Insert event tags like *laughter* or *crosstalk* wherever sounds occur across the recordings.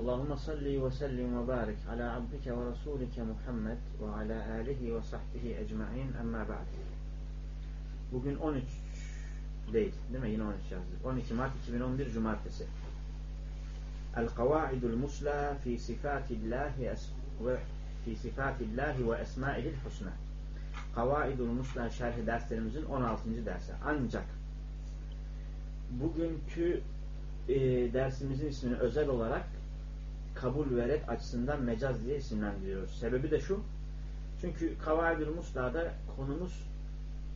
اللهم صل وسلم وبارك على عبدك ورسولك Muhammed ve ala alihi ve sahbihi ecmaîn amma ba'd. Bugün 13 değil, değil mi? Yine 13 yazdık. 12 Mart 2011 Cumartesi. El-Kavaidul Musla fi sifatillahi ve fi sifatillahi ve esmaihil husna. Kavaidul Musla şerhi derslerimizin 16. dersi. Ancak bugünkü e, dersimizin ismini özel olarak kabul ve açısından mecaz diye isimlendiriyoruz. Sebebi de şu. Çünkü Kavaidül Musla'da konumuz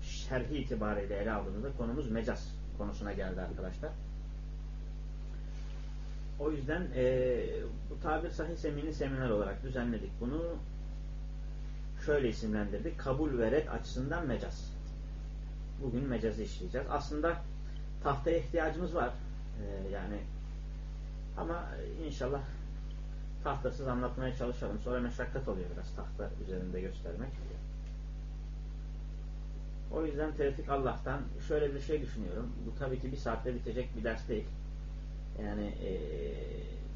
şerhi itibariyle ele aldığımızda konumuz mecaz konusuna geldi arkadaşlar. O yüzden e, bu tabir sahih semini seminer olarak düzenledik. Bunu şöyle isimlendirdik. Kabul ve açısından mecaz. Bugün mecazı işleyeceğiz. Aslında tahtaya ihtiyacımız var. E, yani ama inşallah tahtasız anlatmaya çalışalım. Sonra meşakkat oluyor biraz tahta üzerinde göstermek. O yüzden tevfik Allah'tan şöyle bir şey düşünüyorum. Bu tabii ki bir saatte bitecek bir ders değil. Yani e,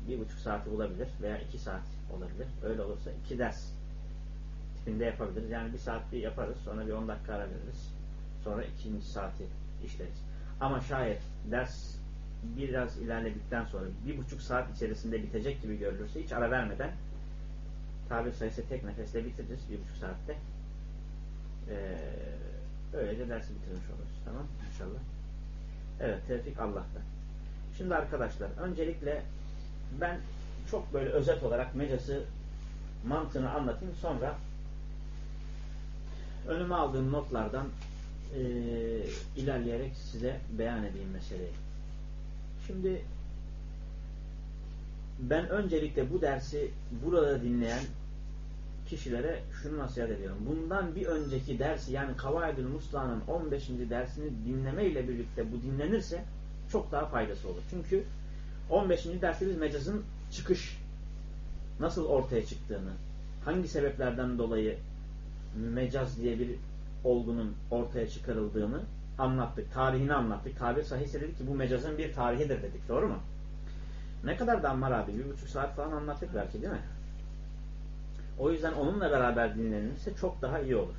bir buçuk saati bulabilir veya iki saat olabilir. Öyle olursa iki ders tipinde yapabiliriz. Yani bir saat bir yaparız. Sonra bir on dakika ara veririz. Sonra ikinci saati işleriz. Ama şayet ders biraz ilerledikten sonra bir buçuk saat içerisinde bitecek gibi görülürse hiç ara vermeden tabir sayısı tek nefeste bitiririz bir buçuk saatte. Ee, öylece dersi bitirmiş oluruz. Tamam inşallah. Evet tevfik Allah'ta. Şimdi arkadaşlar öncelikle ben çok böyle özet olarak mecası mantığını anlatayım. Sonra önüme aldığım notlardan e, ilerleyerek size beyan edeyim meseleyi. Şimdi ben öncelikle bu dersi burada dinleyen kişilere şunu nasihat ediyorum. Bundan bir önceki dersi yani Kavaidül Musla'nın 15. dersini dinleme ile birlikte bu dinlenirse çok daha faydası olur. Çünkü 15. derste biz mecazın çıkış nasıl ortaya çıktığını, hangi sebeplerden dolayı mecaz diye bir olgunun ortaya çıkarıldığını anlattık. Tarihini anlattık. Tabir sahihse dedik ki bu mecazın bir tarihidir dedik. Doğru mu? Ne kadar da Ammar abi? Bir buçuk saat falan anlattık belki değil mi? O yüzden onunla beraber dinlenirse çok daha iyi olur.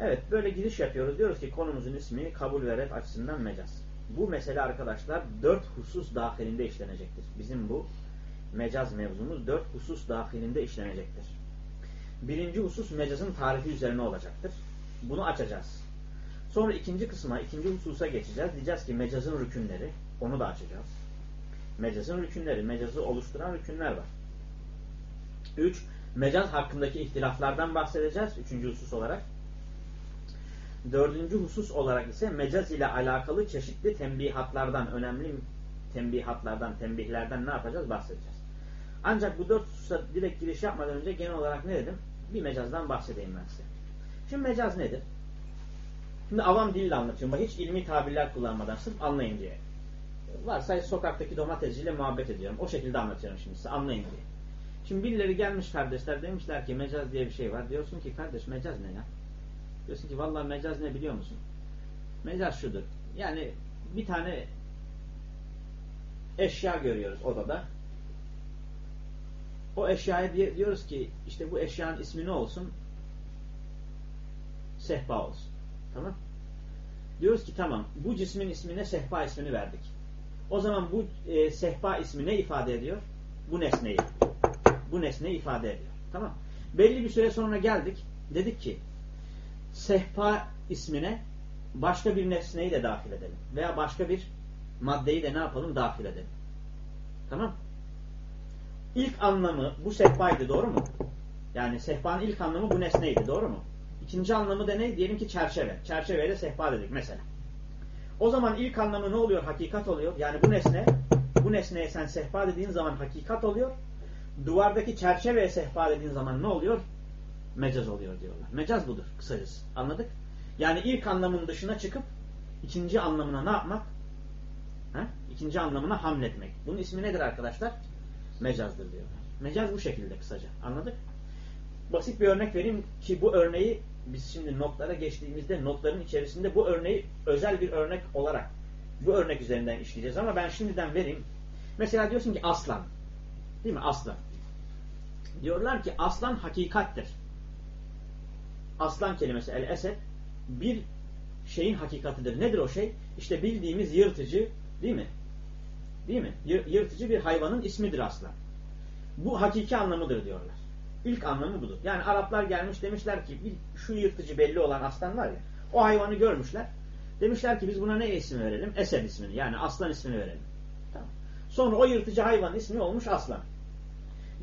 Evet böyle giriş yapıyoruz. Diyoruz ki konumuzun ismi kabul ve red açısından mecaz. Bu mesele arkadaşlar dört husus dahilinde işlenecektir. Bizim bu mecaz mevzumuz dört husus dahilinde işlenecektir. Birinci husus mecazın tarifi üzerine olacaktır. Bunu açacağız. Sonra ikinci kısma, ikinci hususa geçeceğiz. Diyeceğiz ki mecazın rükünleri, onu da açacağız. Mecazın rükünleri, mecazı oluşturan rükünler var. Üç, mecaz hakkındaki ihtilaflardan bahsedeceğiz. Üçüncü husus olarak. Dördüncü husus olarak ise mecaz ile alakalı çeşitli tembihatlardan, önemli tembihatlardan, tembihlerden ne yapacağız? Bahsedeceğiz. Ancak bu dört hususa direkt giriş yapmadan önce genel olarak ne dedim? Bir mecazdan bahsedeyim ben size. Şimdi mecaz nedir? Şimdi avam dille anlatıyorum. Hiç ilmi tabirler kullanmadan sırf anlayın diye. Varsa sokaktaki domatesciyle muhabbet ediyorum. O şekilde anlatıyorum şimdi size anlayın diye. Şimdi birileri gelmiş kardeşler demişler ki mecaz diye bir şey var. Diyorsun ki kardeş mecaz ne ya? Diyorsun ki vallahi mecaz ne biliyor musun? Mecaz şudur. Yani bir tane eşya görüyoruz odada. O eşyaya diyoruz ki işte bu eşyanın ismi ne olsun? Sehpa olsun. Tamam. Diyoruz ki tamam bu cismin ismine sehpa ismini verdik. O zaman bu e, sehpa ismi ne ifade ediyor? Bu nesneyi. Bu nesneyi ifade ediyor. Tamam. Belli bir süre sonra geldik. Dedik ki sehpa ismine başka bir nesneyi de dahil edelim. Veya başka bir maddeyi de ne yapalım? Dahil edelim. Tamam. İlk anlamı bu sehpaydı. Doğru mu? Yani sehpanın ilk anlamı bu nesneydi. Doğru mu? İkinci anlamı da ne? Diyelim ki çerçeve. Çerçeveye de sehpa dedik mesela. O zaman ilk anlamı ne oluyor? Hakikat oluyor. Yani bu nesne, bu nesneye sen sehpa dediğin zaman hakikat oluyor. Duvardaki çerçeveye sehpa dediğin zaman ne oluyor? mecaz oluyor diyorlar. Mecaz budur kısacası. Anladık? Yani ilk anlamın dışına çıkıp ikinci anlamına ne yapmak? Ha? İkinci anlamına hamletmek. Bunun ismi nedir arkadaşlar? Mecazdır diyorlar. Mecaz bu şekilde kısaca. Anladık? Basit bir örnek vereyim ki bu örneği biz şimdi notlara geçtiğimizde notların içerisinde bu örneği özel bir örnek olarak bu örnek üzerinden işleyeceğiz ama ben şimdiden vereyim. Mesela diyorsun ki aslan. Değil mi? Aslan. Diyorlar ki aslan hakikattir. Aslan kelimesi el esed bir şeyin hakikatidir. Nedir o şey? İşte bildiğimiz yırtıcı değil mi? Değil mi? Yırtıcı bir hayvanın ismidir aslan. Bu hakiki anlamıdır diyorlar. İlk anlamı budur. Yani Araplar gelmiş demişler ki şu yırtıcı belli olan aslan var ya o hayvanı görmüşler. Demişler ki biz buna ne ismi verelim? Esed ismini yani aslan ismini verelim. Tamam. Sonra o yırtıcı hayvan ismi olmuş aslan.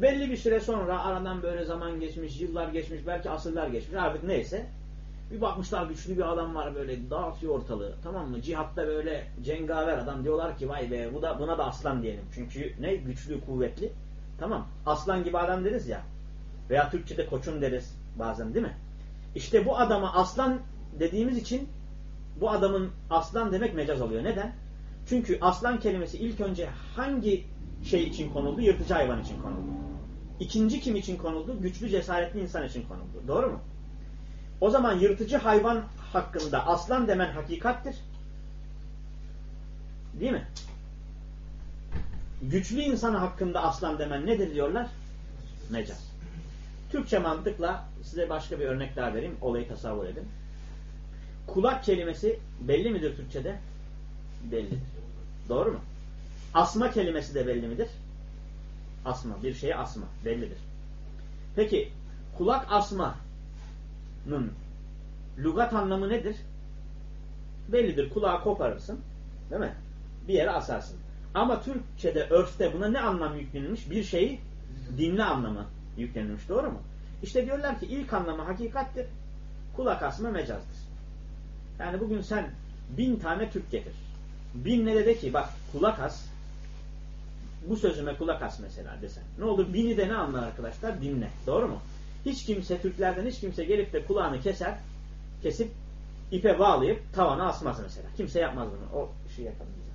Belli bir süre sonra aradan böyle zaman geçmiş, yıllar geçmiş, belki asırlar geçmiş artık neyse. Bir bakmışlar güçlü bir adam var böyle dağıtıyor ortalığı. Tamam mı? Cihatta böyle cengaver adam diyorlar ki vay be bu da, buna da aslan diyelim. Çünkü ne? Güçlü, kuvvetli. Tamam. Aslan gibi adam deriz ya. Veya Türkçe'de koçun deriz bazen değil mi? İşte bu adama aslan dediğimiz için bu adamın aslan demek mecaz oluyor. Neden? Çünkü aslan kelimesi ilk önce hangi şey için konuldu? Yırtıcı hayvan için konuldu. İkinci kim için konuldu? Güçlü, cesaretli insan için konuldu. Doğru mu? O zaman yırtıcı hayvan hakkında aslan demen hakikattir. Değil mi? Güçlü insan hakkında aslan demen nedir diyorlar? Mecaz. Türkçe mantıkla size başka bir örnek daha vereyim. Olayı tasavvur edin. Kulak kelimesi belli midir Türkçe'de? Bellidir. Doğru mu? Asma kelimesi de belli midir? Asma. Bir şeye asma. Bellidir. Peki kulak asmanın lügat anlamı nedir? Bellidir. Kulağı koparırsın. Değil mi? Bir yere asarsın. Ama Türkçe'de, örfte buna ne anlam yüklenilmiş? Bir şeyi dinle anlamı yüklenilmiş. Doğru mu? İşte diyorlar ki ilk anlamı hakikattir. Kulak asma mecazdır. Yani bugün sen bin tane Türk getir. Bin ne de ki bak kulak as. Bu sözüme kulak as mesela desen. Ne olur bini de ne anlar arkadaşlar? Dinle. Doğru mu? Hiç kimse Türklerden hiç kimse gelip de kulağını keser, kesip ipe bağlayıp tavana asmaz mesela. Kimse yapmaz bunu. O yapalım bize.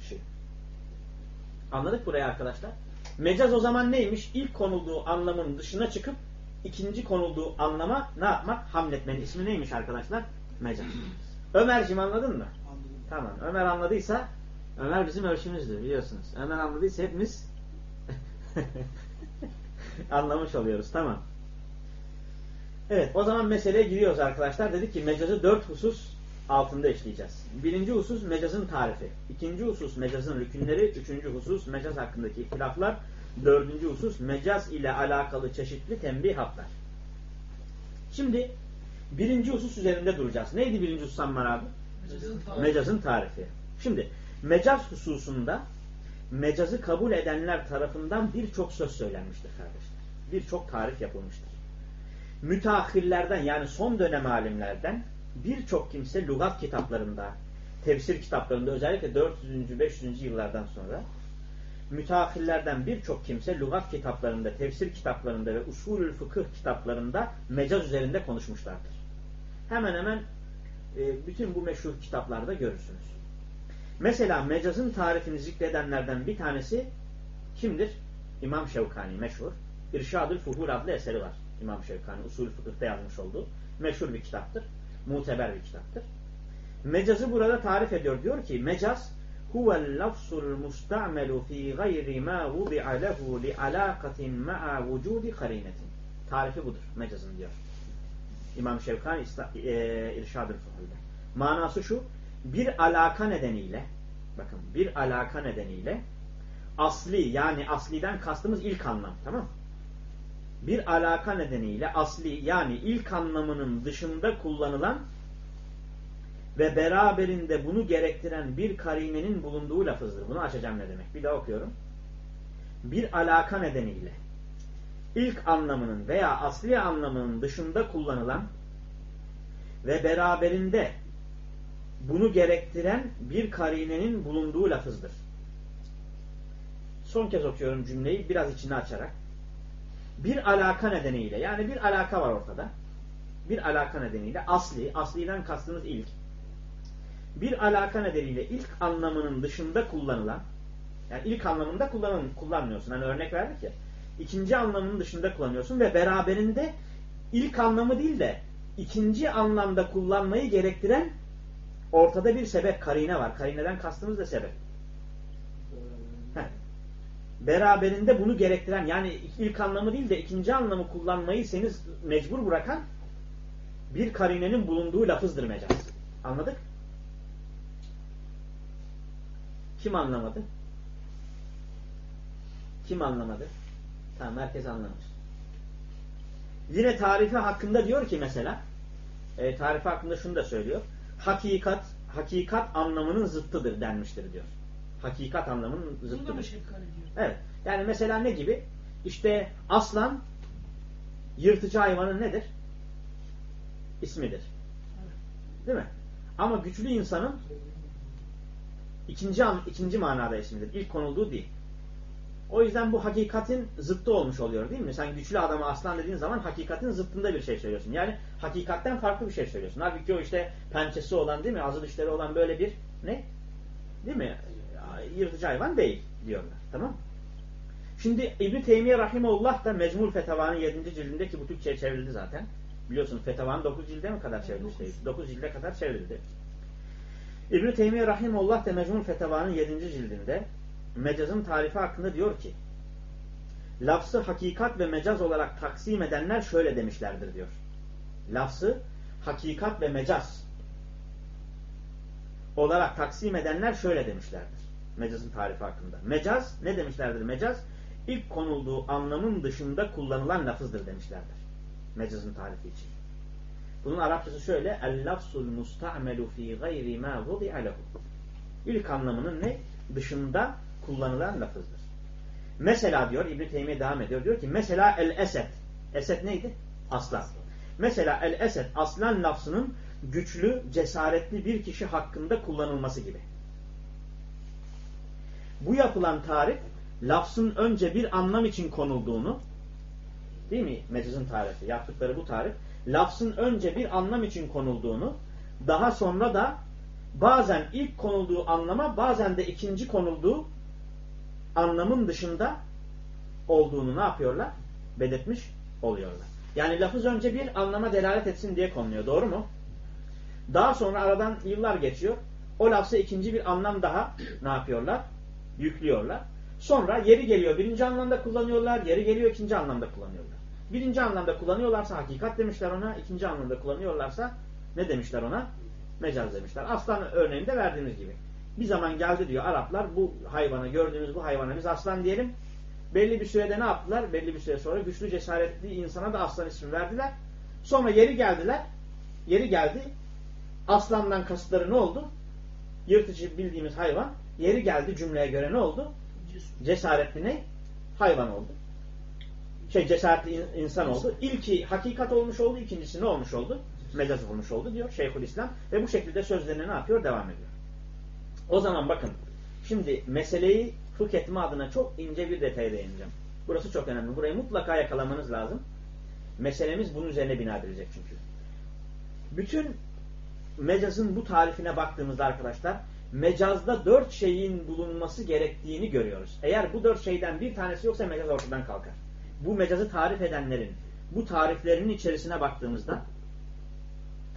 Işığı. Anladık buraya arkadaşlar? Mecaz o zaman neymiş? İlk konulduğu anlamın dışına çıkıp ikinci konulduğu anlama ne yapmak? Hamletmenin ismi neymiş arkadaşlar? Mecaz. Ömer'cim anladın mı? Anladım. Tamam. Ömer anladıysa Ömer bizim ölçümüzdür biliyorsunuz. Ömer anladıysa hepimiz *laughs* anlamış oluyoruz. Tamam. Evet o zaman meseleye giriyoruz arkadaşlar. Dedik ki mecazı dört husus altında işleyeceğiz. Birinci husus mecazın tarifi. İkinci husus mecazın rükünleri. Üçüncü husus mecaz hakkındaki ihtilaflar. Dördüncü husus mecaz ile alakalı çeşitli tembihatlar. Şimdi birinci husus üzerinde duracağız. Neydi birinci husus Ammar abi? Mecazın tarifi. Mecazın tarifi. Şimdi mecaz hususunda mecazı kabul edenler tarafından birçok söz söylenmiştir kardeşler. Birçok tarif yapılmıştır. Müteahhirlerden yani son dönem alimlerden birçok kimse lügat kitaplarında, tefsir kitaplarında özellikle 400. 500. yıllardan sonra müteahhirlerden birçok kimse lügat kitaplarında, tefsir kitaplarında ve usulül fıkıh kitaplarında mecaz üzerinde konuşmuşlardır. Hemen hemen e, bütün bu meşhur kitaplarda görürsünüz. Mesela mecazın tarifini zikredenlerden bir tanesi kimdir? İmam Şevkani meşhur. İrşadül Fuhul adlı eseri var. İmam Şevkani usul fıkıhta yazmış olduğu meşhur bir kitaptır. Muteber kitaptır. Mecazı burada tarif ediyor. Diyor ki mecaz huvel lafzul musta'melu fi gayri ma vudi'a lehu li alakatin ma'a vücudi karinetin. Tarifi budur mecazın diyor. İmam Şevkani e, İrşad-ı Fuhul'da. Manası şu, bir alaka nedeniyle bakın bir alaka nedeniyle asli yani asliden kastımız ilk anlam tamam Bir alaka nedeniyle asli yani ilk anlamının dışında kullanılan ve beraberinde bunu gerektiren bir karinenin bulunduğu lafızdır. Bunu açacağım ne demek? Bir daha okuyorum. Bir alaka nedeniyle ilk anlamının veya asli anlamının dışında kullanılan ve beraberinde bunu gerektiren bir karinenin bulunduğu lafızdır. Son kez okuyorum cümleyi biraz içine açarak. Bir alaka nedeniyle yani bir alaka var ortada. Bir alaka nedeniyle asli, asliden kastınız ilk. Bir alaka nedeniyle ilk anlamının dışında kullanılan yani ilk anlamında kullanın, kullanmıyorsun. Hani örnek verdik ya. İkinci anlamının dışında kullanıyorsun ve beraberinde ilk anlamı değil de ikinci anlamda kullanmayı gerektiren ortada bir sebep, karine var. Karineden kastımız da sebep. Beraberinde bunu gerektiren yani ilk anlamı değil de ikinci anlamı kullanmayı seni mecbur bırakan bir karinenin bulunduğu lafızdır mecaz. Anladık? Kim anlamadı? Kim anlamadı? Tamam herkes anlamış. Yine tarifi hakkında diyor ki mesela e, tarifi hakkında şunu da söylüyor. Hakikat hakikat anlamının zıttıdır denmiştir diyor. Hakikat anlamının zıttıdır. Evet. Yani mesela ne gibi? İşte aslan yırtıcı hayvanın nedir? İsmidir. Değil mi? Ama güçlü insanın ikinci, ikinci manada ismidir. İlk konulduğu değil. O yüzden bu hakikatin zıttı olmuş oluyor değil mi? Sen güçlü adama aslan dediğin zaman hakikatin zıttında bir şey söylüyorsun. Yani hakikatten farklı bir şey söylüyorsun. Halbuki o işte pençesi olan değil mi? Azı dişleri olan böyle bir ne? Değil mi? Yırtıcı hayvan değil diyorlar. Tamam Şimdi İbn-i Teymiye Rahimullah da Mecmul Fetava'nın 7. cildinde ki bu Türkçe'ye çevrildi zaten. Biliyorsunuz Fetava'nın 9 cilde mi kadar çevrildi? 9 cilde kadar çevrildi. İbn-i Teymiye Rahimullah da Mecmul Fetava'nın 7. cildinde mecazın tarifi hakkında diyor ki lafzı hakikat ve mecaz olarak taksim edenler şöyle demişlerdir diyor. Lafzı hakikat ve mecaz olarak taksim edenler şöyle demişlerdir. Mecazın tarifi hakkında. Mecaz ne demişlerdir? Mecaz ilk konulduğu anlamın dışında kullanılan lafızdır demişlerdir. Mecazın tarifi için. Bunun Arapçası şöyle el-lafzul musta'melu fi gayri ma vudi'a lehu. İlk anlamının ne? Dışında kullanılan lafızdır. Mesela diyor İbn Teymiye devam ediyor. Diyor ki mesela el-esed. Esed neydi? Aslan. Mesela el-esed aslan lafzının güçlü, cesaretli bir kişi hakkında kullanılması gibi. Bu yapılan tarif lafzın önce bir anlam için konulduğunu değil mi? Mecazın tarifi. Yaptıkları bu tarif. Lafzın önce bir anlam için konulduğunu daha sonra da bazen ilk konulduğu anlama bazen de ikinci konulduğu anlamın dışında olduğunu ne yapıyorlar? Belirtmiş oluyorlar. Yani lafız önce bir anlama delalet etsin diye konuluyor. Doğru mu? Daha sonra aradan yıllar geçiyor. O lafza ikinci bir anlam daha ne yapıyorlar? Yüklüyorlar. Sonra yeri geliyor birinci anlamda kullanıyorlar, yeri geliyor ikinci anlamda kullanıyorlar. Birinci anlamda kullanıyorlarsa hakikat demişler ona, ikinci anlamda kullanıyorlarsa ne demişler ona? Mecaz demişler. Aslan örneğinde verdiğimiz gibi. Bir zaman geldi diyor Araplar bu hayvanı gördüğümüz bu hayvana biz aslan diyelim. Belli bir sürede ne yaptılar? Belli bir süre sonra güçlü cesaretli insana da aslan ismi verdiler. Sonra yeri geldiler. Yeri geldi. Aslandan kasıtları ne oldu? Yırtıcı bildiğimiz hayvan. Yeri geldi cümleye göre ne oldu? Cesaretli ne? Hayvan oldu. Şey cesaretli insan oldu. İlki hakikat olmuş oldu. ikincisi ne olmuş oldu? Mecaz olmuş oldu diyor Şeyhülislam. Ve bu şekilde sözlerine ne yapıyor? Devam ediyor. O zaman bakın şimdi meseleyi fıkh adına çok ince bir detaya değineceğim. Burası çok önemli. Burayı mutlaka yakalamanız lazım. Meselemiz bunun üzerine bina edilecek çünkü. Bütün mecazın bu tarifine baktığımızda arkadaşlar mecazda dört şeyin bulunması gerektiğini görüyoruz. Eğer bu dört şeyden bir tanesi yoksa mecaz ortadan kalkar. Bu mecazı tarif edenlerin bu tariflerinin içerisine baktığımızda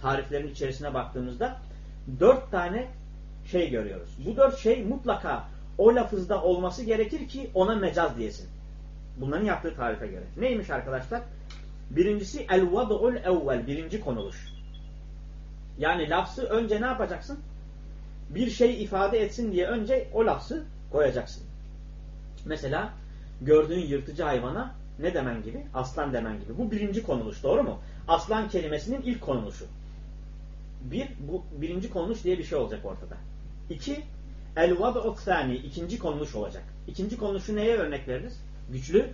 tariflerin içerisine baktığımızda dört tane şey görüyoruz. Bu dört şey mutlaka o lafızda olması gerekir ki ona mecaz diyesin. Bunların yaptığı tarife göre. Neymiş arkadaşlar? Birincisi el-vad'ul evvel. Birinci konuluş. Yani lafzı önce ne yapacaksın? Bir şey ifade etsin diye önce o lafzı koyacaksın. Mesela gördüğün yırtıcı hayvana ne demen gibi? Aslan demen gibi. Bu birinci konuluş. Doğru mu? Aslan kelimesinin ilk konuluşu. Bir, bu birinci konuluş diye bir şey olacak ortada. İki, el vad'u thani ikinci konuluş olacak. İkinci konuluşu neye örnek veririz? Güçlü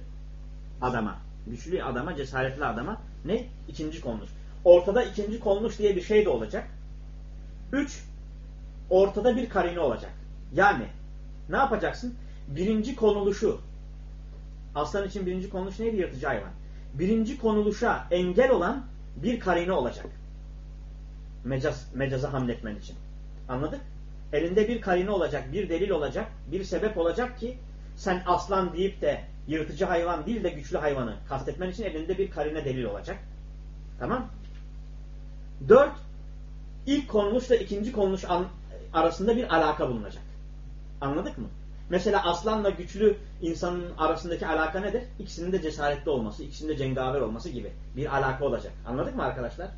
adama. Güçlü adama, cesaretli adama ne? İkinci konuluş. Ortada ikinci konuluş diye bir şey de olacak. Üç, ortada bir karine olacak. Yani ne yapacaksın? Birinci konuluşu Aslan için birinci konuluş neydi? Yırtıcı hayvan. Birinci konuluşa engel olan bir karine olacak. Mecaz, mecaza hamletmen için. Anladık? Elinde bir karine olacak, bir delil olacak, bir sebep olacak ki sen aslan deyip de yırtıcı hayvan değil de güçlü hayvanı kastetmen için elinde bir karine delil olacak. Tamam? Dört, ilk konuluşla ikinci konuluş arasında bir alaka bulunacak. Anladık mı? Mesela aslanla güçlü insanın arasındaki alaka nedir? İkisinin de cesaretli olması, ikisinin de cengaver olması gibi bir alaka olacak. Anladık mı arkadaşlar?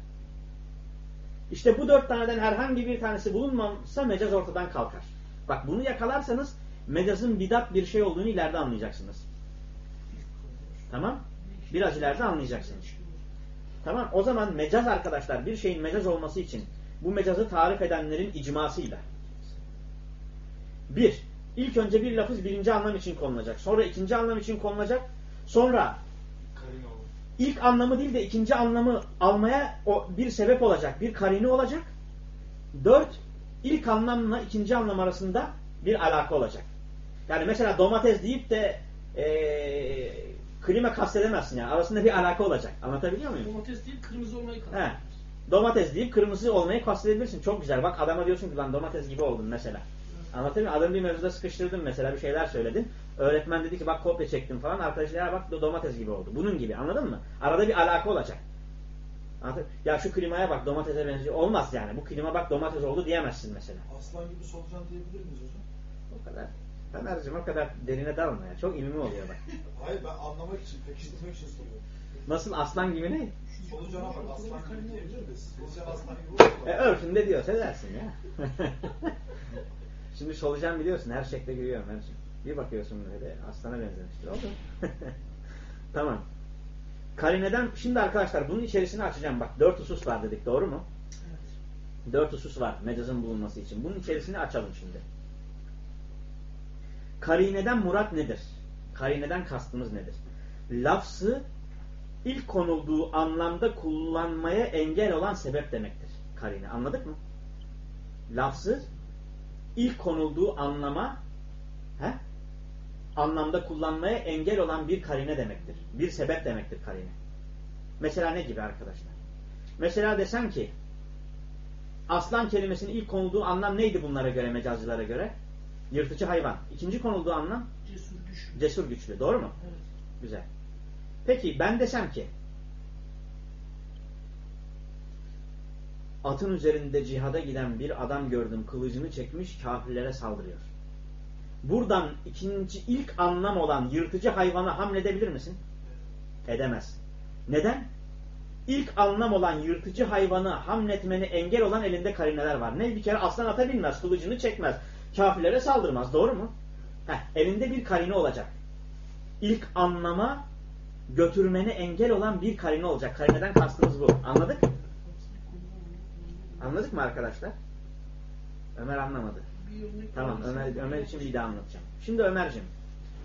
İşte bu dört taneden herhangi bir tanesi bulunmazsa mecaz ortadan kalkar. Bak bunu yakalarsanız mecazın bidat bir şey olduğunu ileride anlayacaksınız. Tamam? Biraz ileride anlayacaksınız. Tamam. O zaman mecaz arkadaşlar bir şeyin mecaz olması için bu mecazı tarif edenlerin icmasıyla. Bir, ilk önce bir lafız birinci anlam için konulacak. Sonra ikinci anlam için konulacak. Sonra ilk anlamı değil de ikinci anlamı almaya o bir sebep olacak. Bir karini olacak. Dört, ilk anlamla ikinci anlam arasında bir alaka olacak. Yani mesela domates deyip de ee, klima kastedemezsin yani. Arasında bir alaka olacak. Anlatabiliyor muyum? Domates deyip kırmızı olmayı kastediyorsun. Domates deyip kırmızı olmayı kastedebilirsin. Çok güzel. Bak adama diyorsun ki lan domates gibi oldun mesela. Anlatabiliyor muyum? Adamı bir mevzuda sıkıştırdın mesela bir şeyler söyledin. Öğretmen dedi ki bak kopya çektim falan. Arkadaşlar bak domates gibi oldu. Bunun gibi anladın mı? Arada bir alaka olacak. Anladın? Ya şu klimaya bak domatese benziyor. Olmaz yani. Bu klima bak domates oldu diyemezsin mesela. Aslan gibi solucan diyebilir miyiz hocam? O kadar. Ömer'cim o kadar derine dalma ya. Çok ilmi oluyor bak. *laughs* Hayır ben anlamak için, pekiştirmek için soruyorum. Nasıl aslan gibi ne? E örfünde diyorsa dersin ya. *laughs* Şimdi solucan biliyorsun her şekle giriyor Ömer'cim. Bir bakıyorsun böyle aslana benzemiştir. Oldu *laughs* Tamam. Karineden şimdi arkadaşlar bunun içerisini açacağım. Bak dört husus var dedik doğru mu? Evet. Dört husus var mecazın bulunması için. Bunun içerisini açalım şimdi. Karineden murat nedir? Karineden kastımız nedir? Lafzı ilk konulduğu anlamda kullanmaya engel olan sebep demektir. Karine. Anladık mı? Lafzı ilk konulduğu anlama he? anlamda kullanmaya engel olan bir karine demektir. Bir sebep demektir karine. Mesela ne gibi arkadaşlar? Mesela desem ki aslan kelimesinin ilk konulduğu anlam neydi bunlara göre, mecazcılara göre? Yırtıcı hayvan. İkinci konulduğu anlam? Cesur güçlü. Cesur güçlü. Doğru mu? Evet. Güzel. Peki ben desem ki atın üzerinde cihada giden bir adam gördüm. Kılıcını çekmiş kafirlere saldırıyor. Buradan ikinci ilk anlam olan yırtıcı hayvana hamledebilir misin? Edemez. Neden? İlk anlam olan yırtıcı hayvanı hamletmeni engel olan elinde karineler var. Ne? Bir kere aslan atabilmez, kılıcını çekmez. Kafirlere saldırmaz. Doğru mu? Heh, elinde bir karine olacak. İlk anlama götürmeni engel olan bir karine olacak. Karineden kastımız bu. Anladık? Anladık mı arkadaşlar? Ömer anlamadı. Tamam Ömer, Ömer için bir daha anlatacağım. Şimdi Ömer'cim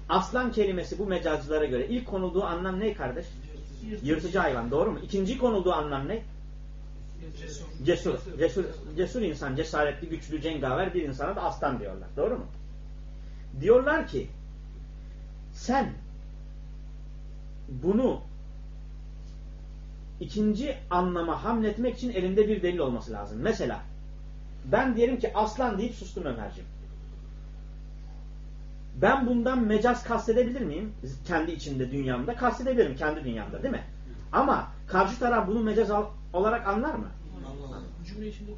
aslan kelimesi bu mecazcılara göre ilk konulduğu anlam ne kardeş? Yırtıcı hayvan doğru mu? İkinci konulduğu anlam ne? Cesur. Cesur. Cesur, cesur insan, cesaretli, güçlü, cengaver bir insana da aslan diyorlar. Doğru mu? Diyorlar ki sen bunu ikinci anlama hamletmek için elinde bir delil olması lazım. Mesela ben diyelim ki aslan deyip sustum Ömerciğim. Ben bundan mecaz kastedebilir miyim? Kendi içinde dünyamda kastedebilirim. Kendi dünyamda değil mi? Ama karşı taraf bunu mecaz olarak anlar mı? Cümle içinde.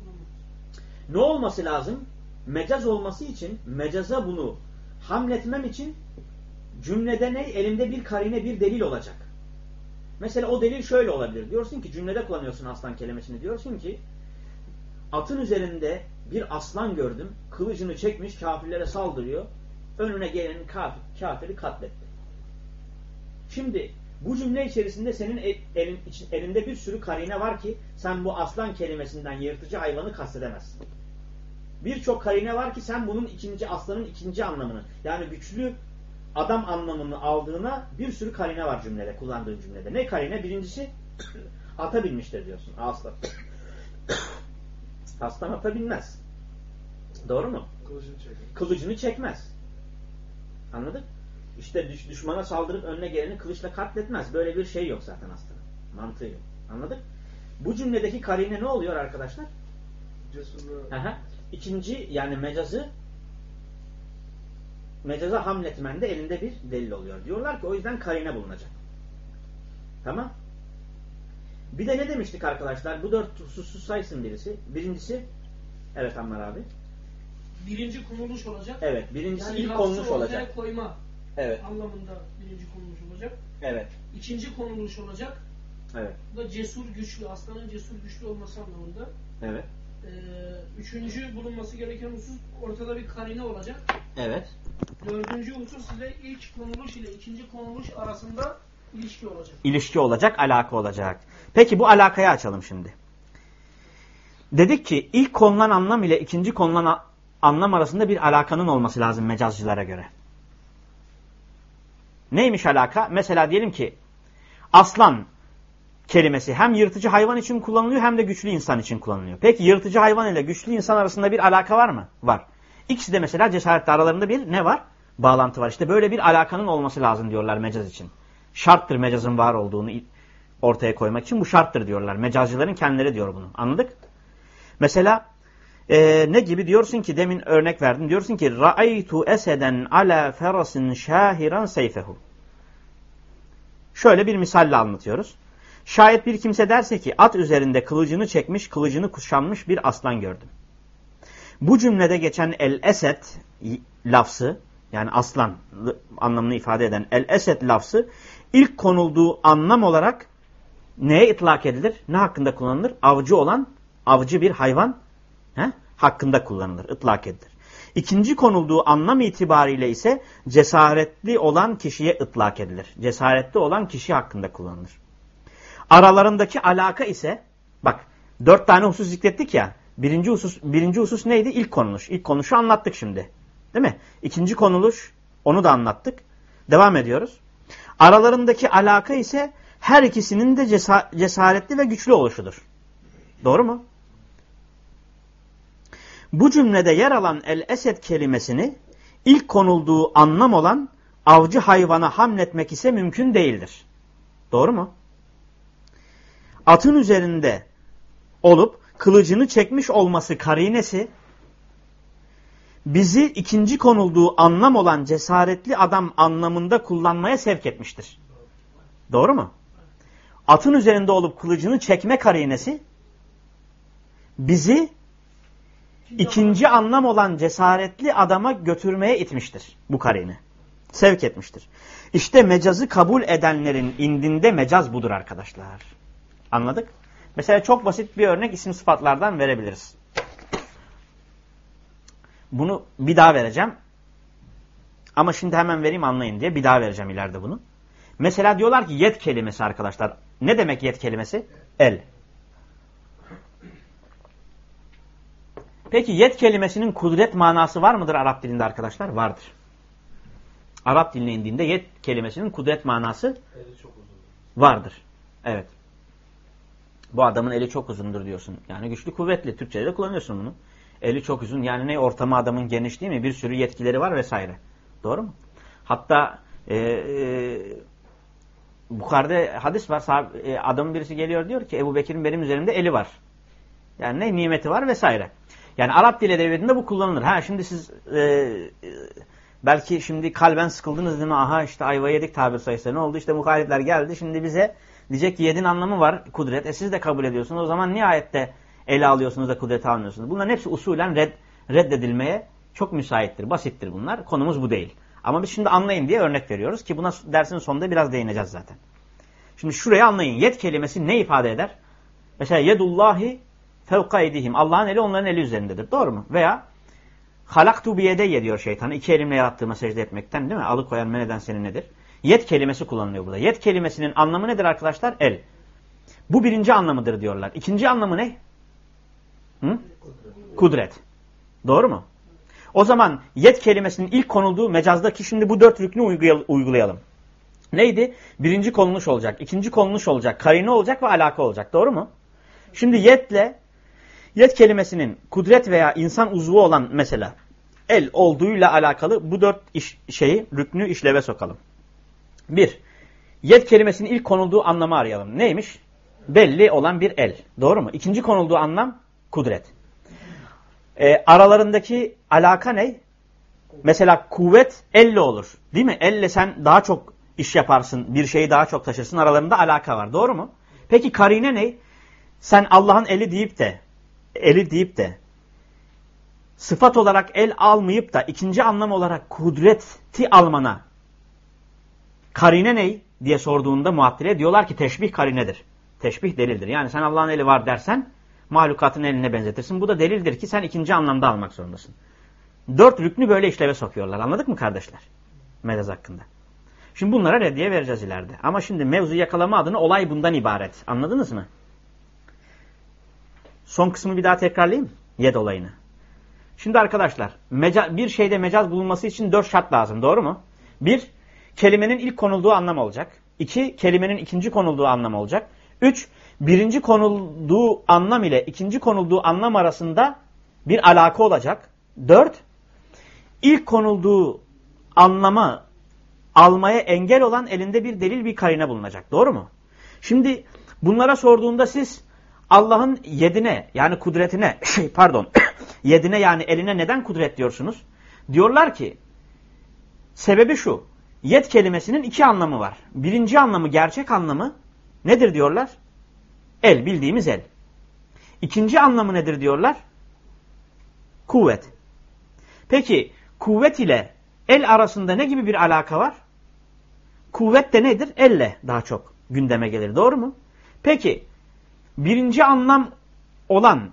Ne olması lazım? Mecaz olması için mecaza bunu hamletmem için cümlede ne? Elimde bir karine bir delil olacak. Mesela o delil şöyle olabilir. Diyorsun ki cümlede kullanıyorsun aslan kelimesini. Diyorsun ki atın üzerinde bir aslan gördüm. Kılıcını çekmiş kafirlere saldırıyor. Önüne gelen kafir, kafiri katletti. Şimdi bu cümle içerisinde senin elin, elinde bir sürü karine var ki sen bu aslan kelimesinden yırtıcı hayvanı kastedemezsin. Birçok karine var ki sen bunun ikinci aslanın ikinci anlamını yani güçlü adam anlamını aldığına bir sürü karine var cümlede kullandığın cümlede. Ne karine? Birincisi ata binmiştir diyorsun. Aslan. *coughs* Aslan ata binmez. Doğru mu? Kılıcını çekin. Kılıcını çekmez. Anladın? işte düş, düşmana saldırıp önüne geleni kılıçla katletmez. Böyle bir şey yok zaten aslında. Mantığı yok. Anladık? Bu cümledeki karine ne oluyor arkadaşlar? Cesurluğu. Aha. İkinci yani mecazı mecaza hamletmen de elinde bir delil oluyor. Diyorlar ki o yüzden karine bulunacak. Tamam. Bir de ne demiştik arkadaşlar? Bu dört hususu saysın birisi. Birincisi evet Ammar abi. Birinci konuluş olacak. Evet. Birincisi Yani ilk konuluş olacak. koyma Evet. anlamında birinci konuluş olacak. Evet. İkinci konuluş olacak. Evet. Bu da cesur güçlü, aslanın cesur güçlü olması anlamında. Evet. Ee, üçüncü bulunması gereken husus ortada bir karine olacak. Evet. Dördüncü husus ile ilk konuluş ile ikinci konuluş arasında ilişki olacak. ilişki olacak, alaka olacak. Peki bu alakayı açalım şimdi. Dedik ki ilk konulan anlam ile ikinci konulan anlam arasında bir alakanın olması lazım mecazcılara göre. Neymiş alaka? Mesela diyelim ki aslan kelimesi hem yırtıcı hayvan için kullanılıyor hem de güçlü insan için kullanılıyor. Peki yırtıcı hayvan ile güçlü insan arasında bir alaka var mı? Var. İkisi de mesela cesaretle aralarında bir ne var? Bağlantı var. İşte böyle bir alakanın olması lazım diyorlar mecaz için. Şarttır mecazın var olduğunu ortaya koymak için bu şarttır diyorlar. Mecazcıların kendileri diyor bunu. Anladık? Mesela e, ne gibi diyorsun ki demin örnek verdim. Diyorsun ki ra'aytu eseden ala ferasin şahiran seyfehu. Şöyle bir misalle anlatıyoruz. Şayet bir kimse derse ki at üzerinde kılıcını çekmiş, kılıcını kuşanmış bir aslan gördüm. Bu cümlede geçen el eset lafzı yani aslan anlamını ifade eden el eset lafzı ilk konulduğu anlam olarak neye itlak edilir? Ne hakkında kullanılır? Avcı olan, avcı bir hayvan he? hakkında kullanılır, itlak edilir. İkinci konulduğu anlam itibariyle ise cesaretli olan kişiye itlak edilir. Cesaretli olan kişi hakkında kullanılır. Aralarındaki alaka ise, bak dört tane husus zikrettik ya, birinci husus, birinci husus neydi? İlk konuluş. İlk konuşu anlattık şimdi. Değil mi? İkinci konuluş, onu da anlattık. Devam ediyoruz. Aralarındaki alaka ise her ikisinin de cesaretli ve güçlü oluşudur. Doğru mu? Bu cümlede yer alan el-esed kelimesini ilk konulduğu anlam olan avcı hayvana hamletmek ise mümkün değildir. Doğru mu? Atın üzerinde olup kılıcını çekmiş olması karinesi bizi ikinci konulduğu anlam olan cesaretli adam anlamında kullanmaya sevk etmiştir. Doğru mu? Atın üzerinde olup kılıcını çekme karinesi bizi ikinci anlam olan cesaretli adama götürmeye itmiştir bu karine. Sevk etmiştir. İşte mecazı kabul edenlerin indinde mecaz budur arkadaşlar. Anladık? Mesela çok basit bir örnek isim sıfatlardan verebiliriz. Bunu bir daha vereceğim. Ama şimdi hemen vereyim anlayın diye bir daha vereceğim ileride bunu. Mesela diyorlar ki yet kelimesi arkadaşlar. Ne demek yet kelimesi? El. Peki yet kelimesinin kudret manası var mıdır Arap dilinde arkadaşlar? Vardır. Arap diline indiğinde yet kelimesinin kudret manası vardır. Evet. Bu adamın eli çok uzundur diyorsun. Yani güçlü kuvvetli. Türkçe'de de kullanıyorsun bunu. Eli çok uzun. Yani ne ortamı adamın geniş değil mi? Bir sürü yetkileri var vesaire. Doğru mu? Hatta e, e, Bukhari'de hadis var. Sahab, e, adamın birisi geliyor diyor ki Ebu Bekir'in benim üzerimde eli var. Yani ne? Nimeti var vesaire. Yani Arap dil edebiyatında bu kullanılır. Ha şimdi siz e, belki şimdi kalben sıkıldınız değil mi? Aha işte ayva yedik tabir sayısı. Ne oldu? İşte muhalifler geldi. Şimdi bize diyecek ki yedin anlamı var kudret. E siz de kabul ediyorsunuz. O zaman niye ayette ele alıyorsunuz da kudreti almıyorsunuz? Bunların hepsi usulen red, reddedilmeye çok müsaittir. Basittir bunlar. Konumuz bu değil. Ama biz şimdi anlayın diye örnek veriyoruz ki buna dersin sonunda biraz değineceğiz zaten. Şimdi şurayı anlayın. Yed kelimesi ne ifade eder? Mesela yedullahi fevka edihim. Allah'ın eli onların eli üzerindedir. Doğru mu? Veya halaktu biyedeyye diyor şeytanı. İki elimle yarattığıma secde etmekten değil mi? Alıkoyan men eden senin nedir? Yet kelimesi kullanılıyor burada. Yet kelimesinin anlamı nedir arkadaşlar? El. Bu birinci anlamıdır diyorlar. İkinci anlamı ne? Hı? Kudret. Doğru mu? O zaman yet kelimesinin ilk konulduğu mecazdaki şimdi bu dört rüknü uygulayalım. Neydi? Birinci konuluş olacak, ikinci konuluş olacak, karine olacak ve alaka olacak. Doğru mu? Şimdi yetle yet kelimesinin kudret veya insan uzvu olan mesela el olduğuyla alakalı bu dört iş, şeyi, rüknü işleve sokalım. Bir, yed kelimesinin ilk konulduğu anlamı arayalım. Neymiş? Belli olan bir el. Doğru mu? İkinci konulduğu anlam kudret. E, aralarındaki alaka ne? Mesela kuvvet elle olur. Değil mi? Elle sen daha çok iş yaparsın, bir şeyi daha çok taşırsın. Aralarında alaka var. Doğru mu? Peki karine ne? Sen Allah'ın eli deyip de eli deyip de sıfat olarak el almayıp da ikinci anlam olarak kudreti almana karine ne diye sorduğunda muattile diyorlar ki teşbih karinedir. Teşbih delildir. Yani sen Allah'ın eli var dersen mahlukatın eline benzetirsin. Bu da delildir ki sen ikinci anlamda almak zorundasın. Dört rüknü böyle işleve sokuyorlar. Anladık mı kardeşler? Mecaz hakkında. Şimdi bunlara reddiye vereceğiz ileride. Ama şimdi mevzu yakalama adına olay bundan ibaret. Anladınız mı? Son kısmı bir daha tekrarlayayım. Yed olayını. Şimdi arkadaşlar bir şeyde mecaz bulunması için dört şart lazım. Doğru mu? Bir, kelimenin ilk konulduğu anlam olacak. İki, kelimenin ikinci konulduğu anlam olacak. Üç, birinci konulduğu anlam ile ikinci konulduğu anlam arasında bir alaka olacak. Dört, ilk konulduğu anlama almaya engel olan elinde bir delil bir karine bulunacak. Doğru mu? Şimdi bunlara sorduğunda siz Allah'ın yedine yani kudretine şey *coughs* pardon *coughs* yedine yani eline neden kudret diyorsunuz? Diyorlar ki sebebi şu. Yed kelimesinin iki anlamı var. Birinci anlamı gerçek anlamı nedir diyorlar? El bildiğimiz el. İkinci anlamı nedir diyorlar? Kuvvet. Peki kuvvet ile el arasında ne gibi bir alaka var? Kuvvet de nedir? Elle daha çok gündeme gelir. Doğru mu? Peki birinci anlam olan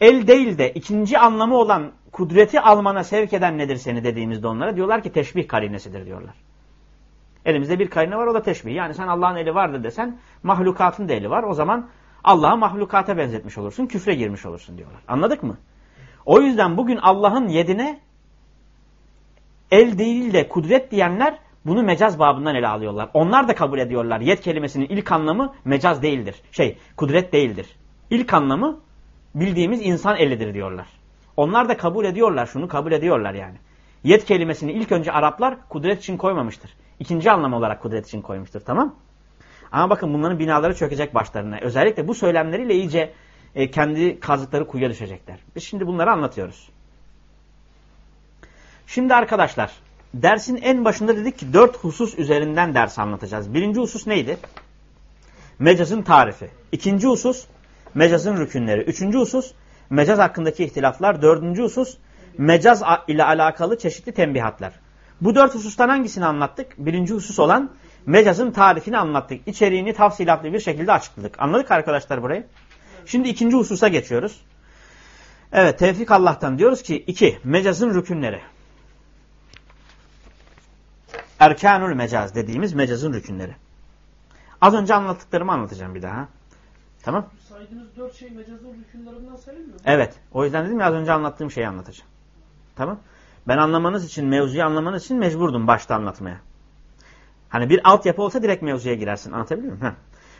el değil de ikinci anlamı olan kudreti almana sevk eden nedir seni dediğimizde onlara diyorlar ki teşbih karinesidir diyorlar. Elimizde bir karine var o da teşbih. Yani sen Allah'ın eli vardır desen mahlukatın da eli var. O zaman Allah'ı mahlukata benzetmiş olursun, küfre girmiş olursun diyorlar. Anladık mı? O yüzden bugün Allah'ın yedine el değil de kudret diyenler bunu mecaz babından ele alıyorlar. Onlar da kabul ediyorlar. Yet kelimesinin ilk anlamı mecaz değildir. Şey, kudret değildir. İlk anlamı bildiğimiz insan elidir diyorlar. Onlar da kabul ediyorlar. Şunu kabul ediyorlar yani. Yet kelimesini ilk önce Araplar kudret için koymamıştır. İkinci anlam olarak kudret için koymuştur. Tamam Ama bakın bunların binaları çökecek başlarına. Özellikle bu söylemleriyle iyice e, kendi kazıkları kuyuya düşecekler. Biz şimdi bunları anlatıyoruz. Şimdi arkadaşlar dersin en başında dedik ki dört husus üzerinden ders anlatacağız. Birinci husus neydi? Mecazın tarifi. İkinci husus mecazın rükünleri. Üçüncü husus mecaz hakkındaki ihtilaflar. Dördüncü husus mecaz ile alakalı çeşitli tembihatlar. Bu dört husustan hangisini anlattık? Birinci husus olan mecazın tarifini anlattık. İçeriğini tafsilatlı bir şekilde açıkladık. Anladık arkadaşlar burayı? Şimdi ikinci hususa geçiyoruz. Evet tevfik Allah'tan diyoruz ki iki mecazın rükünleri. Erkanül mecaz dediğimiz mecazın rükünleri. Az önce anlattıklarımı anlatacağım bir daha. Tamam? Saydığınız dört şey mecazın rükünlerinden sayılmıyor mu? Evet. O yüzden dedim ya az önce anlattığım şeyi anlatacağım. Tamam? Ben anlamanız için, mevzuyu anlamanız için mecburdum başta anlatmaya. Hani bir altyapı olsa direkt mevzuya girersin. Anlatabiliyor muyum?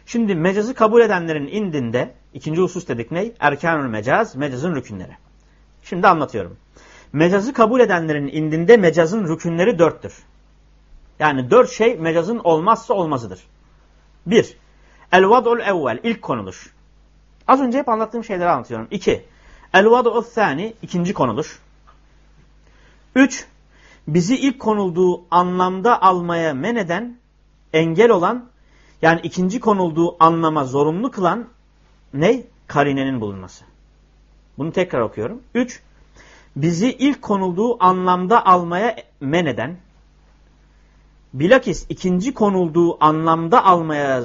Şimdi mecazı kabul edenlerin indinde ikinci husus dedik ne? Erkanül mecaz, mecazın rükünleri. Şimdi anlatıyorum. Mecazı kabul edenlerin indinde mecazın rükünleri dörttür. Yani dört şey mecazın olmazsa olmazıdır. Bir, el-vad'ul evvel, ilk konuluş. Az önce hep anlattığım şeyleri anlatıyorum. İki, el-vad'ul thani, ikinci konuluş. Üç, bizi ilk konulduğu anlamda almaya men eden, engel olan, yani ikinci konulduğu anlama zorunlu kılan ne? Karinenin bulunması. Bunu tekrar okuyorum. Üç, bizi ilk konulduğu anlamda almaya men eden, bilakis ikinci konulduğu anlamda almaya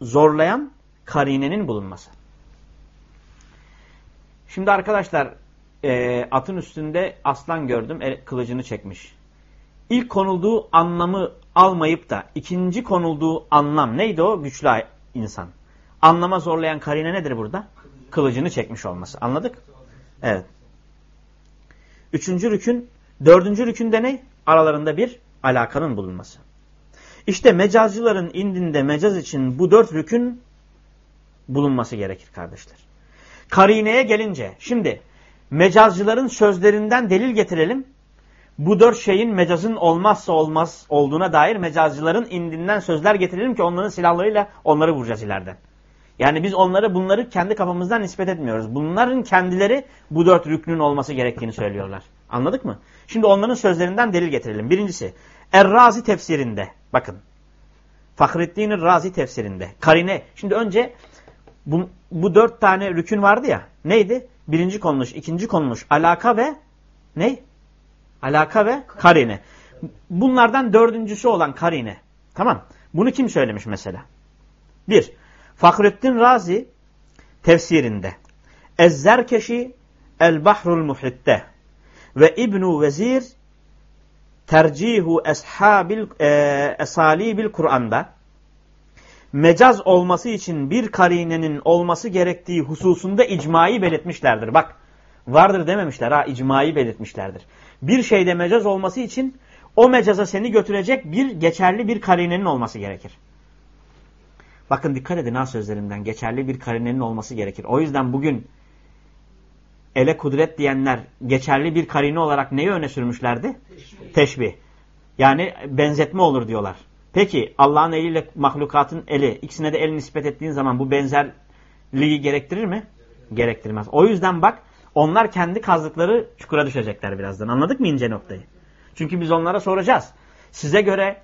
zorlayan karinenin bulunması. Şimdi arkadaşlar e, atın üstünde aslan gördüm el, kılıcını çekmiş. İlk konulduğu anlamı almayıp da ikinci konulduğu anlam neydi o? Güçlü insan. Anlama zorlayan karine nedir burada? Kılıcını çekmiş olması. Anladık? Evet. Üçüncü rükün, dördüncü rükünde ne? Aralarında bir alakanın bulunması. İşte mecazcıların indinde mecaz için bu dört rükün bulunması gerekir kardeşler. Karineye gelince, şimdi mecazcıların sözlerinden delil getirelim. Bu dört şeyin mecazın olmazsa olmaz olduğuna dair mecazcıların indinden sözler getirelim ki onların silahlarıyla onları vuracağız ileride. Yani biz onları bunları kendi kafamızdan nispet etmiyoruz. Bunların kendileri bu dört rüknün olması gerektiğini söylüyorlar. Anladık mı? Şimdi onların sözlerinden delil getirelim. Birincisi Er-Razi tefsirinde bakın. Fahrettin'in Razi tefsirinde. Karine. Şimdi önce bu, bu dört tane rükün vardı ya. Neydi? Birinci konuluş, ikinci konuluş, alaka ve ne? Alaka ve karine. Bunlardan dördüncüsü olan karine. Tamam. Bunu kim söylemiş mesela? Bir. Fahrettin Razi tefsirinde. Ezzerkeşi El-Bahrul Muhitte ve İbnu Vezir tercihu eshabil e, esalibil Kur'an'da mecaz olması için bir karinenin olması gerektiği hususunda icmayı belirtmişlerdir. Bak vardır dememişler ha icmayı belirtmişlerdir. Bir şeyde mecaz olması için o mecaza seni götürecek bir geçerli bir karinenin olması gerekir. Bakın dikkat edin ha sözlerimden geçerli bir karinenin olması gerekir. O yüzden bugün ele kudret diyenler geçerli bir karine olarak neyi öne sürmüşlerdi? Teşbih. Teşbih. Yani benzetme olur diyorlar. Peki Allah'ın eliyle mahlukatın eli ikisine de el nispet ettiğin zaman bu benzerliği gerektirir mi? Gerektirmez. O yüzden bak onlar kendi kazdıkları çukura düşecekler birazdan. Anladık mı ince noktayı? Çünkü biz onlara soracağız. Size göre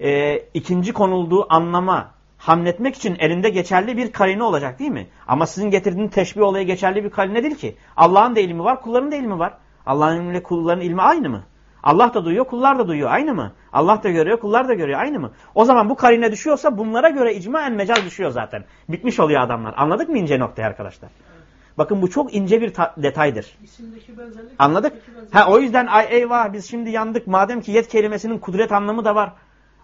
e, ikinci konulduğu anlama hamletmek için elinde geçerli bir karine olacak değil mi? Ama sizin getirdiğiniz teşbih olayı geçerli bir karine değil ki. Allah'ın da ilmi var, kulların da ilmi var. Allah'ın ile kulların ilmi aynı mı? Allah da duyuyor, kullar da duyuyor. Aynı mı? Allah da görüyor, kullar da görüyor. Aynı mı? O zaman bu karine düşüyorsa bunlara göre icmaen mecaz düşüyor zaten. Bitmiş oluyor adamlar. Anladık mı ince noktayı arkadaşlar? Bakın bu çok ince bir detaydır. Anladık? Ha o yüzden ay eyvah biz şimdi yandık. Madem ki yet kelimesinin kudret anlamı da var.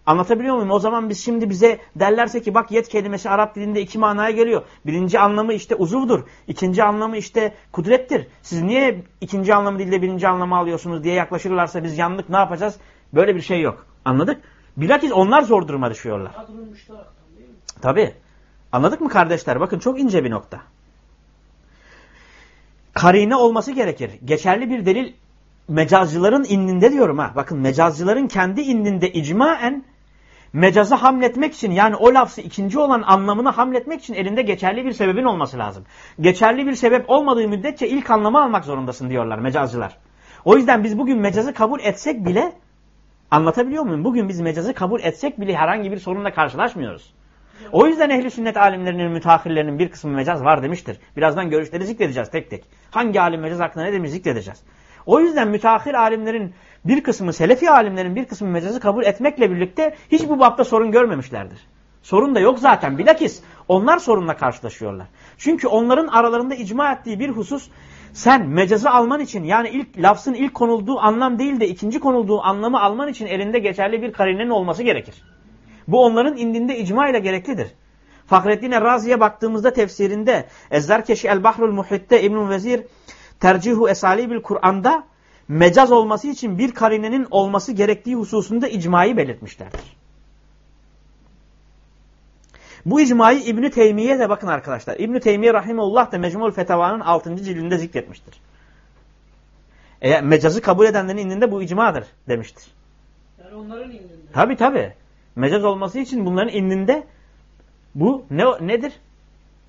Anlatabiliyor muyum? O zaman biz şimdi bize derlerse ki bak yet kelimesi Arap dilinde iki manaya geliyor. Birinci anlamı işte uzuvdur. İkinci anlamı işte kudrettir. Siz niye ikinci anlamı dilde birinci anlamı alıyorsunuz diye yaklaşırlarsa biz yandık ne yapacağız? Böyle bir şey yok. Anladık? Bilakis onlar zor duruma düşüyorlar. Tabi. Anladık mı kardeşler? Bakın çok ince bir nokta. Karine olması gerekir. Geçerli bir delil mecazcıların indinde diyorum ha. Bakın mecazcıların kendi indinde icmaen mecazı hamletmek için yani o lafzı ikinci olan anlamını hamletmek için elinde geçerli bir sebebin olması lazım. Geçerli bir sebep olmadığı müddetçe ilk anlamı almak zorundasın diyorlar mecazcılar. O yüzden biz bugün mecazı kabul etsek bile anlatabiliyor muyum? Bugün biz mecazı kabul etsek bile herhangi bir sorunla karşılaşmıyoruz. O yüzden ehli sünnet alimlerinin müteahhirlerinin bir kısmı mecaz var demiştir. Birazdan görüşleri zikredeceğiz tek tek. Hangi alim mecaz hakkında ne demiş zikredeceğiz. O yüzden müteahhir alimlerin bir kısmı, Selefi alimlerin bir kısmı mecazı kabul etmekle birlikte hiç bu bapta sorun görmemişlerdir. Sorun da yok zaten. Bilakis onlar sorunla karşılaşıyorlar. Çünkü onların aralarında icma ettiği bir husus sen mecazı alman için yani ilk lafzın ilk konulduğu anlam değil de ikinci konulduğu anlamı alman için elinde geçerli bir karinenin olması gerekir. Bu onların indinde icma ile gereklidir. Fahreddin Razi'ye baktığımızda tefsirinde Ezzerkeşi El-Bahrul Muhitte İbn Vezir tercihu esalibil Kur'an'da mecaz olması için bir karinenin olması gerektiği hususunda icmayı belirtmişlerdir. Bu icmayı İbn-i Teymiye de bakın arkadaşlar. İbn-i Teymiye Rahimullah da Mecmul Fetava'nın 6. cildinde zikretmiştir. Eğer mecazı kabul edenlerin indinde bu icmadır demiştir. Yani onların indinde. Tabi tabi. Mecaz olması için bunların indinde bu ne nedir?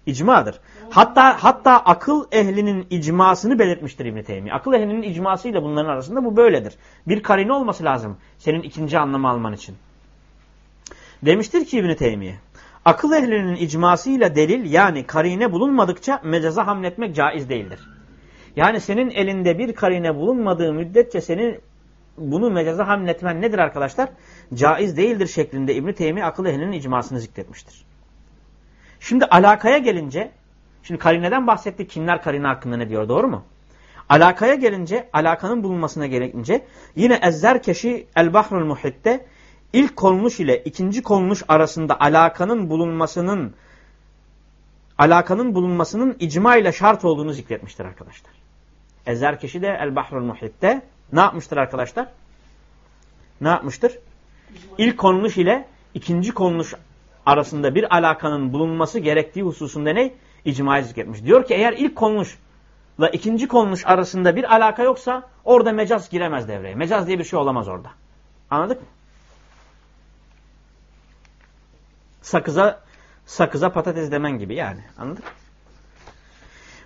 İcmadır. Hatta hatta akıl ehlinin icmasını belirtmiştir İbn Teymi. Akıl ehlinin icmasıyla bunların arasında bu böyledir. Bir karine olması lazım senin ikinci anlamı alman için. Demiştir ki İbn Teymiye. Akıl ehlinin icmasıyla delil yani karine bulunmadıkça mecaza hamletmek caiz değildir. Yani senin elinde bir karine bulunmadığı müddetçe senin bunu mecaza hamletmen nedir arkadaşlar? Caiz değildir şeklinde İbn Teymi akıl ehlinin icmasını zikretmiştir. Şimdi alakaya gelince, şimdi karineden bahsettik. Kimler karine hakkında ne diyor doğru mu? Alakaya gelince, alakanın bulunmasına gelince yine Ezzerkeşi El-Bahrul Muhitte ilk konmuş ile ikinci konmuş arasında alakanın bulunmasının alakanın bulunmasının icma ile şart olduğunu zikretmiştir arkadaşlar. Ezzerkeşi de El-Bahrul Muhitte ne yapmıştır arkadaşlar? Ne yapmıştır? İlk konmuş ile ikinci konmuş arasında bir alakanın bulunması gerektiği hususunda ne? İcma'yı zikretmiş. Diyor ki eğer ilk konmuş ikinci konuluş arasında bir alaka yoksa orada mecaz giremez devreye. Mecaz diye bir şey olamaz orada. Anladık mı? Sakıza sakıza patates demen gibi yani. Anladık mı?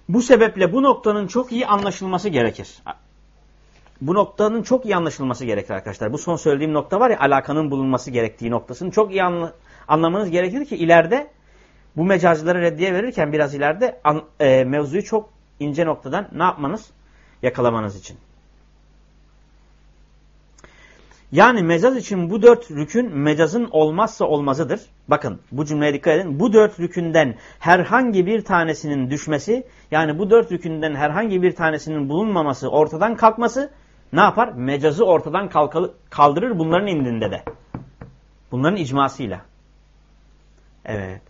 Bu sebeple bu noktanın çok iyi anlaşılması gerekir. Bu noktanın çok iyi anlaşılması gerekir arkadaşlar. Bu son söylediğim nokta var ya alakanın bulunması gerektiği noktasını çok iyi anla anlamanız gerekir ki ileride bu mecazları reddiye verirken biraz ileride an, e, mevzuyu çok ince noktadan ne yapmanız? Yakalamanız için. Yani mecaz için bu dört rükün mecazın olmazsa olmazıdır. Bakın bu cümleye dikkat edin. Bu dört rükünden herhangi bir tanesinin düşmesi yani bu dört rükünden herhangi bir tanesinin bulunmaması ortadan kalkması ne yapar? Mecazı ortadan kaldırır bunların indinde de. Bunların icmasıyla. Evet.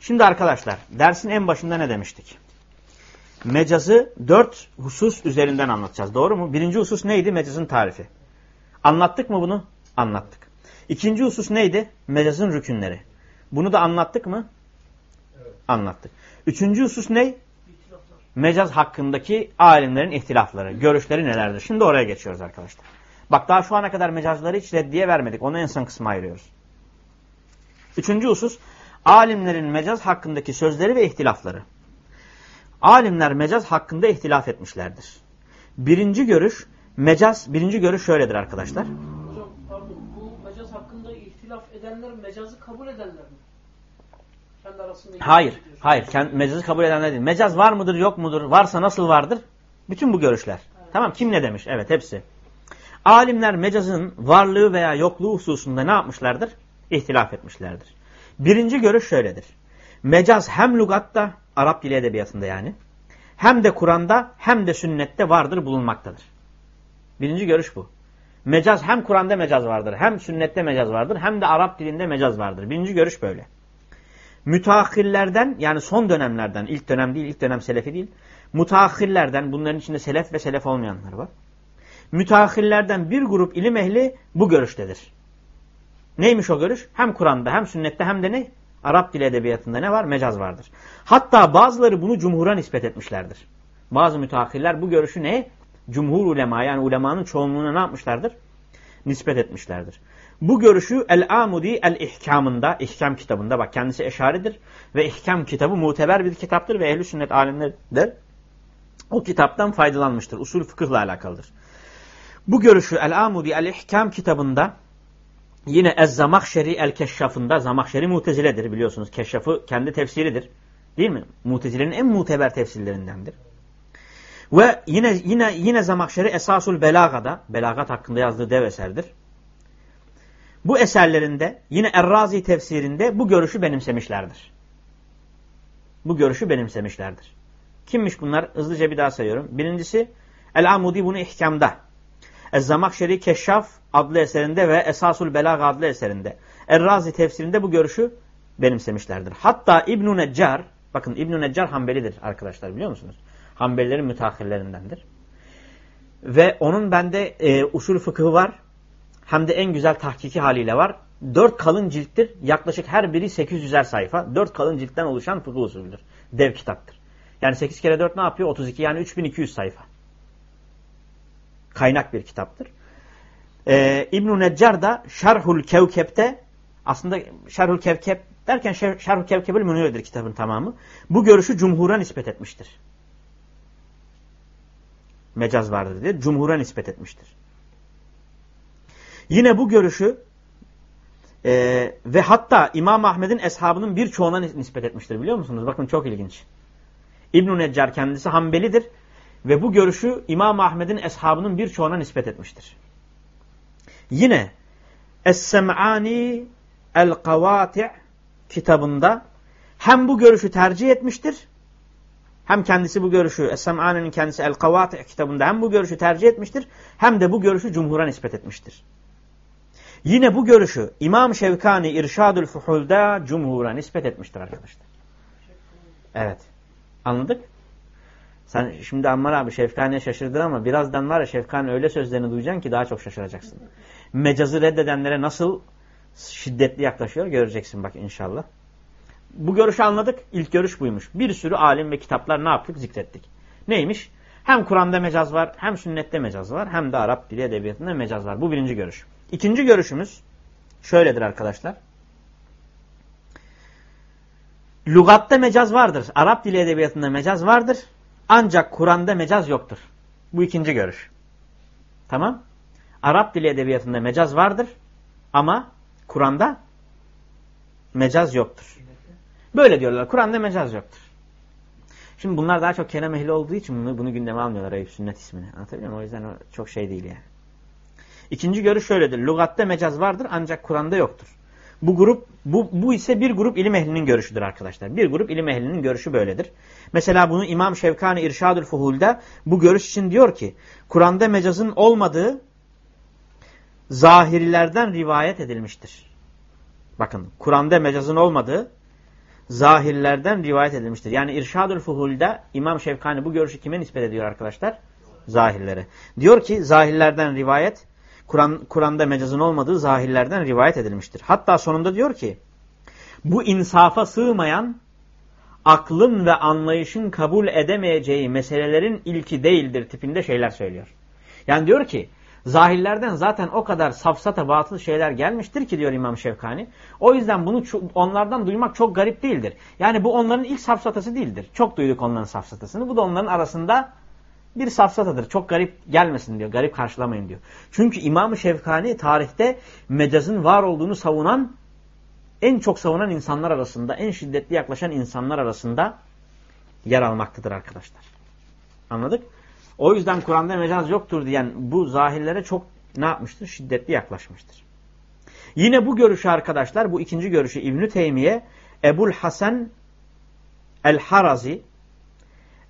Şimdi arkadaşlar dersin en başında ne demiştik? Mecazı dört husus üzerinden anlatacağız. Doğru mu? Birinci husus neydi? Mecazın tarifi. Anlattık mı bunu? Anlattık. İkinci husus neydi? Mecazın rükünleri. Bunu da anlattık mı? Evet. Anlattık. Üçüncü husus ne? Mecaz hakkındaki alimlerin ihtilafları, görüşleri nelerdir? Şimdi oraya geçiyoruz arkadaşlar. Bak daha şu ana kadar mecazları hiç reddiye vermedik. Onu en son kısma ayırıyoruz. Üçüncü husus, alimlerin mecaz hakkındaki sözleri ve ihtilafları. Alimler mecaz hakkında ihtilaf etmişlerdir. Birinci görüş, mecaz, birinci görüş şöyledir arkadaşlar. Hocam pardon, bu mecaz hakkında ihtilaf edenler mecazı kabul edenler mi? Kendi arasında hayır, hayır. Kend, mecazı kabul edenler değil. Mecaz var mıdır, yok mudur? Varsa nasıl vardır? Bütün bu görüşler. Evet. Tamam, kim ne demiş? Evet, hepsi. Alimler mecazın varlığı veya yokluğu hususunda ne yapmışlardır? İhtilaf etmişlerdir. Birinci görüş şöyledir. Mecaz hem lugatta, Arap dili edebiyatında yani, hem de Kur'an'da hem de sünnette vardır bulunmaktadır. Birinci görüş bu. Mecaz hem Kur'an'da mecaz vardır, hem sünnette mecaz vardır, hem de Arap dilinde mecaz vardır. Birinci görüş böyle. Müteahhirlerden yani son dönemlerden, ilk dönem değil, ilk dönem selefi değil, mutahhirlerden, bunların içinde selef ve selef olmayanlar var. Müteahhirlerden bir grup ilim ehli bu görüştedir. Neymiş o görüş? Hem Kur'an'da hem sünnette hem de ne? Arap dili edebiyatında ne var? Mecaz vardır. Hatta bazıları bunu cumhura nispet etmişlerdir. Bazı müteahhirler bu görüşü ne? Cumhur ulema yani ulemanın çoğunluğuna ne yapmışlardır? Nispet etmişlerdir. Bu görüşü El-Amudi El-İhkam'ında, İhkam kitabında bak kendisi eşaridir ve İhkam kitabı muteber bir kitaptır ve ehl sünnet alimleri de o kitaptan faydalanmıştır. Usul fıkıhla alakalıdır. Bu görüşü El-Amudi El-İhkam kitabında Yine Ez-Zamakşeri El-Keşşaf'ında Zamakşeri muteziledir biliyorsunuz. Keşşafı kendi tefsiridir. Değil mi? Mutezilerin en muteber tefsirlerindendir. Ve yine yine yine Zamakşeri Esasul Belaga'da belagat hakkında yazdığı dev eserdir. Bu eserlerinde yine Errazi tefsirinde bu görüşü benimsemişlerdir. Bu görüşü benimsemişlerdir. Kimmiş bunlar? Hızlıca bir daha sayıyorum. Birincisi El-Amudi bunu ihkamda. Ez-Zamakşeri Keşşaf adlı eserinde ve Esasul Belag adlı eserinde. Errazi tefsirinde bu görüşü benimsemişlerdir. Hatta İbn-i Neccar, bakın İbn-i Neccar Hanbelidir arkadaşlar biliyor musunuz? Hanbelilerin müteahhirlerindendir. Ve onun bende e, usul fıkıhı var. Hem de en güzel tahkiki haliyle var. Dört kalın cilttir. Yaklaşık her biri 800'er sayfa. Dört kalın ciltten oluşan fıkıh usulüdür. Dev kitaptır. Yani 8 kere 4 ne yapıyor? 32 yani 3200 sayfa. Kaynak bir kitaptır e, İbn-i Neccar da Şerhul Kevkep'te aslında Şerhul Kevkep derken Şerhul Kevkep'ül Münir'dir kitabın tamamı. Bu görüşü cumhura nispet etmiştir. Mecaz vardır diye cumhura nispet etmiştir. Yine bu görüşü e, ve hatta İmam Ahmed'in eshabının birçoğuna nispet etmiştir biliyor musunuz? Bakın çok ilginç. İbn-i Neccar kendisi Hanbelidir ve bu görüşü İmam Ahmed'in eshabının birçoğuna nispet etmiştir. Yine Es-Sem'ani El-Kavati' kitabında hem bu görüşü tercih etmiştir hem kendisi bu görüşü Es-Sem'ani'nin kendisi El-Kavati' kitabında hem bu görüşü tercih etmiştir hem de bu görüşü cumhura nispet etmiştir. Yine bu görüşü İmam Şevkani İrşadül Fuhul'da cumhura nispet etmiştir arkadaşlar. Evet. Anladık? Sen şimdi Ammar abi Şevkani'ye şaşırdın ama birazdan var ya Şevkani öyle sözlerini duyacaksın ki daha çok şaşıracaksın mecazı reddedenlere nasıl şiddetli yaklaşıyor göreceksin bak inşallah. Bu görüşü anladık. İlk görüş buymuş. Bir sürü alim ve kitaplar ne yaptık? Zikrettik. Neymiş? Hem Kur'an'da mecaz var, hem sünnette mecaz var, hem de Arap dili edebiyatında mecaz var. Bu birinci görüş. İkinci görüşümüz şöyledir arkadaşlar. Lugatta mecaz vardır. Arap dili edebiyatında mecaz vardır. Ancak Kur'an'da mecaz yoktur. Bu ikinci görüş. Tamam. Arap dili edebiyatında mecaz vardır. Ama Kur'an'da mecaz yoktur. Böyle diyorlar. Kur'an'da mecaz yoktur. Şimdi bunlar daha çok kelam ehli olduğu için bunu, bunu gündeme almıyorlar Eyüp sünnet ismini. Anlatabiliyor muyum? O yüzden o çok şey değil yani. İkinci görüş şöyledir. Lugatta mecaz vardır ancak Kur'an'da yoktur. Bu grup bu, bu ise bir grup ilim ehlinin görüşüdür arkadaşlar. Bir grup ilim ehlinin görüşü böyledir. Mesela bunu İmam Şevkani İrşadül Fuhul'da bu görüş için diyor ki Kur'an'da mecazın olmadığı zahirilerden rivayet edilmiştir. Bakın Kur'an'da mecazın olmadığı zahirlerden rivayet edilmiştir. Yani İrşadül Fuhul'da İmam Şevkani bu görüşü kime nispet ediyor arkadaşlar? Zahirlere. Diyor ki zahirlerden rivayet Kur'an'da Kur mecazın olmadığı zahirlerden rivayet edilmiştir. Hatta sonunda diyor ki bu insafa sığmayan aklın ve anlayışın kabul edemeyeceği meselelerin ilki değildir tipinde şeyler söylüyor. Yani diyor ki zahirlerden zaten o kadar safsata batıl şeyler gelmiştir ki diyor İmam Şevkani. O yüzden bunu onlardan duymak çok garip değildir. Yani bu onların ilk safsatası değildir. Çok duyduk onların safsatasını. Bu da onların arasında bir safsatadır. Çok garip gelmesin diyor. Garip karşılamayın diyor. Çünkü İmam Şevkani tarihte mecazın var olduğunu savunan en çok savunan insanlar arasında, en şiddetli yaklaşan insanlar arasında yer almaktadır arkadaşlar. Anladık? O yüzden Kur'an'da mecaz yoktur diyen bu zahirlere çok ne yapmıştır? Şiddetli yaklaşmıştır. Yine bu görüşü arkadaşlar, bu ikinci görüşü İbn-i Teymiye, Ebul Hasan el-Harazi,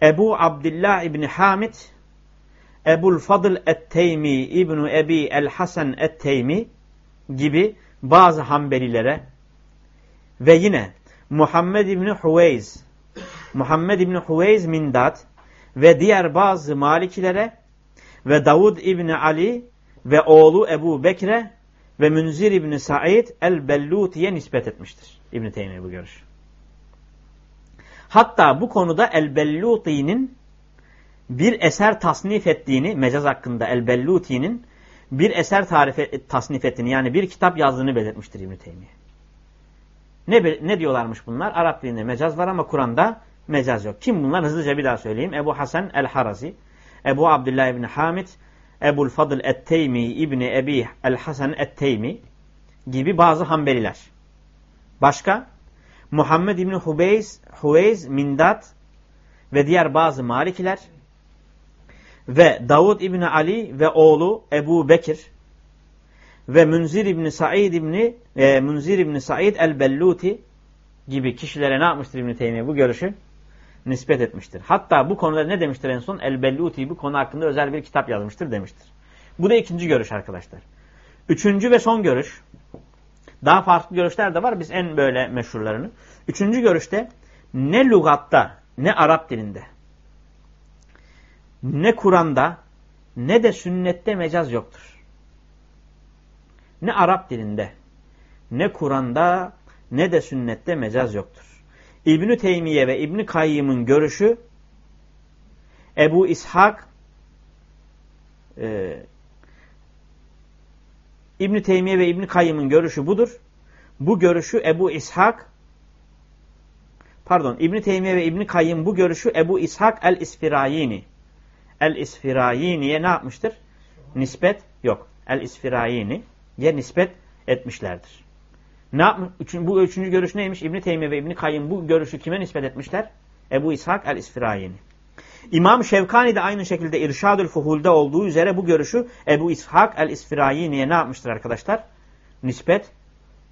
Ebu Abdullah İbni Hamid, Ebul Fadıl et-Teymi İbni Ebi el-Hasan et-Teymi gibi bazı Hanbelilere ve yine Muhammed İbni Huveyz, Muhammed İbni Huveyz Mindat ve diğer bazı Malikilere ve Davud İbni Ali ve oğlu Ebu Bekre ve Münzir İbni Said el-Belluti'ye nispet etmiştir. İbni Teymiye bu görüş. Hatta bu konuda El-Belluti'nin bir eser tasnif ettiğini, mecaz hakkında El-Belluti'nin bir eser tarif et, tasnif ettiğini yani bir kitap yazdığını belirtmiştir İbn-i Teymiye. Ne, ne diyorlarmış bunlar? Arap dilinde mecaz var ama Kur'an'da mecaz yok. Kim bunlar? Hızlıca bir daha söyleyeyim. Ebu Hasan el-Harazi, Ebu Abdullah ibn Hamid, Ebu'l Fadıl et-Teymi İbni Ebi el-Hasan et-Teymi gibi bazı Hanbeliler. Başka? Muhammed İbni Hubeyz, Huveyz, Mindat ve diğer bazı Malikiler ve Davud İbni Ali ve oğlu Ebu Bekir ve Münzir İbni Said İbni e, Münzir İbni Said el-Belluti gibi kişilere ne yapmıştır İbni Teymiye bu görüşü? Nispet etmiştir. Hatta bu konuda ne demiştir en son? El-Belluti bu konu hakkında özel bir kitap yazmıştır demiştir. Bu da ikinci görüş arkadaşlar. Üçüncü ve son görüş. Daha farklı görüşler de var. Biz en böyle meşhurlarını. Üçüncü görüşte ne lugatta ne Arap dilinde ne Kur'an'da ne de sünnette mecaz yoktur. Ne Arap dilinde ne Kur'an'da ne de sünnette mecaz yoktur. İbn-i Teymiye ve İbn-i Kayyım'ın görüşü Ebu İshak e, İbn Teymiye ve İbn Kayyım'ın görüşü budur. Bu görüşü Ebu İshak pardon İbn Teymiye ve İbn Kayyım bu görüşü Ebu İshak el-İsfirayini el-İsfirayini'ye ne yapmıştır? Nispet yok. El-İsfirayini ye nispet etmişlerdir. Ne yapmış? Bu üçüncü görüş neymiş? İbn Teymiye ve İbn Kayyım bu görüşü kime nispet etmişler? Ebu İshak el-İsfirayini. İmam Şevkani de aynı şekilde İrşadül Fuhul'da olduğu üzere bu görüşü Ebu İshak el-İsfirayini'ye ne yapmıştır arkadaşlar? Nispet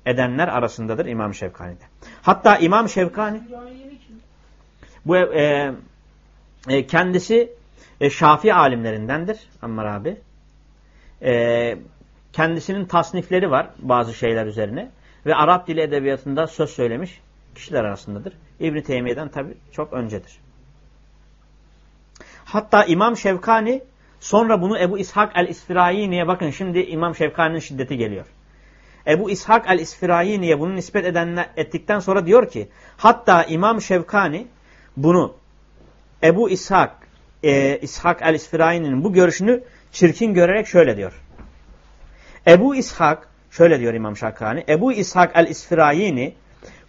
edenler arasındadır İmam Şevkani'de. Hatta İmam Şevkani bu e, e, kendisi e, Şafii alimlerindendir Ammar abi. E, kendisinin tasnifleri var bazı şeyler üzerine ve Arap dili edebiyatında söz söylemiş kişiler arasındadır. İbn Teymiye'den tabi çok öncedir. Hatta İmam Şevkani sonra bunu Ebu İshak el-İsfirayini'ye bakın şimdi İmam Şevkani'nin şiddeti geliyor. Ebu İshak el-İsfirayini'ye bunu nispet eden, ettikten sonra diyor ki hatta İmam Şevkani bunu Ebu İshak e, İshak el-İsfirayini'nin bu görüşünü çirkin görerek şöyle diyor. Ebu İshak şöyle diyor İmam Şevkani Ebu İshak el-İsfirayini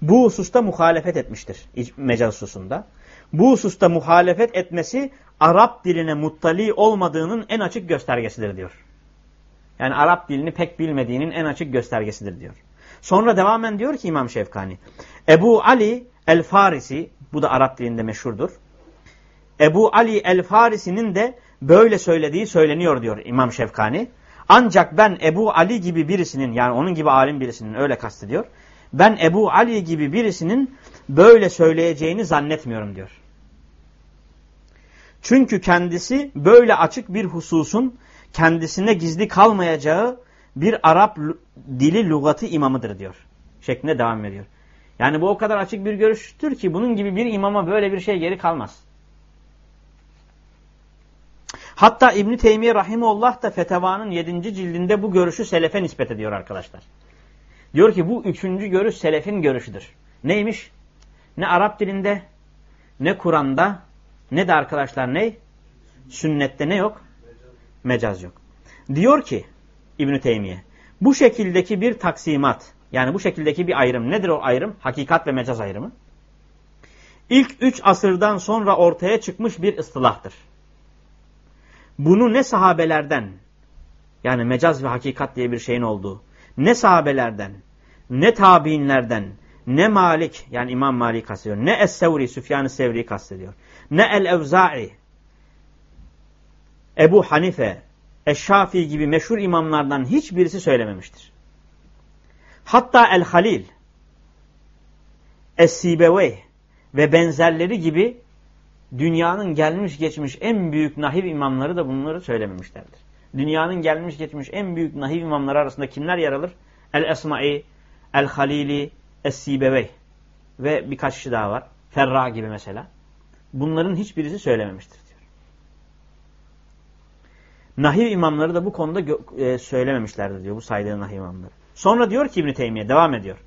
bu hususta muhalefet etmiştir mecaz hususunda. Bu hususta muhalefet etmesi Arap diline muttali olmadığının en açık göstergesidir diyor. Yani Arap dilini pek bilmediğinin en açık göstergesidir diyor. Sonra devamen diyor ki İmam Şevkani. Ebu Ali el-Farisi, bu da Arap dilinde meşhurdur. Ebu Ali el-Farisi'nin de böyle söylediği söyleniyor diyor İmam Şevkani. Ancak ben Ebu Ali gibi birisinin yani onun gibi alim birisinin öyle kastediyor. Ben Ebu Ali gibi birisinin böyle söyleyeceğini zannetmiyorum diyor. Çünkü kendisi böyle açık bir hususun kendisine gizli kalmayacağı bir Arap dili lügatı imamıdır diyor. Şeklinde devam ediyor. Yani bu o kadar açık bir görüştür ki bunun gibi bir imama böyle bir şey geri kalmaz. Hatta İbn-i Teymiye Rahimullah da Feteva'nın 7. cildinde bu görüşü selefe nispet ediyor arkadaşlar. Diyor ki bu üçüncü görüş selefin görüşüdür. Neymiş? Ne Arap dilinde, ne Kur'an'da, ne de arkadaşlar ne? Sünnette ne yok? Mecaz yok. Diyor ki İbn-i Teymiye, bu şekildeki bir taksimat, yani bu şekildeki bir ayrım. Nedir o ayrım? Hakikat ve mecaz ayrımı. İlk üç asırdan sonra ortaya çıkmış bir ıstılahtır. Bunu ne sahabelerden, yani mecaz ve hakikat diye bir şeyin olduğu, ne sahabelerden, ne tabiinlerden, ne Malik, yani İmam Malik kastediyor, ne Es-Sevri, Süfyan-ı Sevri kastediyor, ne El-Evza'i, Ebu Hanife, Eşşafi gibi meşhur imamlardan hiçbirisi söylememiştir. Hatta El-Halil, Es-Sibevey ve benzerleri gibi dünyanın gelmiş geçmiş en büyük nahiv imamları da bunları söylememişlerdir. Dünyanın gelmiş geçmiş en büyük nahiv imamları arasında kimler yer alır? El-Esma'i, El-Halili, Es-Sibevey ve birkaç kişi daha var. Ferra gibi mesela. Bunların hiçbirisi söylememiştir diyor. Nahiv imamları da bu konuda e, söylememişlerdir diyor bu saydığı nahiv imamları. Sonra diyor ki İbn-i Teymiye devam ediyor.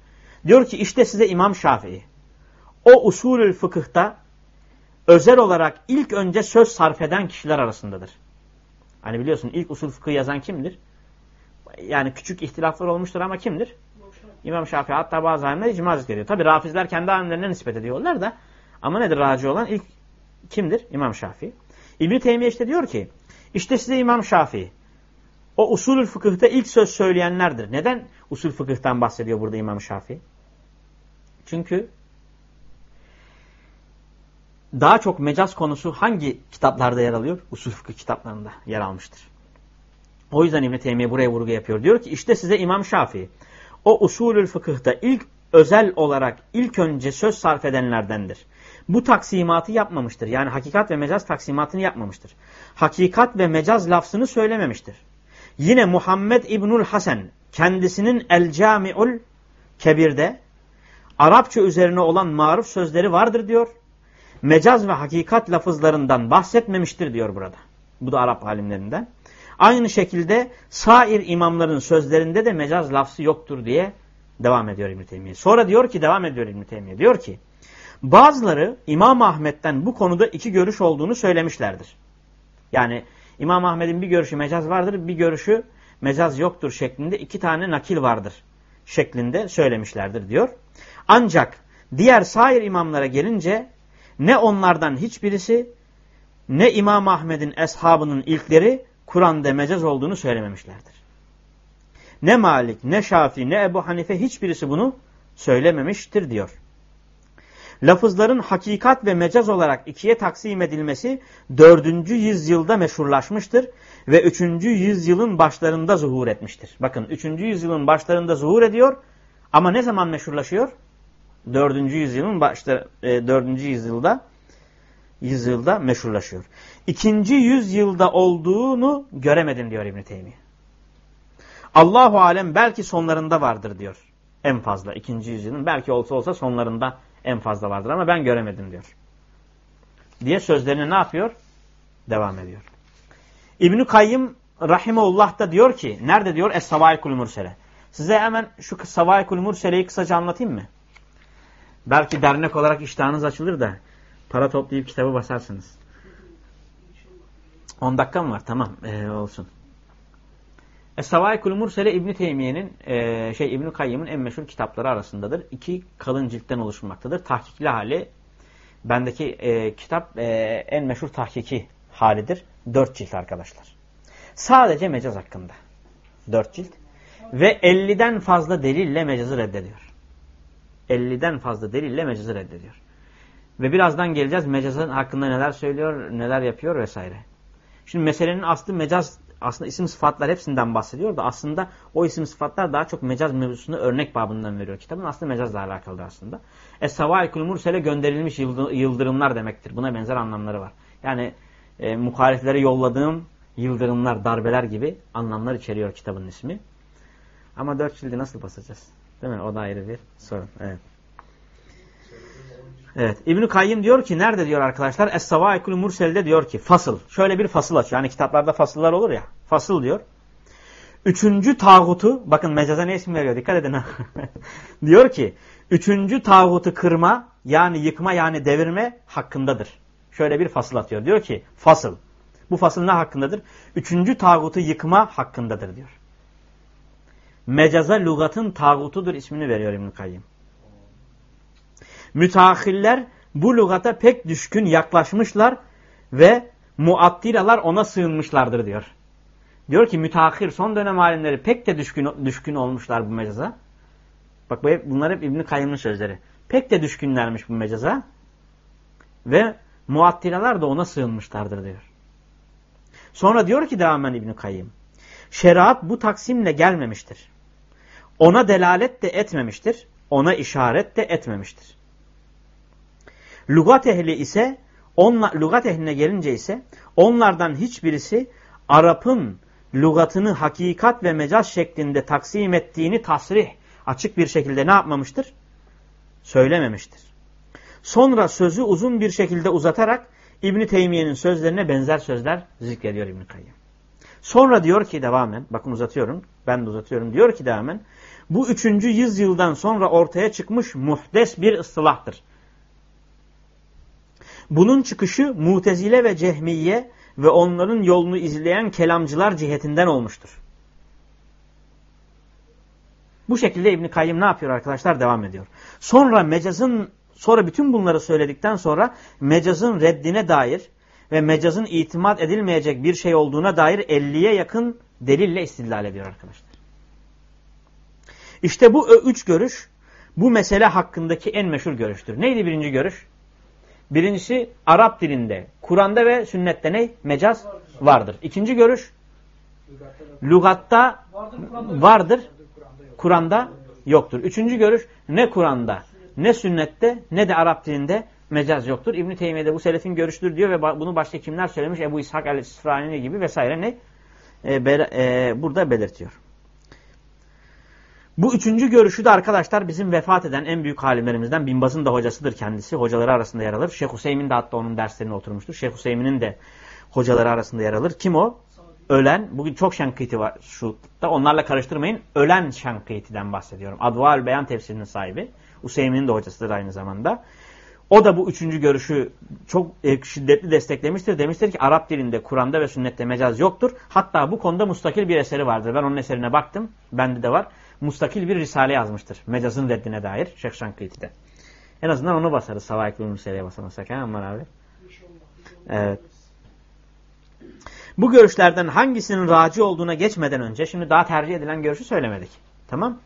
Diyor ki işte size İmam Şafii. O usulül fıkıhta özel olarak ilk önce söz sarf eden kişiler arasındadır. Hani biliyorsun ilk usul fıkıh yazan kimdir? Yani küçük ihtilaflar olmuştur ama kimdir? İmam Şafii hatta bazı alimler icma zikrediyor. Tabi rafizler kendi alimlerine nispet ediyorlar da ama nedir raci olan ilk kimdir? İmam Şafii. İbn-i Teymiye işte diyor ki işte size İmam Şafii. O usulül fıkıhta ilk söz söyleyenlerdir. Neden usul fıkıhtan bahsediyor burada İmam Şafii? Çünkü daha çok mecaz konusu hangi kitaplarda yer alıyor? Usul fıkıh kitaplarında yer almıştır. O yüzden İbn-i Teymiye buraya vurgu yapıyor. Diyor ki işte size İmam Şafii. O usulül fıkıhta ilk özel olarak ilk önce söz sarf edenlerdendir. Bu taksimatı yapmamıştır. Yani hakikat ve mecaz taksimatını yapmamıştır. Hakikat ve mecaz lafzını söylememiştir. Yine Muhammed İbnül Hasan kendisinin El Cami'ul Kebir'de Arapça üzerine olan maruf sözleri vardır diyor. Mecaz ve hakikat lafızlarından bahsetmemiştir diyor burada. Bu da Arap alimlerinden. Aynı şekilde sair imamların sözlerinde de mecaz lafzı yoktur diye devam ediyor İbn-i. Sonra diyor ki devam ediyor İbn-i. Diyor ki bazıları İmam Ahmet'ten bu konuda iki görüş olduğunu söylemişlerdir. Yani İmam Ahmet'in bir görüşü mecaz vardır, bir görüşü mecaz yoktur şeklinde iki tane nakil vardır şeklinde söylemişlerdir diyor. Ancak diğer sair imamlara gelince ne onlardan hiçbirisi ne İmam Ahmet'in eshabının ilkleri Kur'an'da mecaz olduğunu söylememişlerdir. Ne Malik, ne Şafii, ne Ebu Hanife hiçbirisi bunu söylememiştir diyor. Lafızların hakikat ve mecaz olarak ikiye taksim edilmesi dördüncü yüzyılda meşhurlaşmıştır ve üçüncü yüzyılın başlarında zuhur etmiştir. Bakın üçüncü yüzyılın başlarında zuhur ediyor ama ne zaman meşhurlaşıyor? Dördüncü yüzyılın başta, e, dördüncü yüzyılda yüzyılda meşhurlaşıyor. İkinci yüzyılda olduğunu göremedim diyor İbn-i Teymiye. Allahu alem belki sonlarında vardır diyor. En fazla ikinci yüzyılın belki olsa olsa sonlarında en fazla vardır ama ben göremedim diyor. Diye sözlerini ne yapıyor? Devam ediyor. İbn-i Kayyım Rahimeullah da diyor ki, nerede diyor? Es-Savaikul Mursele. Size hemen şu Savaykul Mursele'yi kısaca anlatayım mı? Belki dernek olarak iştahınız açılır da para toplayıp kitabı basarsınız. 10 dakika mı var? Tamam. Ee, olsun. Es-Savaykul Mursele İbn Teymiye'nin e, şey İbn Kayyım'ın en meşhur kitapları arasındadır. İki kalın ciltten oluşmaktadır. Tahkikli hali bendeki e, kitap e, en meşhur tahkiki halidir. Dört cilt arkadaşlar. Sadece mecaz hakkında. Dört cilt. Ve 50'den fazla delille mecazı reddediyor. 50'den fazla delille mecazı reddediyor. Ve birazdan geleceğiz mecazın hakkında neler söylüyor, neler yapıyor vesaire. Şimdi meselenin aslı mecaz, aslında isim sıfatlar hepsinden bahsediyor da aslında o isim sıfatlar daha çok mecaz mevzusunu örnek babından veriyor kitabın. Aslında mecazla alakalı aslında. Es-Savaikul Mursele gönderilmiş yıldırımlar demektir. Buna benzer anlamları var. Yani e, muhaliflere yolladığım yıldırımlar, darbeler gibi anlamlar içeriyor kitabın ismi. Ama dört cildi nasıl basacağız? Değil mi? O da ayrı bir sorun. Evet. Evet. İbn-i Kayyım diyor ki nerede diyor arkadaşlar? Es-Savaikul Mursel'de diyor ki fasıl. Şöyle bir fasıl açıyor. Yani kitaplarda fasıllar olur ya. Fasıl diyor. Üçüncü tağutu bakın mecaza ne isim veriyor dikkat edin. *laughs* diyor ki üçüncü tağutu kırma yani yıkma yani devirme hakkındadır. Şöyle bir fasıl atıyor. Diyor ki fasıl. Bu fasıl ne hakkındadır? Üçüncü tağutu yıkma hakkındadır diyor. Mecaza lügatın tağutudur ismini veriyor İbn-i Kayyım. Müteahhiller bu lügata pek düşkün yaklaşmışlar ve muattilalar ona sığınmışlardır diyor. Diyor ki müteahhir son dönem alimleri pek de düşkün, düşkün olmuşlar bu mecaza. Bak bunlar hep İbn-i Kayyım'ın sözleri. Pek de düşkünlermiş bu mecaza. Ve muattilalar da ona sığınmışlardır diyor. Sonra diyor ki devamen İbn-i Kayyım. Şeriat bu taksimle gelmemiştir. Ona delalet de etmemiştir. Ona işaret de etmemiştir. Lugat ehli ise onla, lugat ehline gelince ise onlardan hiçbirisi Arap'ın lugatını hakikat ve mecaz şeklinde taksim ettiğini tasrih açık bir şekilde ne yapmamıştır? Söylememiştir. Sonra sözü uzun bir şekilde uzatarak İbn Teymiye'nin sözlerine benzer sözler zikrediyor İbn Kayyım. Sonra diyor ki devamen, bakın uzatıyorum, ben de uzatıyorum. Diyor ki devamen, bu üçüncü yüzyıldan sonra ortaya çıkmış muhdes bir ıstılahtır. Bunun çıkışı mutezile ve cehmiye ve onların yolunu izleyen kelamcılar cihetinden olmuştur. Bu şekilde İbn Kayyım ne yapıyor arkadaşlar? Devam ediyor. Sonra mecazın sonra bütün bunları söyledikten sonra mecazın reddine dair ve mecazın itimat edilmeyecek bir şey olduğuna dair 50'ye yakın delille istidlal ediyor arkadaşlar. İşte bu üç görüş bu mesele hakkındaki en meşhur görüştür. Neydi birinci görüş? Birincisi Arap dilinde, Kur'an'da ve sünnette ne? Mecaz vardır. İkinci görüş lügatta vardır, Kur'an'da yoktur. Üçüncü görüş ne Kur'an'da, ne sünnette, ne de Arap dilinde mecaz yoktur. İbn-i Teymiye de bu selefin görüştür diyor ve bunu başka kimler söylemiş? Ebu İshak el-İsrani gibi vesaire ne? E, be, e, burada belirtiyor. Bu üçüncü görüşü de arkadaşlar bizim vefat eden en büyük alimlerimizden Binbaz'ın da hocasıdır kendisi. Hocaları arasında yer alır. Şeyh Hüseyin de hatta onun derslerine oturmuştur. Şeyh Hüseyin'in de hocaları arasında yer alır. Kim o? Ölen. Bugün çok şankiti var şu da onlarla karıştırmayın. Ölen şankitiden bahsediyorum. Adval Beyan tefsirinin sahibi. Hüseyin'in de hocasıdır aynı zamanda. O da bu üçüncü görüşü çok e, şiddetli desteklemiştir. Demiştir ki Arap dilinde, Kur'an'da ve sünnette mecaz yoktur. Hatta bu konuda mustakil bir eseri vardır. Ben onun eserine baktım. Bende de var mustakil bir risale yazmıştır. Mecazın reddine dair Şeyh Şankiti'de. En azından onu basarız. Savaik Ülmüsele'ye basamazsak. He Ammar abi? Evet. Bu görüşlerden hangisinin raci olduğuna geçmeden önce, şimdi daha tercih edilen görüşü söylemedik. Tamam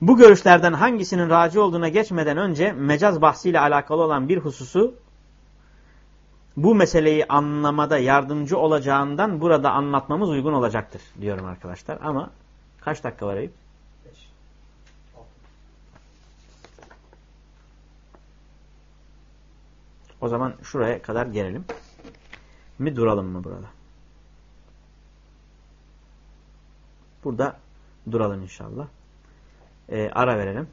Bu görüşlerden hangisinin raci olduğuna geçmeden önce mecaz bahsiyle alakalı olan bir hususu bu meseleyi anlamada yardımcı olacağından burada anlatmamız uygun olacaktır diyorum arkadaşlar. Ama kaç dakika var Eyüp? O zaman şuraya kadar gelelim. Mi duralım mı burada? Burada duralım inşallah. Ee, ara verelim.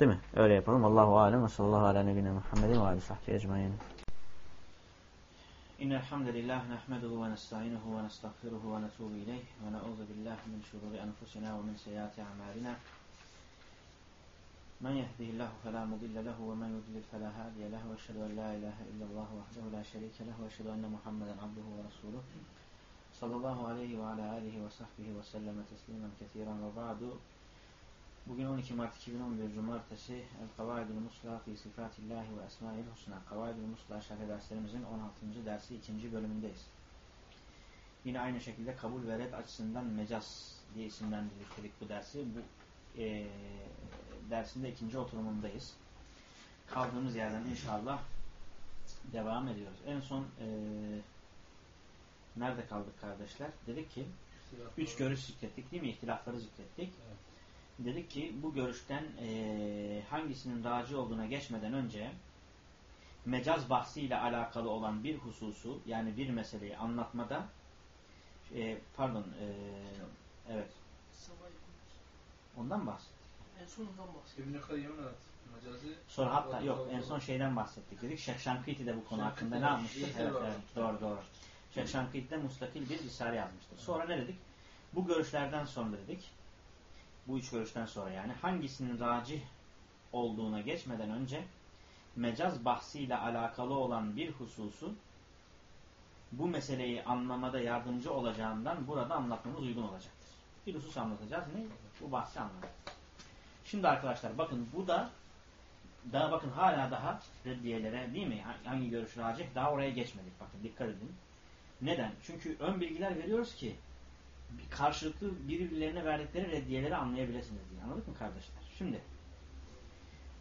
Değil mi? Öyle yapalım. Allahu alem ve sallallahu ala nebine Muhammedin ve aleyhi sahbihi ecmain. İnne elhamdülillah nehmeduhu ve nesta'inuhu ve nestağfiruhu ve netubu ileyh ve na'udhu billahi min şururi enfusina ve min seyyati amalina. من يهده الله فلا مضل له ومن يضلل فلا هادي له واشهد ان لا اله الا الله وحده لا شريك له واشهد ان محمدا عبده ورسوله صلى الله aleyhi ve ala alihi ve sahbihi ve selleme teslimen kesiren ve ba'du. Bugün 12 Mart 2011 Cumartesi El-Kavaidul Musla fi sifatillahi ve esmail husna Kavaidul Musla şerh derslerimizin 16. dersi 2. bölümündeyiz. Yine aynı şekilde kabul ve red açısından mecaz diye isimlendirdik bu dersi. Bu e, dersinde ikinci oturumundayız. Kaldığımız yerden inşallah devam ediyoruz. En son e, nerede kaldık kardeşler? Dedik ki üç görüş zikrettik değil mi? İhtilafları zikrettik. Evet. Dedik ki bu görüşten e, hangisinin raci olduğuna geçmeden önce mecaz bahsiyle alakalı olan bir hususu yani bir meseleyi anlatmada e, pardon e, evet ondan bahsettik. En son ondan bahsediyor. İbn-i Kayyım'ın evet. Mecazi Sonra hatta yok en son şeyden bahsettik dedik. Şeyh Şankiti de bu konu hakkında ne yapmıştır? Evet, doğru. evet doğru doğru. Şeyh Şankiti de mustakil bir risale yazmıştır. Sonra ne dedik? Bu görüşlerden sonra dedik. Bu üç görüşten sonra yani hangisinin racih olduğuna geçmeden önce mecaz bahsiyle alakalı olan bir hususu bu meseleyi anlamada yardımcı olacağından burada anlatmamız uygun olacaktır. Bir husus anlatacağız. Ne? Bu bahsi anlatacağız. Şimdi arkadaşlar bakın bu da daha bakın hala daha reddiyelere değil mi? Hangi görüş racih? Daha oraya geçmedik. Bakın dikkat edin. Neden? Çünkü ön bilgiler veriyoruz ki karşılıklı birbirlerine verdikleri reddiyeleri anlayabilirsiniz diye. Anladık mı kardeşler? Şimdi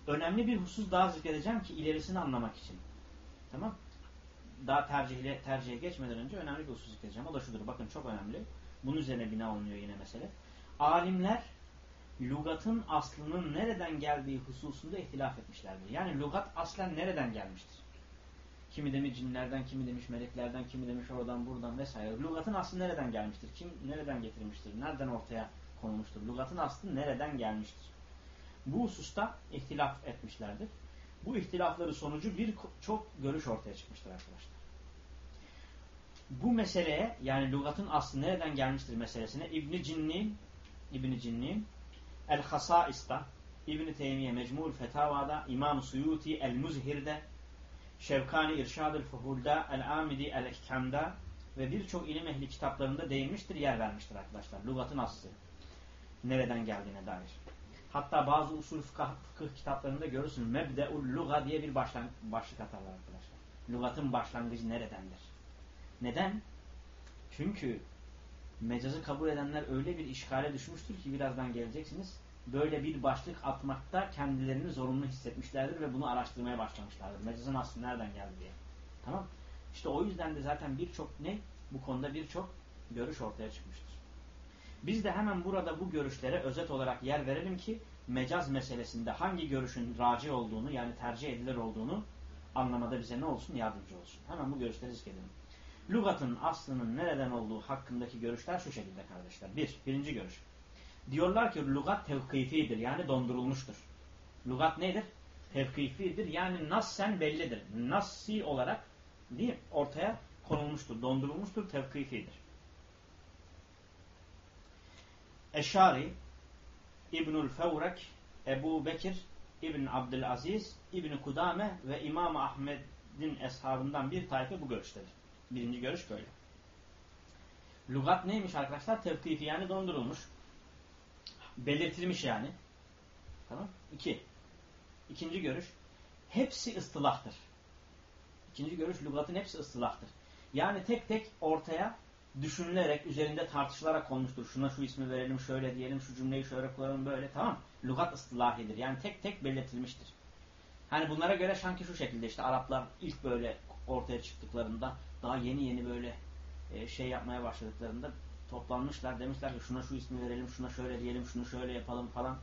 önemli bir husus daha zikredeceğim ki ilerisini anlamak için. Tamam? Daha tercihle, tercihe geçmeden önce önemli bir husus zikredeceğim. O da şudur. Bakın çok önemli. Bunun üzerine bina olunuyor yine mesele. Alimler lugatın aslının nereden geldiği hususunda ihtilaf etmişlerdir. Yani lugat aslen nereden gelmiştir? Kimi demiş cinlerden, kimi demiş meleklerden, kimi demiş oradan buradan vesaire. Lugatın aslı nereden gelmiştir? Kim nereden getirmiştir? Nereden ortaya konulmuştur? Lugatın aslı nereden gelmiştir? Bu hususta ihtilaf etmişlerdir. Bu ihtilafları sonucu bir çok görüş ortaya çıkmıştır arkadaşlar. Bu meseleye yani lugatın aslı nereden gelmiştir meselesine İbn Cinni İbn Cinni El-Hasais'ta İbn Teymiye Mecmul Fetava'da İmam Suyuti El-Muzhir'de Şevkani İrşad-ül Fuhul'da El-Amidi El-İhkam'da ve birçok ilim ehli kitaplarında değinmiştir, yer vermiştir arkadaşlar. Lugatın aslı. Nereden geldiğine dair. Hatta bazı usul fıkıh, fıkıh kitaplarında görürsün. Mebde'ul luga diye bir başlan, başlık atarlar arkadaşlar. Lugatın başlangıcı neredendir? Neden? Çünkü mecazı kabul edenler öyle bir işgale düşmüştür ki birazdan geleceksiniz. Böyle bir başlık atmakta kendilerini zorunlu hissetmişlerdir ve bunu araştırmaya başlamışlardır. Mecazın aslı nereden geldi diye. Tamam İşte o yüzden de zaten birçok ne? Bu konuda birçok görüş ortaya çıkmıştır. Biz de hemen burada bu görüşlere özet olarak yer verelim ki mecaz meselesinde hangi görüşün raci olduğunu yani tercih edilir olduğunu anlamada bize ne olsun? Yardımcı olsun. Hemen bu görüşleri zikredelim. Lugatın aslının nereden olduğu hakkındaki görüşler şu şekilde kardeşler. Bir, birinci görüş. Diyorlar ki lugat tevkifidir yani dondurulmuştur. Lugat nedir? Tevkifidir yani nassen bellidir. Nassi olarak değil mi? ortaya konulmuştur, dondurulmuştur, tevkifidir. Eşari, İbnül Fevrek, Ebu Bekir, İbn Abdülaziz, İbn Kudame ve İmam Ahmed'in eshabından bir tayfa bu görüştedir. Birinci görüş böyle. Lugat neymiş arkadaşlar? Tevkifi yani dondurulmuş. Belirtilmiş yani. Tamam. İki. İkinci görüş. Hepsi ıstılahtır. İkinci görüş lugatın hepsi ıstılahtır. Yani tek tek ortaya düşünülerek, üzerinde tartışılarak konmuştur. Şuna şu ismi verelim, şöyle diyelim, şu cümleyi şöyle kuralım böyle. Tamam Lugat ıstılahidir. Yani tek tek belirtilmiştir. Hani bunlara göre sanki şu şekilde işte Araplar ilk böyle ortaya çıktıklarında daha yeni yeni böyle e, şey yapmaya başladıklarında toplanmışlar. Demişler ki şuna şu ismi verelim, şuna şöyle diyelim, şunu şöyle yapalım falan.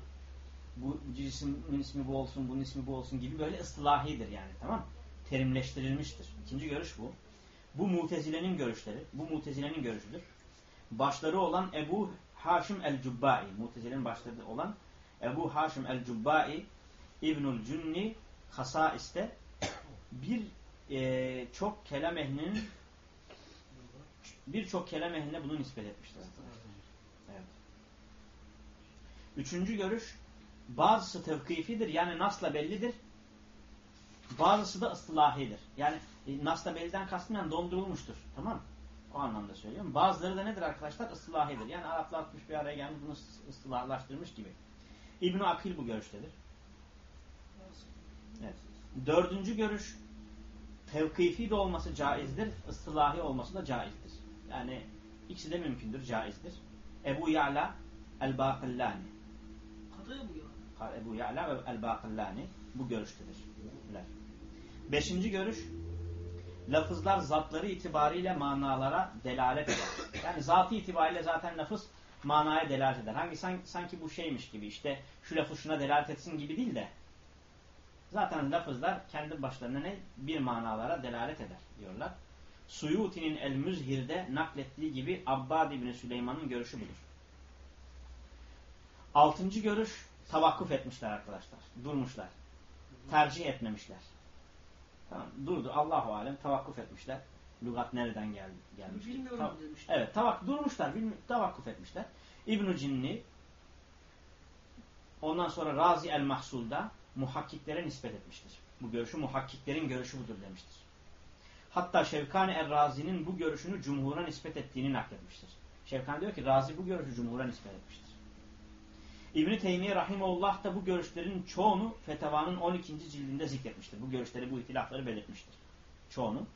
Bu cismin ismi bu olsun, bunun ismi bu olsun gibi böyle ıstılahidir yani tamam Terimleştirilmiştir. İkinci görüş bu. Bu mutezilenin görüşleri. Bu mutezilenin görüşüdür. Başları olan Ebu Haşim el-Cubbai. Mutezilenin başları olan Ebu Haşim el-Cubbai İbnül Cünni Hasais'te bir e, çok kelam ehlinin birçok kelam ehline bunu nispet etmiştir. Evet. Üçüncü görüş bazısı tevkifidir yani nasla bellidir. Bazısı da ıstılahidir. Yani e, nasla belliden kastım yani dondurulmuştur. Tamam O anlamda söylüyorum. Bazıları da nedir arkadaşlar? Istılahidir. Yani Araplar atmış bir araya gelmiş bunu ıstılahlaştırmış gibi. ibn Akil bu görüştedir. Evet. Dördüncü görüş tevkifi de olması caizdir, ıstılahi olması da caizdir. Yani ikisi de mümkündür, caizdir. Ebu Ya'la el-Baqillani. Ebu Ya'la ve el-Baqillani bu görüştedir. Beşinci görüş lafızlar zatları itibariyle manalara delalet eder. Yani zatı itibariyle zaten lafız manaya delalet eder. Hangi sanki, sanki bu şeymiş gibi işte şu lafı şuna delalet etsin gibi değil de zaten lafızlar kendi başlarına ne? Bir manalara delalet eder diyorlar. Suyuti'nin El-Müzhir'de naklettiği gibi Abbad İbni Süleyman'ın görüşü budur. Altıncı görüş tavakkuf etmişler arkadaşlar. Durmuşlar. Tercih etmemişler. Tamam, durdu. Allahu alem tavakkuf etmişler. Lugat nereden geldi, gelmiş? Bilmiyorum Ta demişler. Evet, tavak durmuşlar, tavakkuf etmişler. İbn Cinni ondan sonra Razi el Mahsul'da muhakkiklere nispet etmiştir. Bu görüşü muhakkiklerin görüşü budur demiştir. Hatta Şevkani el-Razi'nin bu görüşünü cumhura nispet ettiğini nakletmiştir. Şevkani diyor ki Razi bu görüşü cumhura nispet etmiştir. İbn-i Teymiye Rahimullah da bu görüşlerin çoğunu Fetava'nın 12. cildinde zikretmiştir. Bu görüşleri, bu ihtilafları belirtmiştir. Çoğunu.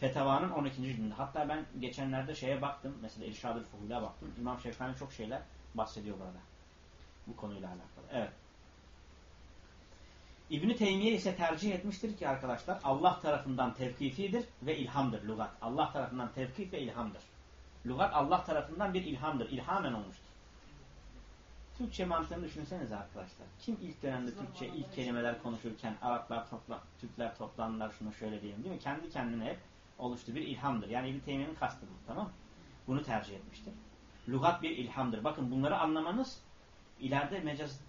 Fetava'nın 12. cildinde. Hatta ben geçenlerde şeye baktım. Mesela İrşad-ı Fuhul'a baktım. İmam Şevkani çok şeyler bahsediyor burada. Bu konuyla alakalı. Evet. İbn-i Teymiye ise tercih etmiştir ki arkadaşlar Allah tarafından tevkifidir ve ilhamdır lugat. Allah tarafından tevkif ve ilhamdır. Lugat Allah tarafından bir ilhamdır. İlhamen olmuştur. Türkçe mantığını düşünsenize arkadaşlar. Kim ilk dönemde Türkçe ilk kelimeler konuşurken Araplar topla, Türkler toplandılar şunu şöyle diyelim değil mi? Kendi kendine hep oluştu bir ilhamdır. Yani İbn Teymiye'nin kastı bu tamam Bunu tercih etmiştir. Lugat bir ilhamdır. Bakın bunları anlamanız ileride mecaz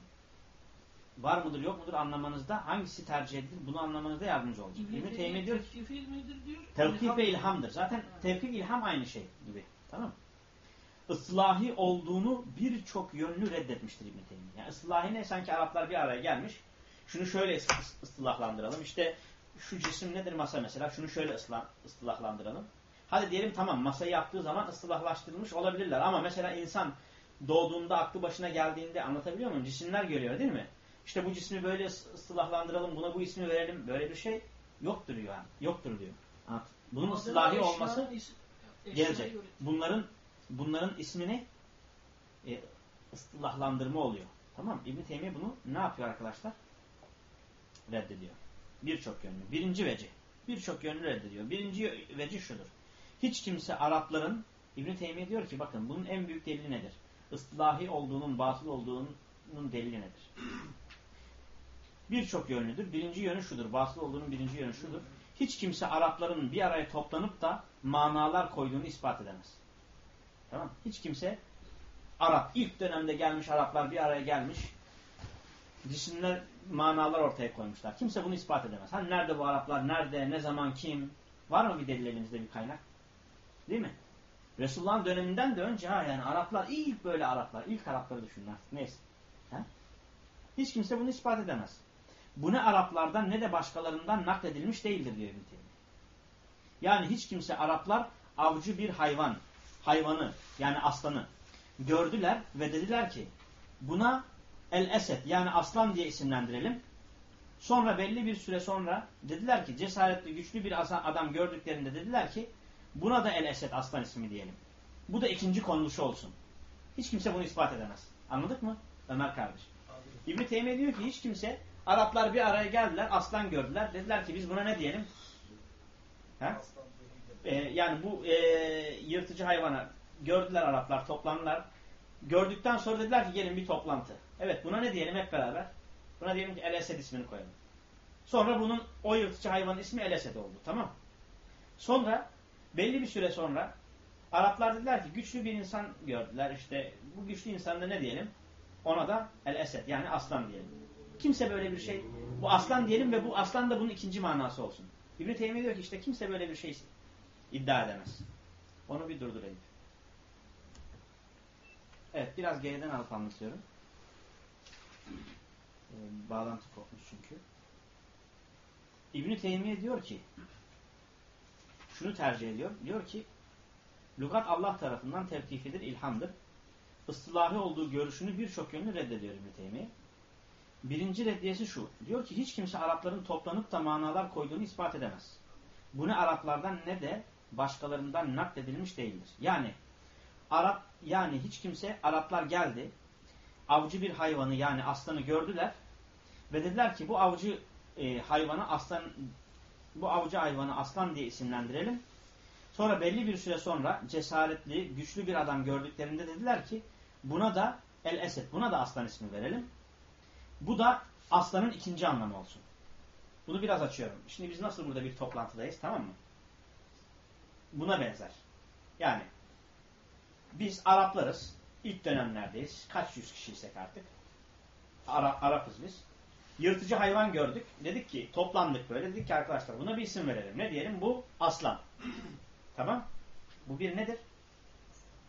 var mıdır yok mudur anlamanızda hangisi tercih edilir bunu anlamanızda yardımcı olacak. İbn Teymiye diyor Tevkif tevkif ve ilhamdır. Zaten tevkif ilham aynı şey gibi. Tamam mı? olduğunu birçok yönlü reddetmiştir İbn Teymiye. Yani ıslahi ne? Sanki Araplar bir araya gelmiş. Şunu şöyle ıslahlandıralım. İşte şu cisim nedir masa mesela? Şunu şöyle ıslah, ıslahlandıralım. Hadi diyelim tamam masayı yaptığı zaman ıslahlaştırılmış olabilirler. Ama mesela insan doğduğunda aklı başına geldiğinde anlatabiliyor muyum? Cisimler görüyor değil mi? İşte bu cismi böyle ıslahlandıralım, buna bu ismi verelim. Böyle bir şey yoktur yani. Yoktur diyor. Bunun ıslahi olması gelecek. Bunların bunların ismini e, ıslahlandırma oluyor. Tamam İbn Teymiye bunu ne yapıyor arkadaşlar? Reddediyor. Birçok yönlü. Birinci veci. Birçok yönlü reddediyor. Birinci veci şudur. Hiç kimse Arapların İbn Teymiye diyor ki bakın bunun en büyük delili nedir? Islahi olduğunun, batıl olduğunun delili nedir? Birçok yönlüdür. Birinci yönü şudur. Batıl olduğunun birinci yönü şudur. Hiç kimse Arapların bir araya toplanıp da manalar koyduğunu ispat edemez. Tamam Hiç kimse Arap, ilk dönemde gelmiş Araplar bir araya gelmiş. Cisimler, manalar ortaya koymuşlar. Kimse bunu ispat edemez. Hani nerede bu Araplar, nerede, ne zaman, kim? Var mı bir delil bir kaynak? Değil mi? Resulullah'ın döneminden de önce ha yani Araplar, ilk böyle Araplar, ilk Arapları düşünün artık neyse. Ha? Hiç kimse bunu ispat edemez. Bu ne Araplardan ne de başkalarından nakledilmiş değildir diyor İbn Yani hiç kimse Araplar avcı bir hayvan, hayvanı yani aslanı gördüler ve dediler ki buna el esed yani aslan diye isimlendirelim. Sonra belli bir süre sonra dediler ki cesaretli güçlü bir adam gördüklerinde dediler ki buna da el esed aslan ismi diyelim. Bu da ikinci konuluşu olsun. Hiç kimse bunu ispat edemez. Anladık mı Ömer kardeş? İbn-i Teymiye diyor ki hiç kimse Araplar bir araya geldiler aslan gördüler. Dediler ki biz buna ne diyelim? He? e, yani bu e, yırtıcı hayvana gördüler Araplar toplandılar. Gördükten sonra dediler ki gelin bir toplantı. Evet buna ne diyelim hep beraber? Buna diyelim ki El Esed ismini koyalım. Sonra bunun o yırtıcı hayvanın ismi El Esed oldu. Tamam Sonra belli bir süre sonra Araplar dediler ki güçlü bir insan gördüler. İşte bu güçlü insanda ne diyelim? Ona da El Esed yani aslan diyelim. Kimse böyle bir şey bu aslan diyelim ve bu aslan da bunun ikinci manası olsun. İbn-i diyor ki işte kimse böyle bir şey iddia edemez. Onu bir durdurayım. Evet biraz geriden alıp anlatıyorum. Ee, bağlantı kopmuş çünkü. İbn-i diyor ki şunu tercih ediyor. Diyor ki Lugat Allah tarafından tevkifidir, ilhamdır. Istilahi olduğu görüşünü birçok yönlü reddediyor İbn-i. Birinci reddiyesi şu. Diyor ki hiç kimse Arapların toplanıp da manalar koyduğunu ispat edemez. Bu ne Araplardan ne de başkalarından nakledilmiş değildir. Yani Arap yani hiç kimse Araplar geldi. Avcı bir hayvanı yani aslanı gördüler ve dediler ki bu avcı e, hayvanı aslan bu avcı hayvanı aslan diye isimlendirelim. Sonra belli bir süre sonra cesaretli, güçlü bir adam gördüklerinde dediler ki buna da el esed, buna da aslan ismi verelim. Bu da aslanın ikinci anlamı olsun. Bunu biraz açıyorum. Şimdi biz nasıl burada bir toplantıdayız tamam mı? Buna benzer. Yani biz Araplarız. İlk dönemlerdeyiz. Kaç yüz kişiysek artık. Ara, Arapız biz. Yırtıcı hayvan gördük. Dedik ki toplandık böyle. Dedik ki arkadaşlar buna bir isim verelim. Ne diyelim? Bu aslan. *clears throat* tamam. Bu bir nedir?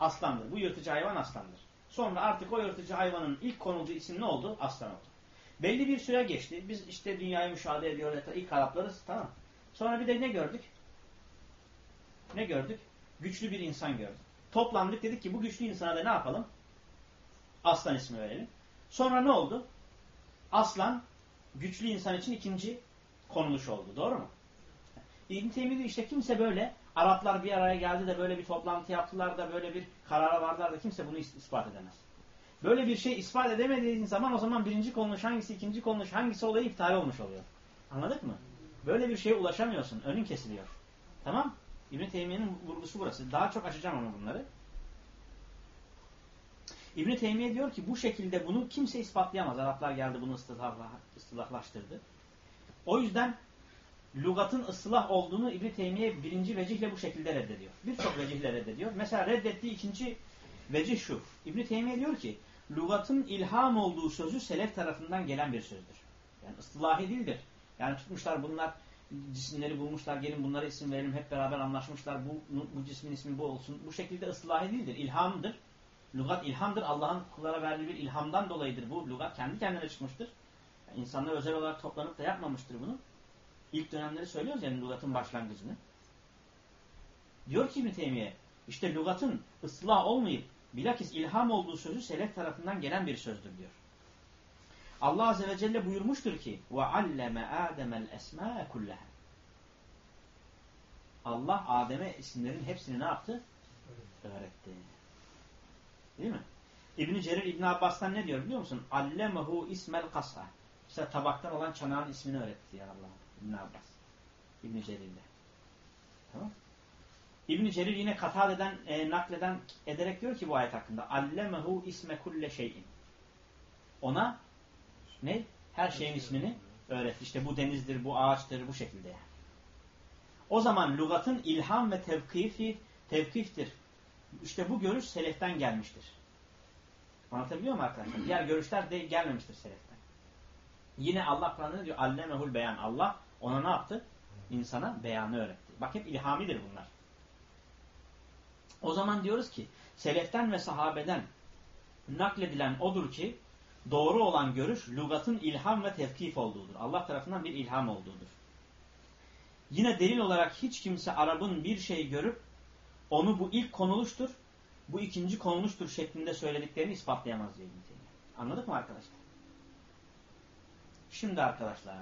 Aslandır. Bu yırtıcı hayvan aslandır. Sonra artık o yırtıcı hayvanın ilk konulduğu isim ne oldu? Aslan oldu. Belli bir süre geçti. Biz işte dünyayı müşahede ediyoruz. İlk Araplarız. Tamam. Sonra bir de ne gördük? Ne gördük? Güçlü bir insan gördük. Toplandık dedik ki bu güçlü insana da ne yapalım? Aslan ismi verelim. Sonra ne oldu? Aslan güçlü insan için ikinci konuluş oldu. Doğru mu? İbn Teymiye işte kimse böyle Araplar bir araya geldi de böyle bir toplantı yaptılar da böyle bir karara vardılar da kimse bunu ispat edemez. Böyle bir şey ispat edemediğin zaman o zaman birinci konuluş hangisi, ikinci konuluş hangisi olayı iptal olmuş oluyor. Anladık mı? Böyle bir şeye ulaşamıyorsun. Önün kesiliyor. Tamam? İbn-i Teymiye'nin vurgusu burası. Daha çok açacağım ama bunları. İbn-i Teymiye diyor ki bu şekilde bunu kimse ispatlayamaz. Araplar geldi bunu ıslahlaştırdı. O yüzden lugatın ıslah olduğunu İbn-i Teymiye birinci vecihle bu şekilde reddediyor. Birçok vecihle reddediyor. Mesela reddettiği ikinci vecih şu. İbn-i diyor ki lugatın ilham olduğu sözü selef tarafından gelen bir sözdür. Yani ıslahi değildir. Yani tutmuşlar bunlar cisimleri bulmuşlar. Gelin bunlara isim verelim. Hep beraber anlaşmışlar. Bu, bu cismin ismi bu olsun. Bu şekilde ıslahi değildir. İlhamdır. Lugat ilhamdır. Allah'ın kullara verdiği bir ilhamdan dolayıdır. Bu lugat kendi kendine çıkmıştır. Yani insanlar özel olarak toplanıp da yapmamıştır bunu. İlk dönemleri söylüyoruz yani lugatın başlangıcını. Diyor ki İbn Teymiye işte lugatın ıslah olmayıp bilakis ilham olduğu sözü selef tarafından gelen bir sözdür diyor. Allah Azze ve Celle buyurmuştur ki وَعَلَّمَ آدَمَ الْاَسْمَاءَ كُلَّهَا Allah Adem'e isimlerin hepsini ne yaptı? Öğretti. Değil mi? İbn-i Cerir İbn Abbas'tan ne diyor biliyor musun? Allemehu ismel kasa. İşte tabaktan olan çanağın ismini öğretti ya Allah. İbn Abbas. İbn Cerir'de. Tamam? İbn Cerir yine Katade'den e, nakleden ederek diyor ki bu ayet hakkında Allemehu isme kulle şeyin. Ona ne? Her şeyin ismini öğretti. İşte bu denizdir, bu ağaçtır, bu şekilde yani. O zaman lügatın ilham ve tevkifi, tevkiftir. İşte bu görüş seleften gelmiştir. Anlatabiliyor muyum arkadaşlar? Diğer görüşler de gelmemiştir seleften. Yine Allah Kur'an'da diyor allemehul beyan. Allah ona ne yaptı? İnsana beyanı öğretti. Bak hep ilhamidir bunlar. O zaman diyoruz ki seleften ve sahabeden nakledilen odur ki doğru olan görüş lügatın ilham ve tevkif olduğudur. Allah tarafından bir ilham olduğudur. Yine delil olarak hiç kimse Arap'ın bir şey görüp onu bu ilk konuluştur, bu ikinci konuluştur şeklinde söylediklerini ispatlayamaz diye Anladık mı arkadaşlar? Şimdi arkadaşlar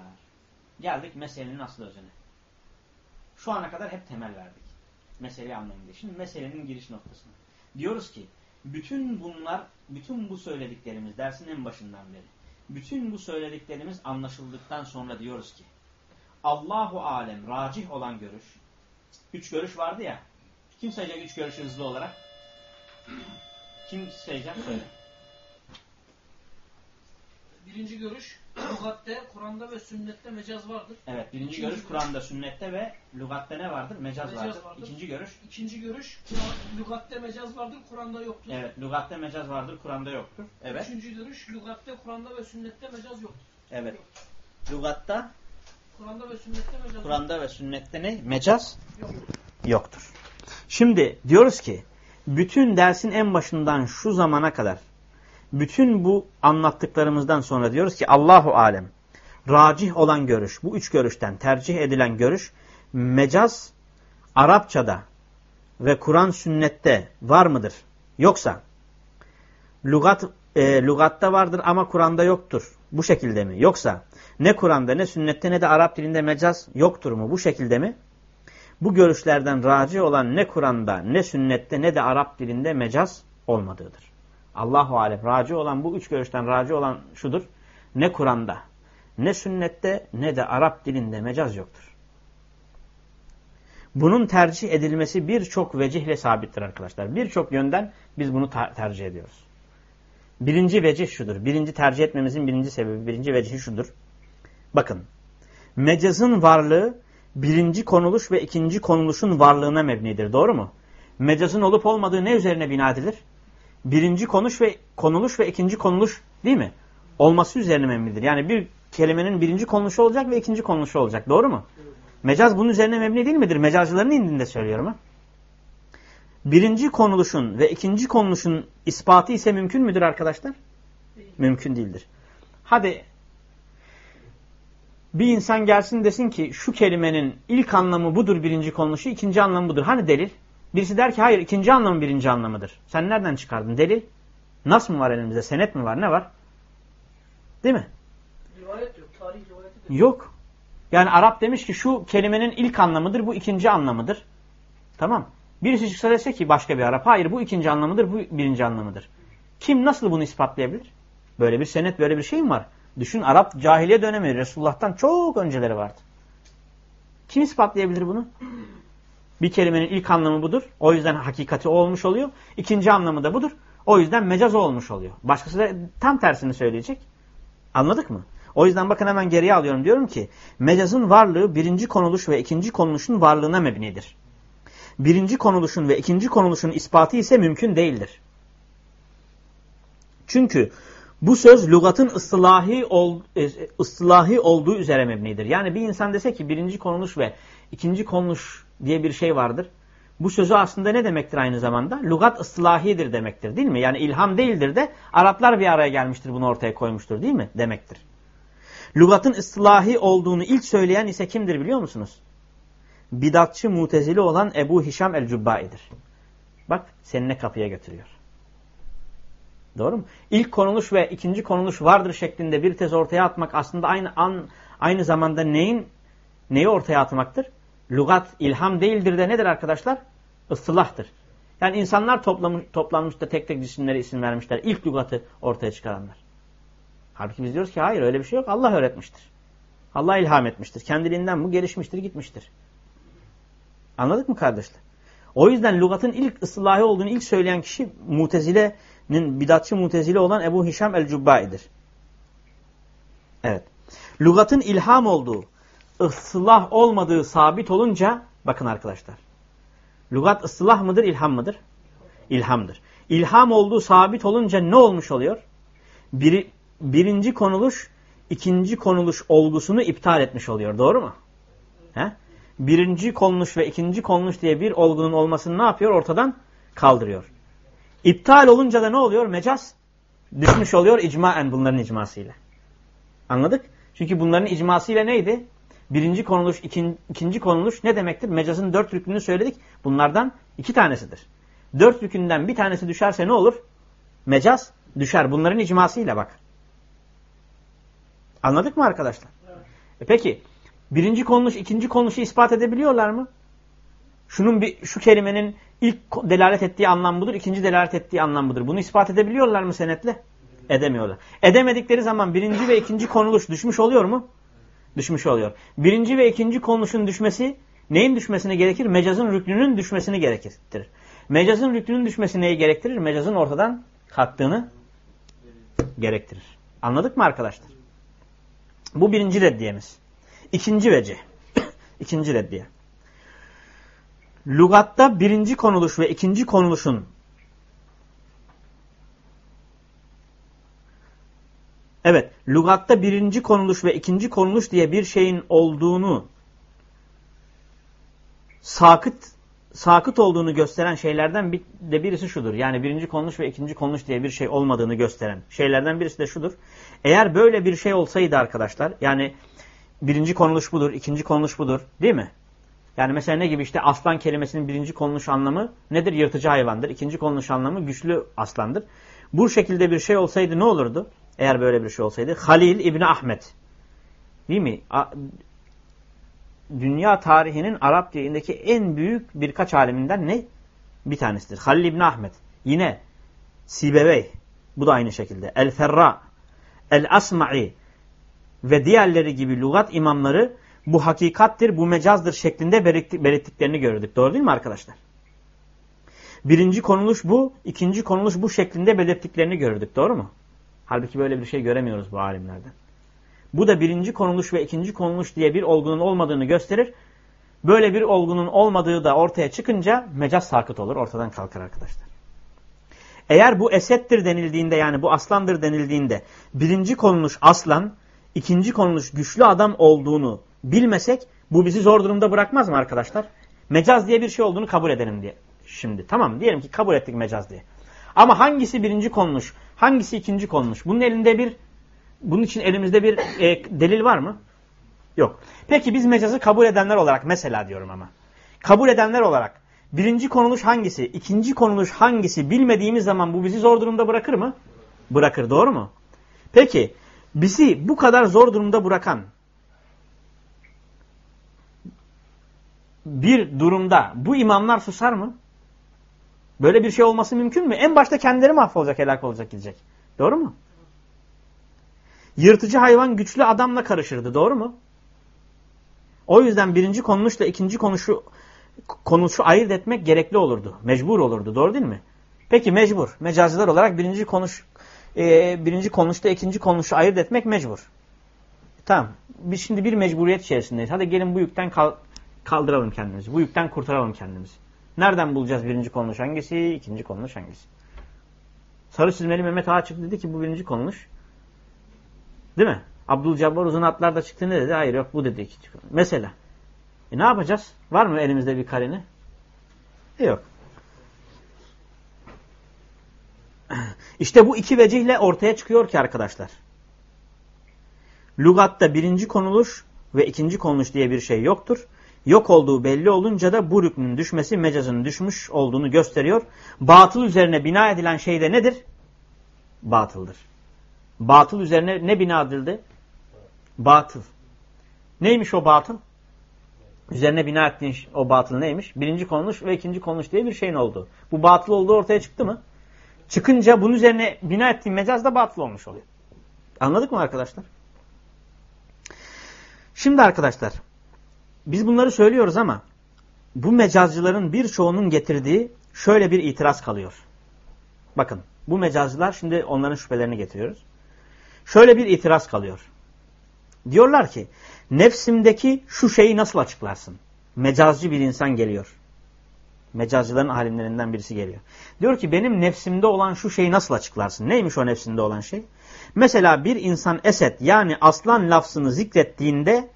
geldik meselenin asıl özüne. Şu ana kadar hep temel verdik. Meseleyi anlayın diye. Şimdi meselenin giriş noktasına. Diyoruz ki bütün bunlar, bütün bu söylediklerimiz dersin en başından beri. Bütün bu söylediklerimiz anlaşıldıktan sonra diyoruz ki Allahu alem racih olan görüş. Üç görüş vardı ya. Kim sayacak üç görüşü hızlı olarak? Kim sayacak? Söyle. Birinci görüş, lügatte, Kur'an'da ve sünnette mecaz vardır. Evet, birinci İkinci görüş görüş. Kur'an'da, sünnette ve lügatte ne vardır? Mecaz, Mecaz vardır. vardır. İkinci görüş. İkinci görüş, Kur'an- lügatte mecaz vardır, Kur'an'da yoktur. Evet, lügatte mecaz vardır, Kur'an'da yoktur. Evet. Üçüncü görüş, lügatte, Kur'an'da ve sünnette mecaz yoktur. Evet. Lügatta, Kur'an'da ve sünnette mecaz Kur'an'da ve sünnette ne? Mecaz yoktur. yoktur. Şimdi diyoruz ki bütün dersin en başından şu zamana kadar bütün bu anlattıklarımızdan sonra diyoruz ki Allahu alem racih olan görüş bu üç görüşten tercih edilen görüş mecaz Arapçada ve Kur'an sünnette var mıdır? Yoksa lugat e, lugatta vardır ama Kur'an'da yoktur. Bu şekilde mi? Yoksa ne Kur'an'da ne sünnette ne de Arap dilinde mecaz yoktur mu? Bu şekilde mi? Bu görüşlerden raci olan ne Kur'an'da ne sünnette ne de Arap dilinde mecaz olmadığıdır. Allahu alem raci olan bu üç görüşten raci olan şudur. Ne Kur'an'da ne sünnette ne de Arap dilinde mecaz yoktur. Bunun tercih edilmesi birçok vecihle sabittir arkadaşlar. Birçok yönden biz bunu tercih ediyoruz. Birinci vecih şudur. Birinci tercih etmemizin birinci sebebi, birinci vecihi şudur. Bakın, mecazın varlığı birinci konuluş ve ikinci konuluşun varlığına mebnidir. Doğru mu? Mecazın olup olmadığı ne üzerine bina edilir? Birinci konuş ve konuluş ve ikinci konuluş değil mi? Olması üzerine mebnidir. Yani bir kelimenin birinci konuluşu olacak ve ikinci konuluşu olacak. Doğru mu? Mecaz bunun üzerine mebni değil midir? Mecazcıların indinde söylüyorum ha. Birinci konuluşun ve ikinci konuluşun ispatı ise mümkün müdür arkadaşlar? Mümkün değildir. Hadi bir insan gelsin desin ki şu kelimenin ilk anlamı budur birinci konuluşu, ikinci anlamı budur. Hani delil? Birisi der ki hayır ikinci anlamı birinci anlamıdır. Sen nereden çıkardın? Delil? Nas mı var elimizde? Senet mi var? Ne var? Değil mi? Rivayet yok. Tarih rivayeti de yok. Yani Arap demiş ki şu kelimenin ilk anlamıdır, bu ikinci anlamıdır. Tamam. Birisi çıksa dese ki başka bir Arap, hayır bu ikinci anlamıdır, bu birinci anlamıdır. Kim nasıl bunu ispatlayabilir? Böyle bir senet, böyle bir şey mi var? Düşün Arap cahiliye dönemi Resulullah'tan çok önceleri vardı. Kim ispatlayabilir bunu? Bir kelimenin ilk anlamı budur. O yüzden hakikati olmuş oluyor. İkinci anlamı da budur. O yüzden mecaz olmuş oluyor. Başkası da tam tersini söyleyecek. Anladık mı? O yüzden bakın hemen geriye alıyorum. Diyorum ki mecazın varlığı birinci konuluş ve ikinci konuluşun varlığına mebnidir. Birinci konuluşun ve ikinci konuluşun ispatı ise mümkün değildir. Çünkü bu söz lügatın ıslahi, ol, e, ıslahi olduğu üzere mebnidir. Yani bir insan dese ki birinci konuluş ve ikinci konuluş diye bir şey vardır. Bu sözü aslında ne demektir aynı zamanda? Lugat ıslahidir demektir değil mi? Yani ilham değildir de Araplar bir araya gelmiştir bunu ortaya koymuştur değil mi? Demektir. Lugatın ıslahi olduğunu ilk söyleyen ise kimdir biliyor musunuz? Bidatçı mutezili olan Ebu Hişam el-Cübbai'dir. Bak seninle kapıya götürüyor. Doğru mu? İlk konuluş ve ikinci konuluş vardır şeklinde bir tez ortaya atmak aslında aynı an, aynı zamanda neyin neyi ortaya atmaktır? Lugat ilham değildir de nedir arkadaşlar? Islahtır. Yani insanlar toplamış, toplanmış da tek tek cisimlere isim vermişler. İlk lugatı ortaya çıkaranlar. Halbuki biz diyoruz ki hayır öyle bir şey yok. Allah öğretmiştir. Allah ilham etmiştir. Kendiliğinden bu gelişmiştir, gitmiştir. Anladık mı kardeşler? O yüzden lugatın ilk ıslahı olduğunu ilk söyleyen kişi mutezilenin bidatçı mutezile olan Ebu Hişam el-Cubbai'dir. Evet. Lugatın ilham olduğu, ıslah olmadığı sabit olunca bakın arkadaşlar. Lugat ıslah mıdır, ilham mıdır? İlhamdır. İlham olduğu sabit olunca ne olmuş oluyor? Biri, birinci konuluş, ikinci konuluş olgusunu iptal etmiş oluyor. Doğru mu? He? Birinci konuluş ve ikinci konuluş diye bir olgunun olmasını ne yapıyor? Ortadan kaldırıyor. İptal olunca da ne oluyor? Mecaz düşmüş oluyor icmaen bunların icmasıyla. Anladık? Çünkü bunların icmasıyla neydi? Birinci konuluş, ikinci, ikinci konuluş ne demektir? Mecazın dört rükününü söyledik. Bunlardan iki tanesidir. Dört rükünden bir tanesi düşerse ne olur? Mecaz düşer. Bunların icmasıyla bak. Anladık mı arkadaşlar? Evet. E peki birinci konuluş, ikinci konuluşu ispat edebiliyorlar mı? Şunun bir şu kelimenin ilk delalet ettiği anlam budur, ikinci delalet ettiği anlam budur. Bunu ispat edebiliyorlar mı senetle? Edemiyorlar. Edemedikleri zaman birinci ve ikinci konuluş düşmüş oluyor mu? Düşmüş oluyor. Birinci ve ikinci konuluşun düşmesi neyin düşmesine gerekir? Mecazın rüknünün düşmesini gerektirir. Mecazın rüknünün düşmesi neyi gerektirir? Mecazın ortadan kalktığını gerektirir. Anladık mı arkadaşlar? Bu birinci reddiyemiz. İkinci vece. *coughs* İkinci reddiye. Lugatta birinci konuluş ve ikinci konuluşun Evet, lugatta birinci konuluş ve ikinci konuluş diye bir şeyin olduğunu sakıt sakıt olduğunu gösteren şeylerden bir, de birisi şudur. Yani birinci konuş ve ikinci konuş diye bir şey olmadığını gösteren şeylerden birisi de şudur. Eğer böyle bir şey olsaydı arkadaşlar yani birinci konuluş budur, ikinci konuluş budur değil mi? Yani mesela ne gibi işte aslan kelimesinin birinci konuluş anlamı nedir? Yırtıcı hayvandır. İkinci konuluş anlamı güçlü aslandır. Bu şekilde bir şey olsaydı ne olurdu? Eğer böyle bir şey olsaydı. Halil İbni Ahmet. Değil mi? dünya tarihinin Arap dilindeki en büyük birkaç aleminden ne? Bir tanesidir. Halil İbni Ahmet. Yine Sibevey. Bu da aynı şekilde. El-Ferra. El-Asma'i. Ve diğerleri gibi lügat imamları bu hakikattir, bu mecazdır şeklinde belirttiklerini gördük. Doğru değil mi arkadaşlar? Birinci konuluş bu, ikinci konuluş bu şeklinde belirttiklerini gördük. Doğru mu? Halbuki böyle bir şey göremiyoruz bu alimlerden. Bu da birinci konuluş ve ikinci konuluş diye bir olgunun olmadığını gösterir. Böyle bir olgunun olmadığı da ortaya çıkınca mecaz sakıt olur, ortadan kalkar arkadaşlar. Eğer bu esettir denildiğinde yani bu aslandır denildiğinde birinci konuluş aslan, ikinci konuluş güçlü adam olduğunu bilmesek bu bizi zor durumda bırakmaz mı arkadaşlar? Mecaz diye bir şey olduğunu kabul edelim diye. Şimdi tamam diyelim ki kabul ettik mecaz diye. Ama hangisi birinci konuluş, hangisi ikinci konuluş? Bunun elinde bir, bunun için elimizde bir e, delil var mı? Yok. Peki biz mecazı kabul edenler olarak mesela diyorum ama. Kabul edenler olarak birinci konuluş hangisi, ikinci konuluş hangisi bilmediğimiz zaman bu bizi zor durumda bırakır mı? Bırakır doğru mu? Peki bizi bu kadar zor durumda bırakan bir durumda bu imamlar susar mı? Böyle bir şey olması mümkün mü? En başta kendileri mahvolacak, helak olacak, gidecek. Doğru mu? Yırtıcı hayvan güçlü adamla karışırdı. Doğru mu? O yüzden birinci konuşla ikinci konuşu konuşu ayırt etmek gerekli olurdu. Mecbur olurdu. Doğru değil mi? Peki mecbur. Mecaziler olarak birinci konuş e, birinci konuşta ikinci konuşu ayırt etmek mecbur. Tamam. Biz şimdi bir mecburiyet içerisindeyiz. Hadi gelin bu yükten kal kaldıralım kendimizi. Bu yükten kurtaralım kendimizi. Nereden bulacağız birinci konuş hangisi, ikinci konuş hangisi? Sarı çizmeli Mehmet Ağa çıktı dedi ki bu birinci konuş. Değil mi? Abdülcabbar uzun atlarda çıktı ne dedi? Hayır yok bu dedi ikinci konuş. Mesela. E ne yapacağız? Var mı elimizde bir kareni? E yok. İşte bu iki vecihle ortaya çıkıyor ki arkadaşlar. Lugatta birinci konuluş ve ikinci konuluş diye bir şey yoktur yok olduğu belli olunca da bu rüknün düşmesi mecazın düşmüş olduğunu gösteriyor. Batıl üzerine bina edilen şey de nedir? Batıldır. Batıl üzerine ne bina edildi? Batıl. Neymiş o batıl? Üzerine bina ettiğin o batıl neymiş? Birinci konuş ve ikinci konuş diye bir şeyin oldu. Bu batıl olduğu ortaya çıktı mı? Çıkınca bunun üzerine bina ettiğin mecaz da batıl olmuş oluyor. Anladık mı arkadaşlar? Şimdi arkadaşlar biz bunları söylüyoruz ama bu mecazcıların birçoğunun getirdiği şöyle bir itiraz kalıyor. Bakın bu mecazcılar şimdi onların şüphelerini getiriyoruz. Şöyle bir itiraz kalıyor. Diyorlar ki nefsimdeki şu şeyi nasıl açıklarsın? Mecazcı bir insan geliyor. Mecazcıların alimlerinden birisi geliyor. Diyor ki benim nefsimde olan şu şeyi nasıl açıklarsın? Neymiş o nefsinde olan şey? Mesela bir insan eset yani aslan lafzını zikrettiğinde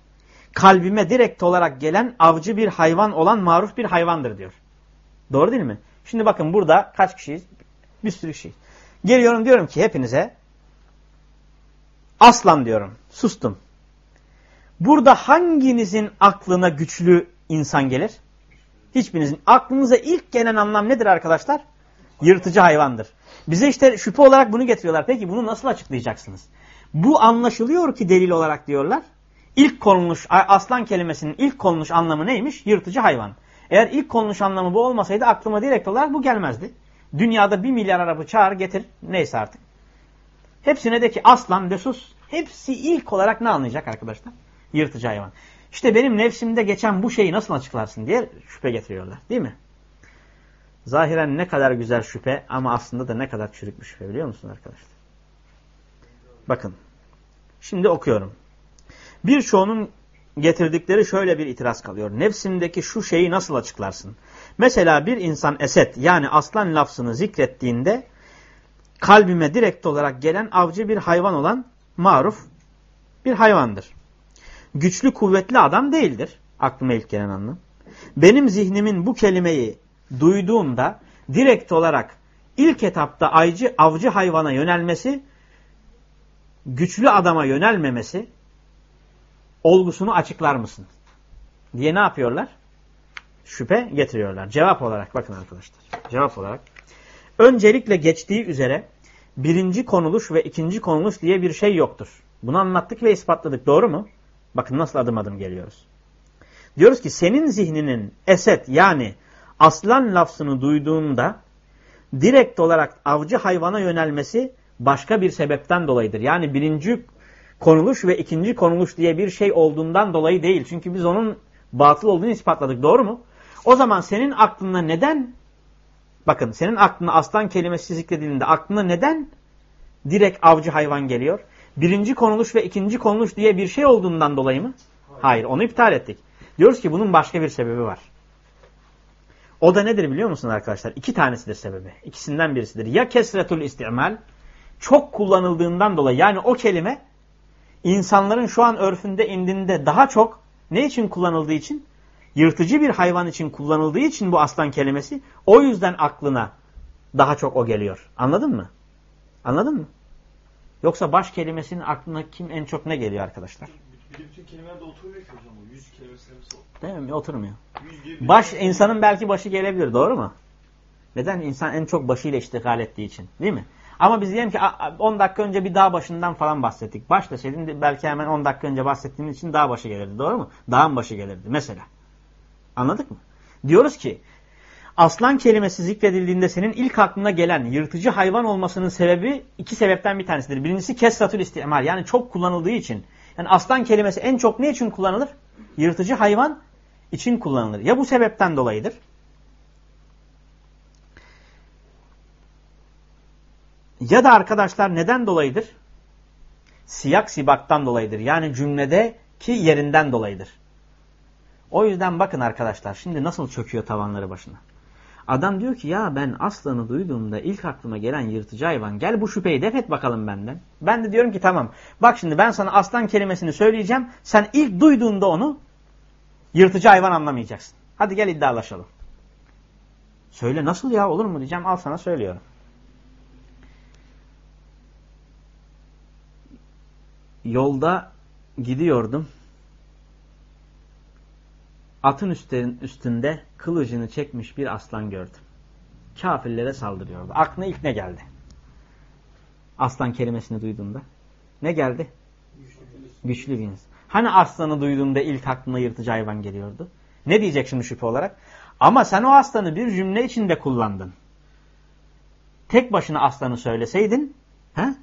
kalbime direkt olarak gelen avcı bir hayvan olan maruf bir hayvandır diyor. Doğru değil mi? Şimdi bakın burada kaç kişiyiz? Bir sürü kişi. Geliyorum diyorum ki hepinize aslan diyorum. Sustum. Burada hanginizin aklına güçlü insan gelir? Hiçbirinizin. Aklınıza ilk gelen anlam nedir arkadaşlar? Yırtıcı hayvandır. Bize işte şüphe olarak bunu getiriyorlar. Peki bunu nasıl açıklayacaksınız? Bu anlaşılıyor ki delil olarak diyorlar. İlk konuluş, aslan kelimesinin ilk konuluş anlamı neymiş? Yırtıcı hayvan. Eğer ilk konuluş anlamı bu olmasaydı aklıma direkt olarak bu gelmezdi. Dünyada bir milyar arabı çağır getir neyse artık. Hepsine de ki aslan, desus hepsi ilk olarak ne anlayacak arkadaşlar? Yırtıcı hayvan. İşte benim nefsimde geçen bu şeyi nasıl açıklarsın diye şüphe getiriyorlar değil mi? Zahiren ne kadar güzel şüphe ama aslında da ne kadar çürük bir şüphe biliyor musunuz arkadaşlar? Bakın. Şimdi okuyorum. Birçoğunun getirdikleri şöyle bir itiraz kalıyor. Nefsindeki şu şeyi nasıl açıklarsın? Mesela bir insan eset yani aslan lafzını zikrettiğinde kalbime direkt olarak gelen avcı bir hayvan olan maruf bir hayvandır. Güçlü kuvvetli adam değildir. Aklıma ilk gelen anlam. benim zihnimin bu kelimeyi duyduğumda direkt olarak ilk etapta aycı, avcı hayvana yönelmesi, güçlü adama yönelmemesi olgusunu açıklar mısın? Diye ne yapıyorlar? Şüphe getiriyorlar. Cevap olarak bakın arkadaşlar. Cevap olarak. Öncelikle geçtiği üzere birinci konuluş ve ikinci konuluş diye bir şey yoktur. Bunu anlattık ve ispatladık. Doğru mu? Bakın nasıl adım adım geliyoruz. Diyoruz ki senin zihninin eset yani aslan lafzını duyduğunda direkt olarak avcı hayvana yönelmesi başka bir sebepten dolayıdır. Yani birinci konuluş ve ikinci konuluş diye bir şey olduğundan dolayı değil. Çünkü biz onun batıl olduğunu ispatladık. Doğru mu? O zaman senin aklına neden bakın senin aklına aslan kelimesi zikredildiğinde aklına neden direkt avcı hayvan geliyor? Birinci konuluş ve ikinci konuluş diye bir şey olduğundan dolayı mı? Hayır onu iptal ettik. Diyoruz ki bunun başka bir sebebi var. O da nedir biliyor musunuz arkadaşlar? İki tanesidir sebebi. İkisinden birisidir. Ya kesretul istimal çok kullanıldığından dolayı yani o kelime insanların şu an örfünde indinde daha çok ne için kullanıldığı için? Yırtıcı bir hayvan için kullanıldığı için bu aslan kelimesi o yüzden aklına daha çok o geliyor. Anladın mı? Anladın mı? Yoksa baş kelimesinin aklına kim en çok ne geliyor arkadaşlar? Bir de bütün kelimeler de oturmuyor ki hocam o. Yüz kelimesi. Değil mi? Oturmuyor. Baş insanın belki başı gelebilir. Doğru mu? Neden? İnsan en çok başıyla iştigal ettiği için. Değil mi? Ama biz diyelim ki 10 dakika önce bir dağ başından falan bahsettik. Baş deseydin de belki hemen 10 dakika önce bahsettiğimiz için dağ başı gelirdi. Doğru mu? Dağın başı gelirdi mesela. Anladık mı? Diyoruz ki aslan kelimesi zikredildiğinde senin ilk aklına gelen yırtıcı hayvan olmasının sebebi iki sebepten bir tanesidir. Birincisi kesratül istimal yani çok kullanıldığı için. Yani aslan kelimesi en çok ne için kullanılır? Yırtıcı hayvan için kullanılır. Ya bu sebepten dolayıdır. Ya da arkadaşlar neden dolayıdır? Siyak sibaktan dolayıdır. Yani cümledeki yerinden dolayıdır. O yüzden bakın arkadaşlar şimdi nasıl çöküyor tavanları başına. Adam diyor ki ya ben aslanı duyduğumda ilk aklıma gelen yırtıcı hayvan gel bu şüpheyi def et bakalım benden. Ben de diyorum ki tamam bak şimdi ben sana aslan kelimesini söyleyeceğim. Sen ilk duyduğunda onu yırtıcı hayvan anlamayacaksın. Hadi gel iddialaşalım. Söyle nasıl ya olur mu diyeceğim al sana söylüyorum. Yolda gidiyordum. Atın üstünde kılıcını çekmiş bir aslan gördüm. Kafirlere saldırıyordu. Aklına ilk ne geldi? Aslan kelimesini duyduğunda. Ne geldi? Güçlü bir insan. Hani aslanı duyduğunda ilk aklına yırtıcı hayvan geliyordu? Ne diyecek şimdi şüphe olarak? Ama sen o aslanı bir cümle içinde kullandın. Tek başına aslanı söyleseydin, he?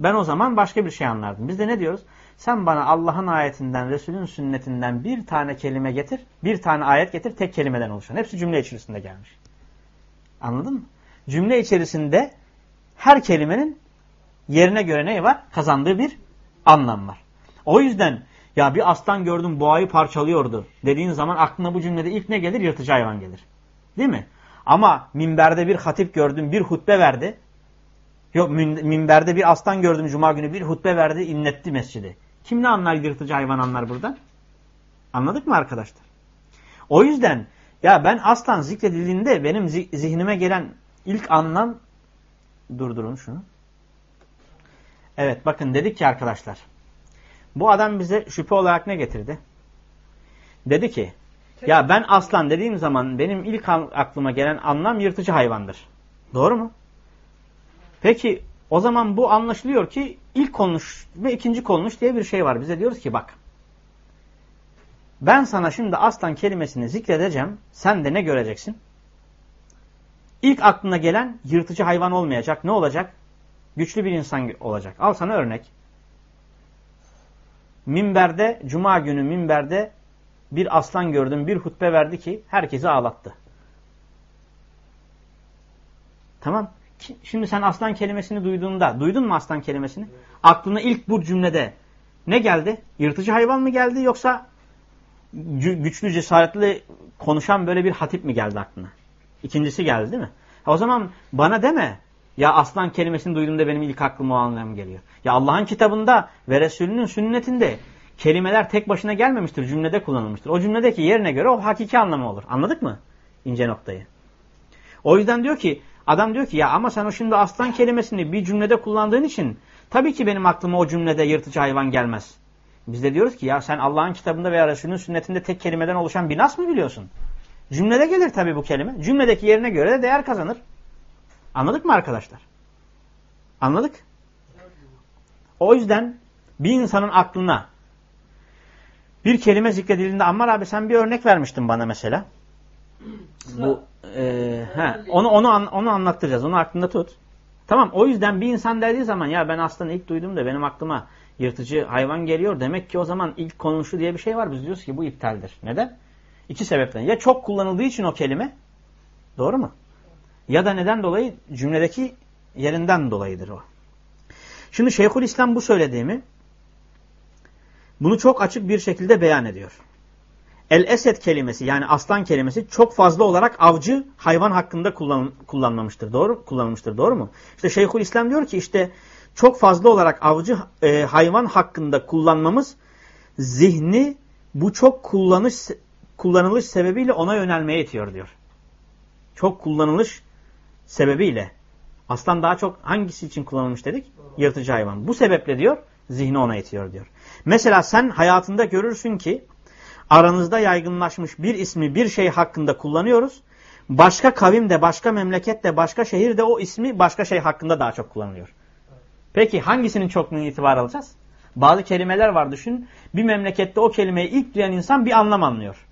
Ben o zaman başka bir şey anlardım. Biz de ne diyoruz? Sen bana Allah'ın ayetinden, Resulün sünnetinden bir tane kelime getir, bir tane ayet getir, tek kelimeden oluşan. Hepsi cümle içerisinde gelmiş. Anladın mı? Cümle içerisinde her kelimenin yerine göre ne var? Kazandığı bir anlam var. O yüzden ya bir aslan gördüm boğayı parçalıyordu dediğin zaman aklına bu cümlede ilk ne gelir? Yırtıcı hayvan gelir. Değil mi? Ama minberde bir hatip gördüm, bir hutbe verdi. Yok minberde bir aslan gördüm cuma günü bir hutbe verdi, inletti mescidi. Kim ne anlar yırtıcı hayvan anlar buradan? Anladık mı arkadaşlar? O yüzden ya ben aslan zikredildiğinde benim zihnime gelen ilk anlam durdurun şunu. Evet bakın dedik ki arkadaşlar bu adam bize şüphe olarak ne getirdi? Dedi ki ya ben aslan dediğim zaman benim ilk aklıma gelen anlam yırtıcı hayvandır. Doğru mu? Peki o zaman bu anlaşılıyor ki ilk konuş ve ikinci konuş diye bir şey var. Bize diyoruz ki bak ben sana şimdi aslan kelimesini zikredeceğim. Sen de ne göreceksin? İlk aklına gelen yırtıcı hayvan olmayacak. Ne olacak? Güçlü bir insan olacak. Al sana örnek. Minberde, cuma günü minberde bir aslan gördüm, bir hutbe verdi ki herkesi ağlattı. Tamam. Şimdi sen aslan kelimesini duyduğunda, duydun mu aslan kelimesini? Aklına ilk bu cümlede ne geldi? Yırtıcı hayvan mı geldi yoksa güçlü, cesaretli konuşan böyle bir hatip mi geldi aklına? İkincisi geldi değil mi? o zaman bana deme ya aslan kelimesini duyduğumda benim ilk aklıma o anlam geliyor. Ya Allah'ın kitabında ve Resulünün sünnetinde kelimeler tek başına gelmemiştir. Cümlede kullanılmıştır. O cümledeki yerine göre o hakiki anlamı olur. Anladık mı? İnce noktayı. O yüzden diyor ki adam diyor ki ya ama sen o şimdi aslan kelimesini bir cümlede kullandığın için tabii ki benim aklıma o cümlede yırtıcı hayvan gelmez. Biz de diyoruz ki ya sen Allah'ın kitabında veya Resulünün sünnetinde tek kelimeden oluşan bir nas mı biliyorsun? Cümlede gelir tabii bu kelime. Cümledeki yerine göre de değer kazanır. Anladık mı arkadaşlar? Anladık. O yüzden bir insanın aklına bir kelime zikredildiğinde Ammar abi sen bir örnek vermiştin bana mesela. Bu e, he, onu onu onu anlattıracağız. Onu aklında tut. Tamam o yüzden bir insan dediği zaman ya ben aslında ilk duyduğumda benim aklıma yırtıcı hayvan geliyor. Demek ki o zaman ilk konuşu diye bir şey var. Biz diyoruz ki bu iptaldir. Neden? İki sebepten. Ya çok kullanıldığı için o kelime. Doğru mu? Ya da neden dolayı? Cümledeki yerinden dolayıdır o. Şimdi Şeyhülislam bu söylediğimi bunu çok açık bir şekilde beyan ediyor. El-esed kelimesi yani aslan kelimesi çok fazla olarak avcı hayvan hakkında kullan, kullanmamıştır. Doğru kullanılmıştır. Doğru mu? İşte Şeyhülislam diyor ki işte çok fazla olarak avcı e, hayvan hakkında kullanmamız zihni bu çok kullanış kullanılış sebebiyle ona yönelmeye itiyor diyor. Çok kullanılış sebebiyle. Aslan daha çok hangisi için kullanılmış dedik? Yırtıcı hayvan. Bu sebeple diyor zihni ona itiyor diyor. Mesela sen hayatında görürsün ki aranızda yaygınlaşmış bir ismi bir şey hakkında kullanıyoruz. Başka kavimde, başka memlekette, başka şehirde o ismi başka şey hakkında daha çok kullanılıyor. Peki hangisinin çokluğunu itibar alacağız? Bazı kelimeler var düşün. Bir memlekette o kelimeyi ilk duyan insan bir anlam anlıyor.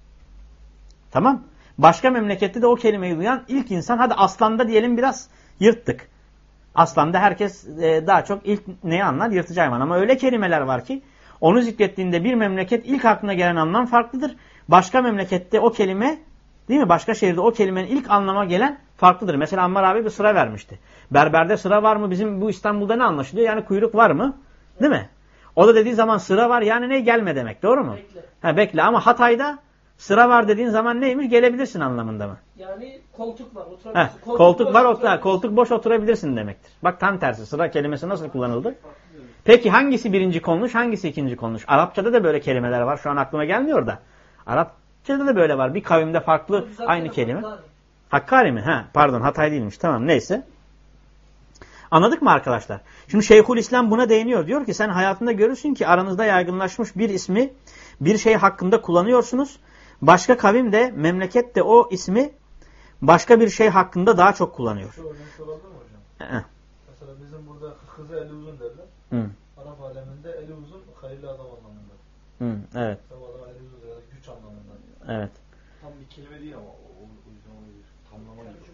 Tamam. Başka memlekette de o kelimeyi duyan ilk insan hadi aslanda diyelim biraz yırttık. Aslanda herkes e, daha çok ilk neyi anlar? Yırtıcı hayvan. Ama öyle kelimeler var ki onu zikrettiğinde bir memleket ilk aklına gelen anlam farklıdır. Başka memlekette o kelime değil mi? Başka şehirde o kelimenin ilk anlama gelen farklıdır. Mesela Ammar abi bir sıra vermişti. Berberde sıra var mı? Bizim bu İstanbul'da ne anlaşılıyor? Yani kuyruk var mı? Değil mi? O da dediği zaman sıra var yani ne gelme demek. Doğru mu? Bekle. Ha, bekle ama Hatay'da sıra var dediğin zaman neymiş? Gelebilirsin anlamında mı? Yani koltuk var. Oturabilirsin. koltuk, boş var otur, koltuk boş oturabilirsin demektir. Bak tam tersi sıra kelimesi nasıl kullanıldı? Peki hangisi birinci konuş, hangisi ikinci konuş? Arapçada da böyle kelimeler var. Şu an aklıma gelmiyor da. Arapçada da böyle var. Bir kavimde farklı Zaten aynı kelime. Hakkari. Hakkari mi? Ha, pardon Hatay değilmiş. Tamam neyse. Anladık mı arkadaşlar? Şimdi Şeyhülislam buna değiniyor. Diyor ki sen hayatında görürsün ki aranızda yaygınlaşmış bir ismi bir şey hakkında kullanıyorsunuz. Başka kavim de memleket de o ismi başka bir şey hakkında daha çok kullanıyor. Şu örneği soralım mı hocam? Ee, Mesela bizim burada kızı eli uzun derler. Hı, Arap aleminde eli uzun hayırlı adam anlamında. hı, evet, adam eli uzun ya da güç anlamında. evet. Tam bir kelime değil ama o, o yüzden onu bir tamlama gibi.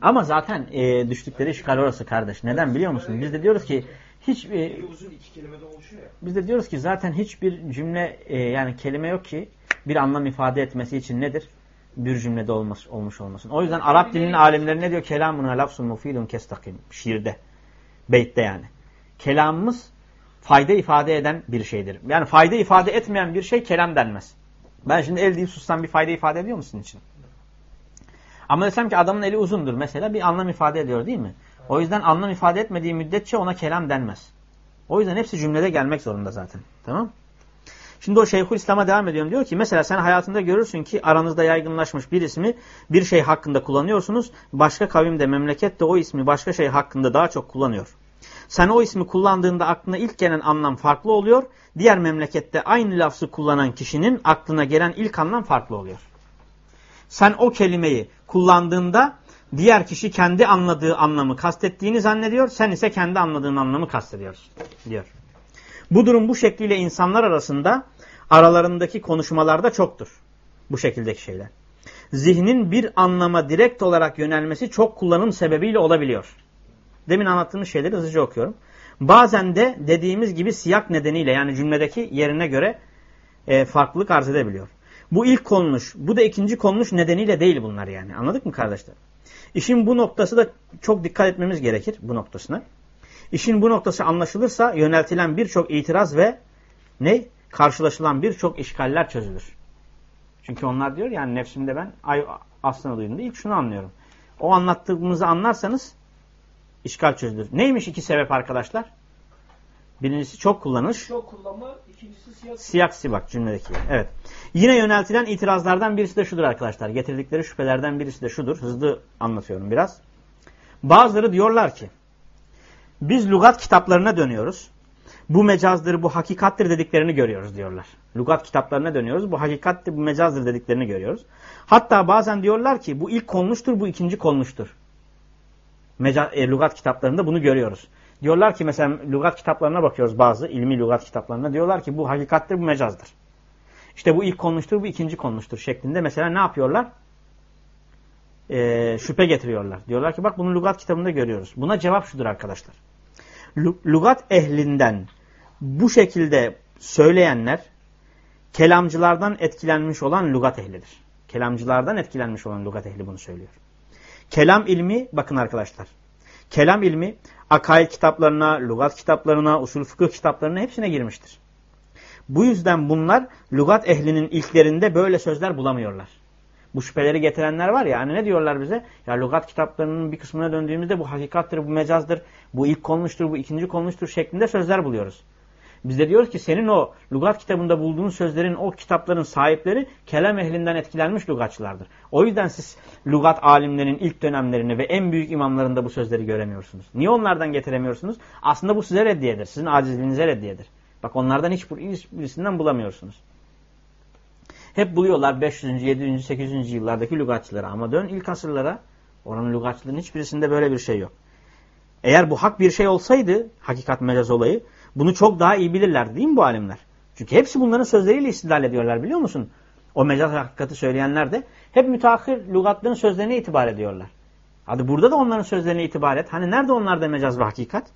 Ama zaten e, düştükleri işgal orası kardeş. Neden biliyor musun? Biz de diyoruz ki hiç e, uzun iki kelimeden oluşuyor ya. biz de diyoruz ki zaten hiçbir cümle e, yani kelime yok ki bir anlam ifade etmesi için nedir? Bir cümlede olmuş, olmuş olmasın. O yüzden Arap dilinin alimleri ne diyor? Kelamun lafzun mufidun kestakim. Şiirde. Beytte yani. Kelamımız fayda ifade eden bir şeydir. Yani fayda ifade etmeyen bir şey kelam denmez. Ben şimdi el deyip sussam bir fayda ifade ediyor musun için? Ama desem ki adamın eli uzundur mesela bir anlam ifade ediyor değil mi? O yüzden anlam ifade etmediği müddetçe ona kelam denmez. O yüzden hepsi cümlede gelmek zorunda zaten. Tamam Şimdi o Şeyhülislam'a devam ediyorum. Diyor ki mesela sen hayatında görürsün ki aranızda yaygınlaşmış bir ismi bir şey hakkında kullanıyorsunuz. Başka kavimde, memlekette o ismi başka şey hakkında daha çok kullanıyor. Sen o ismi kullandığında aklına ilk gelen anlam farklı oluyor. Diğer memlekette aynı lafzı kullanan kişinin aklına gelen ilk anlam farklı oluyor. Sen o kelimeyi kullandığında diğer kişi kendi anladığı anlamı kastettiğini zannediyor. Sen ise kendi anladığın anlamı kastediyorsun diyor. Bu durum bu şekliyle insanlar arasında aralarındaki konuşmalarda çoktur. Bu şekildeki şeyler. Zihnin bir anlama direkt olarak yönelmesi çok kullanım sebebiyle olabiliyor. Demin anlattığımız şeyleri hızlıca okuyorum. Bazen de dediğimiz gibi siyak nedeniyle yani cümledeki yerine göre e, farklılık arz edebiliyor. Bu ilk konuş, bu da ikinci konuş nedeniyle değil bunlar yani. Anladık mı kardeşler? İşin bu noktası da çok dikkat etmemiz gerekir bu noktasına. İşin bu noktası anlaşılırsa yöneltilen birçok itiraz ve ne? Karşılaşılan birçok işgaller çözülür. Çünkü onlar diyor yani nefsimde ben ay aslında duyduğumda ilk şunu anlıyorum. O anlattığımızı anlarsanız işgal çözülür. Neymiş iki sebep arkadaşlar? Birincisi çok kullanış. Çok kullanma. ikincisi siyah. Siyak sibak cümledeki. Evet. Yine yöneltilen itirazlardan birisi de şudur arkadaşlar. Getirdikleri şüphelerden birisi de şudur. Hızlı anlatıyorum biraz. Bazıları diyorlar ki biz lugat kitaplarına dönüyoruz. Bu mecazdır, bu hakikattir dediklerini görüyoruz diyorlar. Lugat kitaplarına dönüyoruz. Bu hakikattir, bu mecazdır dediklerini görüyoruz. Hatta bazen diyorlar ki bu ilk konmuştur, bu ikinci konmuştur. Meca e, lugat kitaplarında bunu görüyoruz. Diyorlar ki mesela lugat kitaplarına bakıyoruz bazı ilmi lugat kitaplarına. Diyorlar ki bu hakikattir, bu mecazdır. İşte bu ilk konmuştur, bu ikinci konmuştur şeklinde mesela ne yapıyorlar? Ee, şüphe getiriyorlar. Diyorlar ki bak bunu lugat kitabında görüyoruz. Buna cevap şudur arkadaşlar. Lugat ehlinden bu şekilde söyleyenler kelamcılardan etkilenmiş olan lugat ehlidir. Kelamcılardan etkilenmiş olan lugat ehli bunu söylüyor. Kelam ilmi bakın arkadaşlar. Kelam ilmi akaid kitaplarına, lugat kitaplarına, usul fıkıh kitaplarına hepsine girmiştir. Bu yüzden bunlar lugat ehlinin ilklerinde böyle sözler bulamıyorlar. Bu şüpheleri getirenler var ya hani ne diyorlar bize? Ya lugat kitaplarının bir kısmına döndüğümüzde bu hakikattir, bu mecazdır, bu ilk konmuştur, bu ikinci konmuştur şeklinde sözler buluyoruz. Biz de diyoruz ki senin o lugat kitabında bulduğun sözlerin o kitapların sahipleri kelam ehlinden etkilenmiş lugatçılardır. O yüzden siz lugat alimlerinin ilk dönemlerini ve en büyük imamlarında bu sözleri göremiyorsunuz. Niye onlardan getiremiyorsunuz? Aslında bu size reddiyedir. Sizin acizliğinize reddiyedir. Bak onlardan hiçbirisinden bulamıyorsunuz. Hep buluyorlar 500. 700. 800. yıllardaki lügatçıları ama dön ilk asırlara oranın lügatçıların hiçbirisinde böyle bir şey yok. Eğer bu hak bir şey olsaydı hakikat mecaz olayı bunu çok daha iyi bilirler değil mi bu alimler? Çünkü hepsi bunların sözleriyle istidlal ediyorlar biliyor musun? O mecaz hakikati söyleyenler de hep müteahhir lügatların sözlerine itibar ediyorlar. Hadi burada da onların sözlerine itibar et. Hani nerede onlarda mecaz ve hakikat?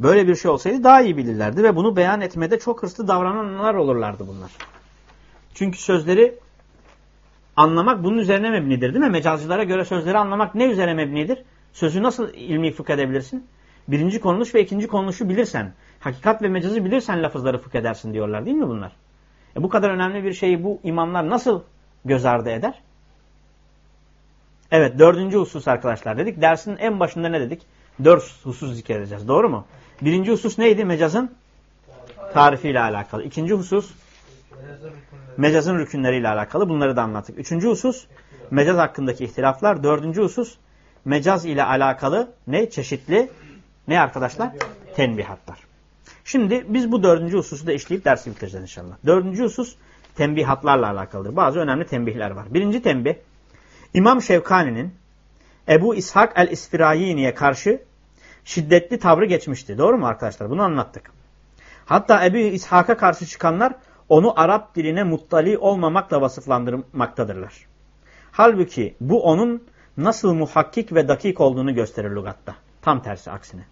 Böyle bir şey olsaydı daha iyi bilirlerdi ve bunu beyan etmede çok hırslı davrananlar olurlardı bunlar. Çünkü sözleri anlamak bunun üzerine mebnidir değil mi? Mecazcılara göre sözleri anlamak ne üzerine mebnidir? Sözü nasıl ilmi fıkh edebilirsin? Birinci konuş ve ikinci konuşu bilirsen, hakikat ve mecazı bilirsen lafızları fıkh edersin diyorlar değil mi bunlar? E bu kadar önemli bir şeyi bu imamlar nasıl göz ardı eder? Evet dördüncü husus arkadaşlar dedik. Dersin en başında ne dedik? Dört husus zikredeceğiz. Doğru mu? Birinci husus neydi? Mecazın tarifiyle alakalı. İkinci husus mecazın rükünleriyle alakalı. Bunları da anlattık. Üçüncü husus mecaz hakkındaki ihtilaflar. Dördüncü husus mecaz ile alakalı ne? Çeşitli ne arkadaşlar? Tenbihatlar. Şimdi biz bu dördüncü hususu da işleyip dersi bitireceğiz inşallah. Dördüncü husus tembihatlarla alakalıdır. Bazı önemli tembihler var. Birinci tembih İmam Şevkani'nin Ebu İshak el-İsfirayini'ye karşı şiddetli tavrı geçmişti. Doğru mu arkadaşlar? Bunu anlattık. Hatta Ebu İshak'a karşı çıkanlar onu Arap diline muttali olmamakla vasıflandırmaktadırlar. Halbuki bu onun nasıl muhakkik ve dakik olduğunu gösterir lugatta. Tam tersi aksine.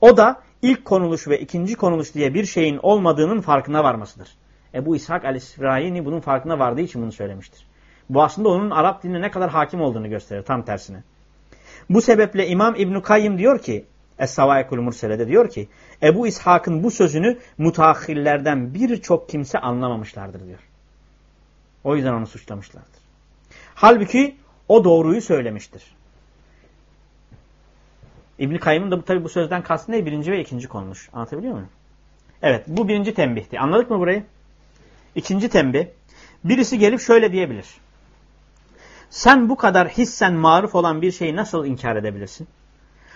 O da ilk konuluş ve ikinci konuluş diye bir şeyin olmadığının farkına varmasıdır. Ebu İshak el-İsraini bunun farkına vardığı için bunu söylemiştir. Bu aslında onun Arap diline ne kadar hakim olduğunu gösterir tam tersine. Bu sebeple İmam İbn Kayyim diyor ki Es-Savaikul Mursele'de diyor ki Ebu İshak'ın bu sözünü mutahhillerden birçok kimse anlamamışlardır diyor. O yüzden onu suçlamışlardır. Halbuki o doğruyu söylemiştir. İbn Kayyım'ın da bu, tabi bu sözden kastı ne? Birinci ve ikinci konmuş. Anlatabiliyor muyum? Evet bu birinci tembihti. Anladık mı burayı? İkinci tembih. Birisi gelip şöyle diyebilir. Sen bu kadar hissen maruf olan bir şeyi nasıl inkar edebilirsin?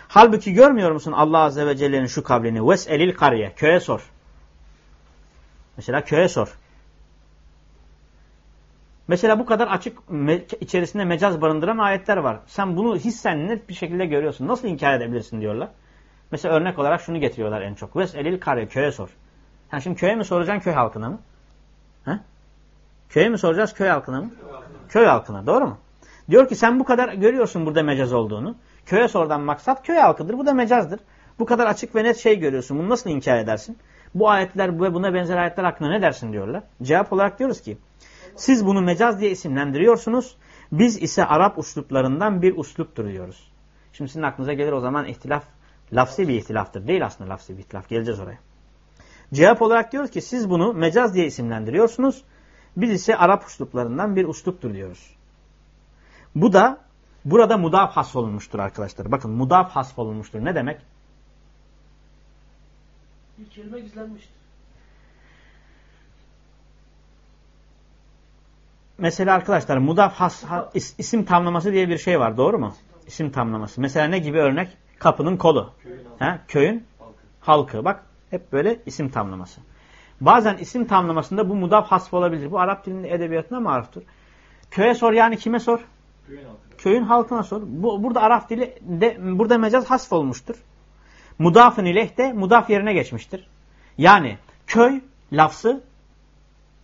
Halbuki görmüyor musun Allah Azze ve Celle'nin şu kavlini? Ves'elil kariye. Köye sor. Mesela köye sor. Mesela bu kadar açık içerisinde mecaz barındıran ayetler var. Sen bunu hissen net bir şekilde görüyorsun. Nasıl inkar edebilirsin diyorlar. Mesela örnek olarak şunu getiriyorlar en çok. Ves'elil kariye. Köye sor. Yani şimdi köye mi soracaksın köy halkına mı? He? Köye mi soracağız köy halkına mı? Köy halkına. Doğru mu? Diyor ki sen bu kadar görüyorsun burada mecaz olduğunu. Köye sorudan maksat köy halkıdır. Bu da mecazdır. Bu kadar açık ve net şey görüyorsun. Bunu nasıl inkar edersin? Bu ayetler ve buna benzer ayetler hakkında ne dersin diyorlar. Cevap olarak diyoruz ki siz bunu mecaz diye isimlendiriyorsunuz. Biz ise Arap usluplarından bir usluptur diyoruz. Şimdi sizin aklınıza gelir o zaman ihtilaf lafsi bir ihtilaftır. Değil aslında lafsi bir ihtilaf. Geleceğiz oraya. Cevap olarak diyoruz ki siz bunu mecaz diye isimlendiriyorsunuz. Biz ise Arap usluplarından bir usluptur diyoruz. Bu da burada mudaf hasfolunmuştur arkadaşlar. Bakın mudaf hasfolunmuştur. Ne demek? Bir kelime gizlenmiştir. Mesela arkadaşlar mudaf has, ha- is- isim tamlaması diye bir şey var doğru mu? İsim tamlaması. Mesela ne gibi örnek? Kapının kolu. Ha? Köyün halkı. Bak hep böyle isim tamlaması. Bazen isim tamlamasında bu mudaf hasf olabilir. Bu Arap dilinin edebiyatına maruftur. Köye sor yani kime sor? Köyün halkı. Köyün halkına sor. Bu, burada Arap dili de burada mecaz hasf olmuştur. Mudafın ileh de mudaf yerine geçmiştir. Yani köy lafzı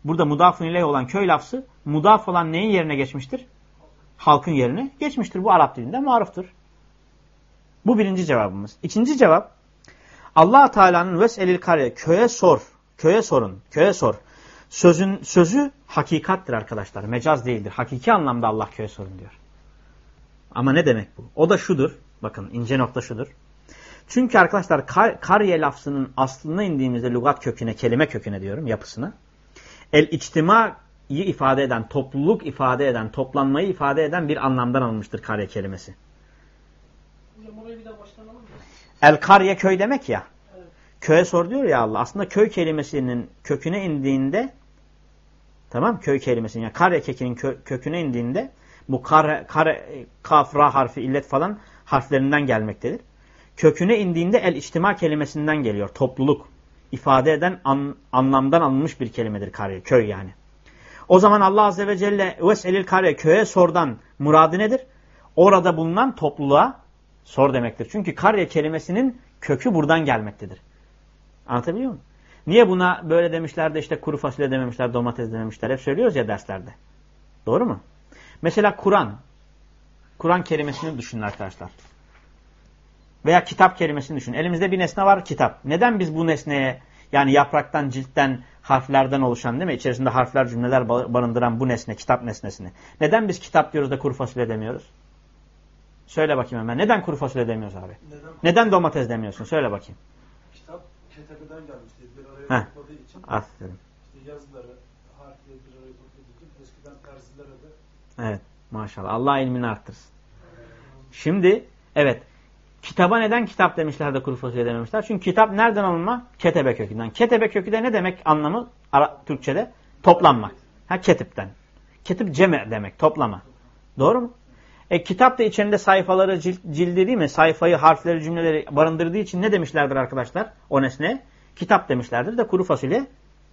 burada mudafın ileh olan köy lafzı mudaf olan neyin yerine geçmiştir? Halkın yerine geçmiştir. Bu Arap dilinde maruftur. Bu birinci cevabımız. İkinci cevap allah Teala'nın veselil kare köye sor. Köye sorun. Köye sor. Sözün sözü hakikattir arkadaşlar. Mecaz değildir. Hakiki anlamda Allah köye sorun diyor. Ama ne demek bu? O da şudur. Bakın ince nokta şudur. Çünkü arkadaşlar kar, kariye lafzının aslına indiğimizde lügat köküne, kelime köküne diyorum yapısına. El içtima'yı ifade eden, topluluk ifade eden, toplanmayı ifade eden bir anlamdan alınmıştır kariye kelimesi. El kariye köy demek ya. Evet. Köye sor diyor ya Allah. Aslında köy kelimesinin köküne indiğinde tamam köy kelimesinin yani kariye kekinin kö, köküne indiğinde bu kare, kare, kaf, ra harfi, illet falan harflerinden gelmektedir. Köküne indiğinde el içtima kelimesinden geliyor. Topluluk ifade eden an, anlamdan alınmış bir kelimedir kariye, köy yani. O zaman Allah Azze ve Celle veselil kariye köye sordan muradı nedir? Orada bulunan topluluğa sor demektir. Çünkü kariye kelimesinin kökü buradan gelmektedir. Anlatabiliyor muyum? Niye buna böyle demişler de işte kuru fasulye dememişler, domates dememişler. Hep söylüyoruz ya derslerde. Doğru mu? Mesela Kur'an. Kur'an kelimesini düşünün arkadaşlar. Veya kitap kelimesini düşünün. Elimizde bir nesne var kitap. Neden biz bu nesneye yani yapraktan, ciltten, harflerden oluşan değil mi? İçerisinde harfler, cümleler barındıran bu nesne, kitap nesnesini. Neden biz kitap diyoruz da kuru fasulye demiyoruz? Söyle bakayım hemen. Neden kuru fasulye demiyoruz abi? Neden? Neden domates demiyorsun? Söyle bakayım. Kitap ketebeden gelmişti. Bir araya topladığı için Aferin. işte yazıları, harfleri bir araya topladığı için eskiden terzilere de Evet. Maşallah. Allah ilmini arttırsın. Şimdi evet. Kitaba neden kitap demişler de kuru fasulye dememişler? Çünkü kitap nereden alınma? Ketebe kökünden. Ketebe kökü de ne demek anlamı Ara, Türkçe'de? Toplanmak. Ha ketipten. Ketip ceme demek. Toplama. Doğru mu? E kitap da içinde sayfaları cildi değil mi? Sayfayı, harfleri, cümleleri barındırdığı için ne demişlerdir arkadaşlar? O nesne. Kitap demişlerdir de kuru fasulye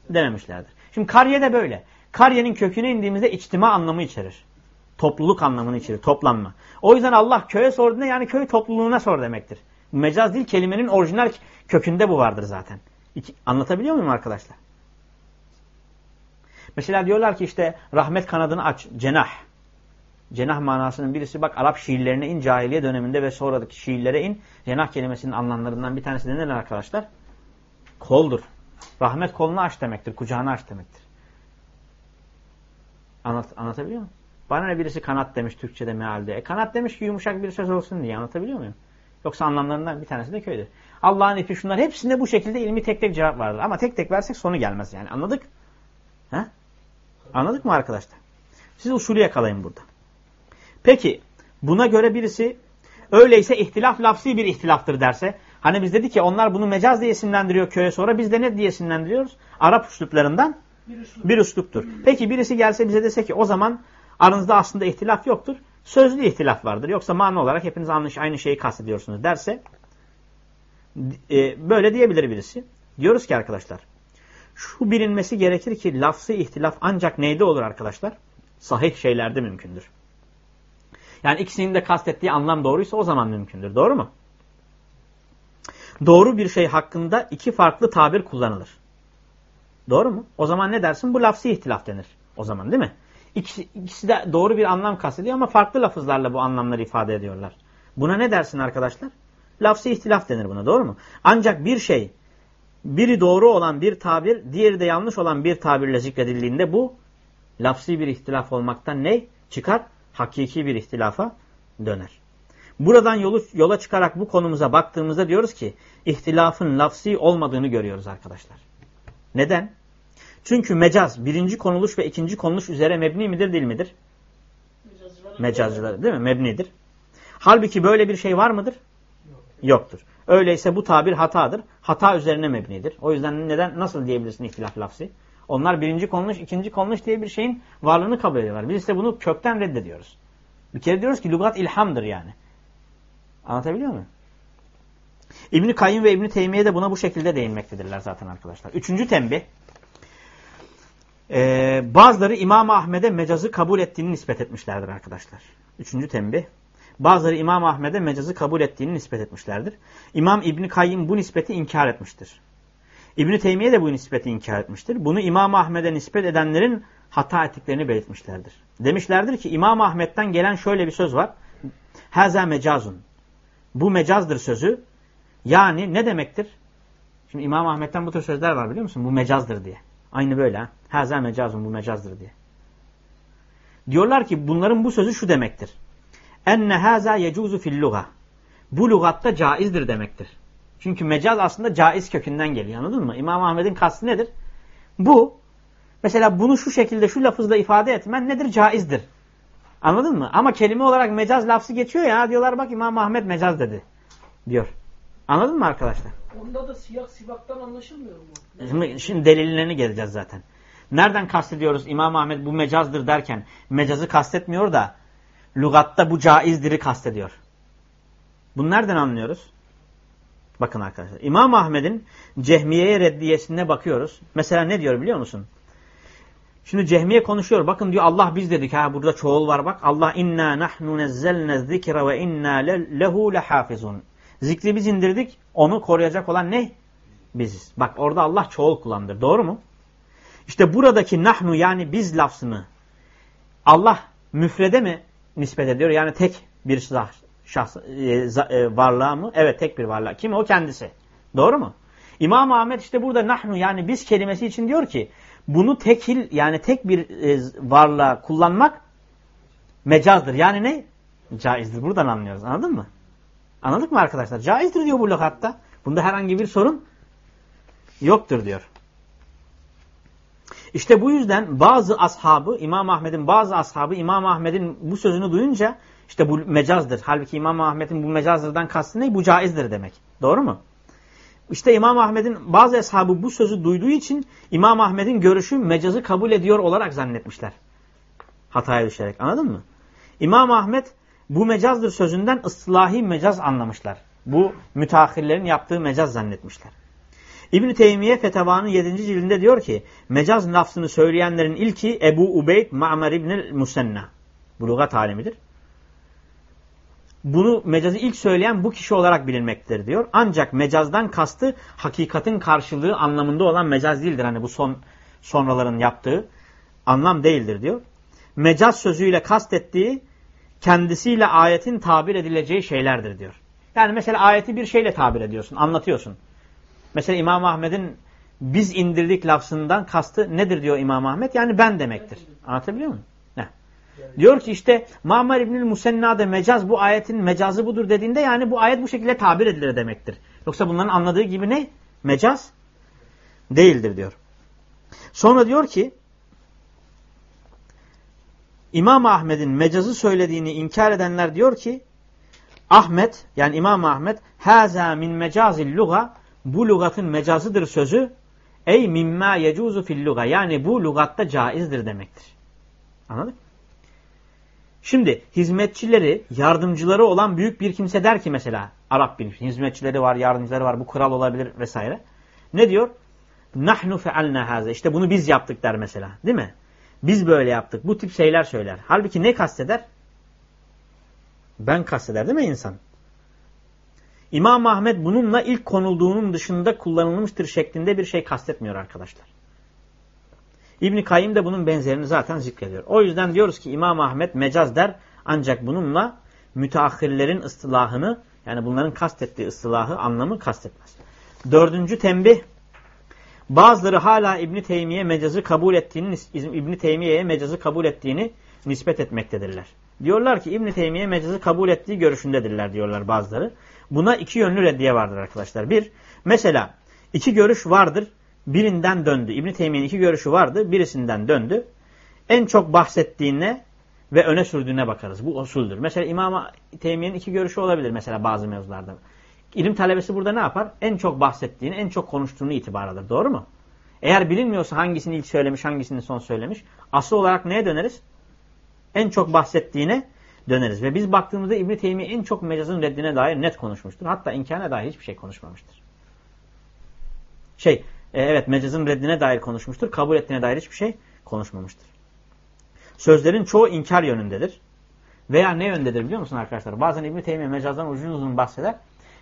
dememişlerdir. Şimdi kariye de böyle. Kariyenin köküne indiğimizde içtima anlamı içerir. Topluluk anlamını içerir. Toplanma. O yüzden Allah köye sorduğunda yani köy topluluğuna sor demektir. Mecaz değil kelimenin orijinal kökünde bu vardır zaten. İki, anlatabiliyor muyum arkadaşlar? Mesela diyorlar ki işte rahmet kanadını aç. Cenah. Cenah manasının birisi bak Arap şiirlerine in cahiliye döneminde ve sonradaki şiirlere in. Cenah kelimesinin anlamlarından bir tanesi de arkadaşlar? Koldur. Rahmet kolunu aç demektir. Kucağını aç demektir. Anlat, anlatabiliyor muyum? Bana ne birisi kanat demiş Türkçe'de mealde. E kanat demiş ki yumuşak bir söz olsun diye anlatabiliyor muyum? Yoksa anlamlarından bir tanesi de köydür. Allah'ın ipi şunlar hepsinde bu şekilde ilmi tek tek cevap vardır. Ama tek tek versek sonu gelmez yani. Anladık? He? Anladık mı arkadaşlar? Siz usulü yakalayın burada. Peki buna göre birisi öyleyse ihtilaf lafsi bir ihtilaftır derse. Hani biz dedik ki onlar bunu mecaz diye isimlendiriyor köye sonra biz de ne diye isimlendiriyoruz? Arap üsluplarından Bir üslup. bir üsluptur. Peki birisi gelse bize dese ki o zaman aranızda aslında ihtilaf yoktur. Sözlü ihtilaf vardır. Yoksa mana olarak hepiniz anlaş, aynı şeyi kastediyorsunuz derse e, böyle diyebilir birisi. Diyoruz ki arkadaşlar şu bilinmesi gerekir ki lafzı ihtilaf ancak neyde olur arkadaşlar? Sahih şeylerde mümkündür. Yani ikisinin de kastettiği anlam doğruysa o zaman mümkündür. Doğru mu? Doğru bir şey hakkında iki farklı tabir kullanılır. Doğru mu? O zaman ne dersin? Bu lafzı ihtilaf denir. O zaman değil mi? İkisi, ikisi de doğru bir anlam kastediyor ama farklı lafızlarla bu anlamları ifade ediyorlar. Buna ne dersin arkadaşlar? Lafzı ihtilaf denir buna. Doğru mu? Ancak bir şey biri doğru olan bir tabir, diğeri de yanlış olan bir tabirle zikredildiğinde bu lafsi bir ihtilaf olmaktan ne çıkar? Hakiki bir ihtilafa döner. Buradan yolu, yola çıkarak bu konumuza baktığımızda diyoruz ki ihtilafın lafsi olmadığını görüyoruz arkadaşlar. Neden? Çünkü mecaz birinci konuluş ve ikinci konuluş üzere mebni midir değil midir? Mecazcılar- Mecazcılar değil mi? Mebnidir. Halbuki böyle bir şey var mıdır? Yoktur. Öyleyse bu tabir hatadır. Hata üzerine mebnidir. O yüzden neden nasıl diyebilirsin ihtilaf lafzı? Onlar birinci konuluş, ikinci konuluş diye bir şeyin varlığını kabul ediyorlar. Biz ise bunu kökten reddediyoruz. Bir kere diyoruz ki lügat ilhamdır yani. Anlatabiliyor muyum? İbni Kayyum ve İbni Teymiye de buna bu şekilde değinmektedirler zaten arkadaşlar. Üçüncü tembih. Ee, bazıları İmam Ahmed'e mecazı kabul ettiğini nispet etmişlerdir arkadaşlar. Üçüncü tembih. Bazıları İmam Ahmed'e mecazı kabul ettiğini nispet etmişlerdir. İmam İbni Kayyim bu nispeti inkar etmiştir. İbni Teymiye de bu nispeti inkar etmiştir. Bunu İmam Ahmed'e nispet edenlerin hata ettiklerini belirtmişlerdir. Demişlerdir ki İmam Ahmed'den gelen şöyle bir söz var. Haza mecazun. Bu mecazdır sözü. Yani ne demektir? Şimdi İmam Ahmet'ten bu tür sözler var biliyor musun? Bu mecazdır diye. Aynı böyle ha. Haza mecazun bu mecazdır diye. Diyorlar ki bunların bu sözü şu demektir. Enne haza yecuzu fil luga. Bu lugatta caizdir demektir. Çünkü mecaz aslında caiz kökünden geliyor anladın mı? İmam Ahmet'in kastı nedir? Bu mesela bunu şu şekilde şu lafızla ifade etmen nedir? Caizdir. Anladın mı? Ama kelime olarak mecaz lafzı geçiyor ya diyorlar bak İmam Ahmet mecaz dedi. Diyor. Anladın mı arkadaşlar? Onda da siyah sibaktan anlaşılmıyor mu? Şimdi, şimdi delillerini geleceğiz zaten. Nereden kastediyoruz İmam Ahmet bu mecazdır derken mecazı kastetmiyor da lügatta bu caizdir'i kastediyor. Bunu nereden anlıyoruz? Bakın arkadaşlar. İmam Ahmet'in Cehmiye'ye reddiyesine bakıyoruz. Mesela ne diyor biliyor musun? Şimdi Cehmiye konuşuyor. Bakın diyor Allah biz dedik. Ha burada çoğul var bak. Allah inna nahnu nezzelne zikra ve inna lehu lehafizun. Zikri biz indirdik. Onu koruyacak olan ne? Biziz. Bak orada Allah çoğul kullandır. Doğru mu? İşte buradaki nahnu yani biz lafzını Allah müfrede mi nispet ediyor? Yani tek bir şahs, e, e, varlığa mı? Evet tek bir varlığa. Kim o? Kendisi. Doğru mu? İmam Ahmet işte burada nahnu yani biz kelimesi için diyor ki bunu tekil yani tek bir e, varlığa kullanmak mecazdır. Yani ne? Caizdir. Buradan anlıyoruz. Anladın mı? Anladık mı arkadaşlar? Caizdir diyor bu lügatta. Bunda herhangi bir sorun yoktur diyor. İşte bu yüzden bazı ashabı, İmam Ahmet'in bazı ashabı İmam Ahmet'in bu sözünü duyunca işte bu mecazdır. Halbuki İmam Ahmet'in bu mecazdırdan kastı ne? Bu caizdir demek. Doğru mu? İşte İmam Ahmet'in bazı ashabı bu sözü duyduğu için İmam Ahmet'in görüşü mecazı kabul ediyor olarak zannetmişler. Hataya düşerek. Anladın mı? İmam Ahmet bu mecazdır sözünden ıslahi mecaz anlamışlar. Bu müteahhirlerin yaptığı mecaz zannetmişler. İbn-i Teymiye Fetava'nın 7. cildinde diyor ki mecaz lafzını söyleyenlerin ilki Ebu Ubeyd Ma'mer İbn-i Musenna. Bu lügat alemidir. Bunu mecazı ilk söyleyen bu kişi olarak bilinmektedir diyor. Ancak mecazdan kastı hakikatin karşılığı anlamında olan mecaz değildir. Hani bu son sonraların yaptığı anlam değildir diyor. Mecaz sözüyle kastettiği kendisiyle ayetin tabir edileceği şeylerdir diyor. Yani mesela ayeti bir şeyle tabir ediyorsun, anlatıyorsun. Mesela İmam Ahmet'in biz indirdik lafzından kastı nedir diyor İmam Ahmet? Yani ben demektir. Anlatabiliyor muyum? Ne? Diyor ki işte Ma'mer İbnül Musenna'da mecaz bu ayetin mecazı budur dediğinde yani bu ayet bu şekilde tabir edilir demektir. Yoksa bunların anladığı gibi ne? Mecaz değildir diyor. Sonra diyor ki İmam Ahmet'in mecazı söylediğini inkar edenler diyor ki Ahmet yani İmam Ahmet haza min mecazil luga bu lugatın mecazıdır sözü ey mimma yecuzu fil luga yani bu lugatta caizdir demektir. Anladın? Şimdi hizmetçileri, yardımcıları olan büyük bir kimse der ki mesela Arap bir hizmetçileri var, yardımcıları var, bu kral olabilir vesaire. Ne diyor? Nahnu fealna haza. İşte bunu biz yaptık der mesela. Değil mi? Biz böyle yaptık. Bu tip şeyler söyler. Halbuki ne kasteder? Ben kasteder değil mi insan? İmam Ahmet bununla ilk konulduğunun dışında kullanılmıştır şeklinde bir şey kastetmiyor arkadaşlar. İbn Kayyim de bunun benzerini zaten zikrediyor. O yüzden diyoruz ki İmam Ahmet mecaz der ancak bununla müteahhirlerin ıstılahını yani bunların kastettiği ıstılahı anlamı kastetmez. Dördüncü tembih bazıları hala İbn Teymiye mecazı kabul ettiğini İbn Teymiye'ye mecazı kabul ettiğini nispet etmektedirler. Diyorlar ki İbn Teymiye mecazı kabul ettiği görüşündedirler diyorlar bazıları. Buna iki yönlü reddiye vardır arkadaşlar. Bir, mesela iki görüş vardır. Birinden döndü. İbn-i Teymiye'nin iki görüşü vardı. Birisinden döndü. En çok bahsettiğine ve öne sürdüğüne bakarız. Bu usuldür. Mesela İmam Teymiye'nin iki görüşü olabilir mesela bazı mevzularda. İlim talebesi burada ne yapar? En çok bahsettiğini, en çok konuştuğunu itibar alır. Doğru mu? Eğer bilinmiyorsa hangisini ilk söylemiş, hangisini son söylemiş, asıl olarak neye döneriz? En çok bahsettiğine döneriz. Ve biz baktığımızda İbn-i en çok mecazın reddine dair net konuşmuştur. Hatta inkârına dair hiçbir şey konuşmamıştır. Şey, e, evet mecazın reddine dair konuşmuştur. Kabul ettiğine dair hiçbir şey konuşmamıştır. Sözlerin çoğu inkar yönündedir. Veya ne yöndedir biliyor musun arkadaşlar? Bazen İbn-i Teymiye mecazdan uzun uzun bahseder.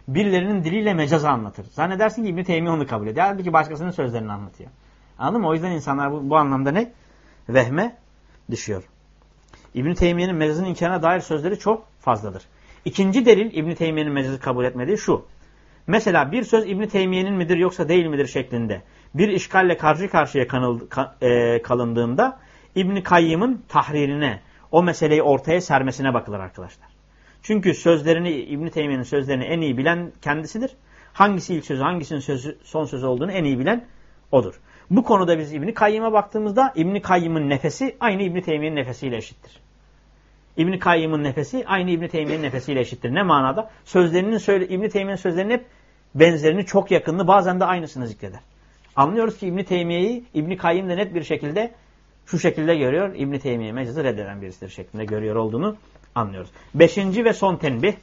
Birilerinin diliyle mecazı anlatır. Zannedersin ki İbn-i Teymiye onu kabul ediyor. Halbuki başkasının sözlerini anlatıyor. Anladın mı? O yüzden insanlar bu, bu anlamda ne? Vehme düşüyor. İbn-i Teymiye'nin mecazın inkarına dair sözleri çok fazladır. İkinci delil İbn-i Teymiye'nin mecazı kabul etmediği şu. Mesela bir söz İbn-i Teymiye'nin midir yoksa değil midir şeklinde bir işgalle karşı karşıya kanıldı, ka, e, kalındığında İbn-i Kayyım'ın tahririne, o meseleyi ortaya sermesine bakılır arkadaşlar. Çünkü sözlerini İbn Teymiye'nin sözlerini en iyi bilen kendisidir. Hangisi ilk sözü, hangisinin sözü, son sözü olduğunu en iyi bilen odur. Bu konuda biz İbn Kayyım'a baktığımızda İbn Kayyım'ın nefesi aynı İbn Teymiye'nin nefesiyle eşittir. İbn Kayyım'ın nefesi aynı İbn Teymiye'nin nefesiyle eşittir. Ne manada? Sözlerinin söyle İbn Teymiye'nin sözlerinin hep benzerini, çok yakınını, bazen de aynısını zikreder. Anlıyoruz ki İbn Teymiye'yi İbn Kayyım da net bir şekilde şu şekilde görüyor. İbn Teymiye mecazı reddeden birisidir şeklinde görüyor olduğunu anlıyoruz. Beşinci ve son tenbih.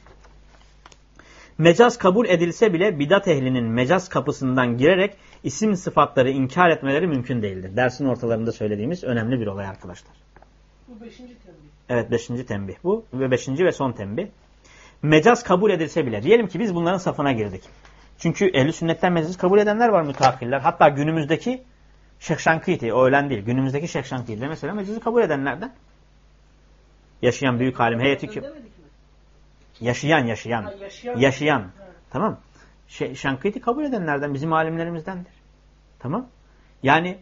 Mecaz kabul edilse bile bidat ehlinin mecaz kapısından girerek isim sıfatları inkar etmeleri mümkün değildir. Dersin ortalarında söylediğimiz önemli bir olay arkadaşlar. Bu beşinci tembih. Evet beşinci tembih bu ve beşinci ve son tembih. Mecaz kabul edilse bile diyelim ki biz bunların safına girdik. Çünkü ehli sünnetten mecaz kabul edenler var müteahhirler. Hatta günümüzdeki Şeyh Şankiti o ölen değil. Günümüzdeki Şeyh Şankiti de mesela mecazı kabul edenlerden. Yaşayan büyük alim heyeti kim? Yaşayan yaşayan. Ha, yaşayan. Yaşayan. Tamam. Şey, Şankiti kabul edenlerden bizim alimlerimizdendir. Tamam. Yani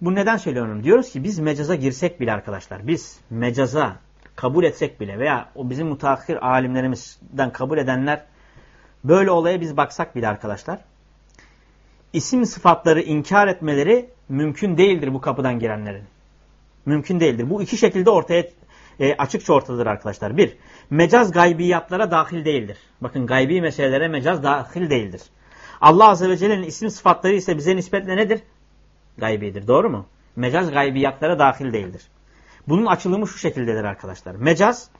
bu neden söylüyorum? Diyoruz ki biz mecaza girsek bile arkadaşlar. Biz mecaza kabul etsek bile veya o bizim mutahhir alimlerimizden kabul edenler böyle olaya biz baksak bile arkadaşlar. isim sıfatları inkar etmeleri mümkün değildir bu kapıdan girenlerin. Mümkün değildir. Bu iki şekilde ortaya e, açıkça ortadadır arkadaşlar. Bir, mecaz gaybiyatlara dahil değildir. Bakın gaybi meselelere mecaz dahil değildir. Allah Azze ve Celle'nin isim sıfatları ise bize nispetle nedir? Gaybidir. Doğru mu? Mecaz gaybiyatlara dahil değildir. Bunun açılımı şu şekildedir arkadaşlar. Mecaz,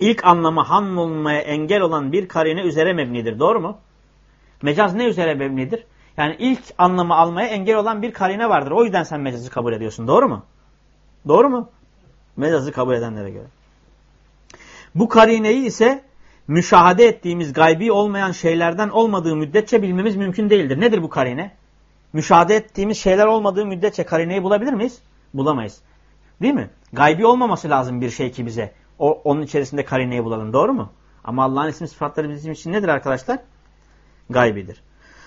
ilk anlamı hamlolmaya engel olan bir karine üzere mebnidir. Doğru mu? Mecaz ne üzere mebnidir? Yani ilk anlamı almaya engel olan bir karine vardır. O yüzden sen mecazı kabul ediyorsun. Doğru mu? Doğru mu? Mecazı kabul edenlere göre. Bu karineyi ise müşahede ettiğimiz gaybi olmayan şeylerden olmadığı müddetçe bilmemiz mümkün değildir. Nedir bu karine? Müşahede ettiğimiz şeyler olmadığı müddetçe karineyi bulabilir miyiz? Bulamayız. Değil mi? Gaybi olmaması lazım bir şey ki bize. O, onun içerisinde karineyi bulalım. Doğru mu? Ama Allah'ın isim sıfatları bizim için nedir arkadaşlar? Gaybidir.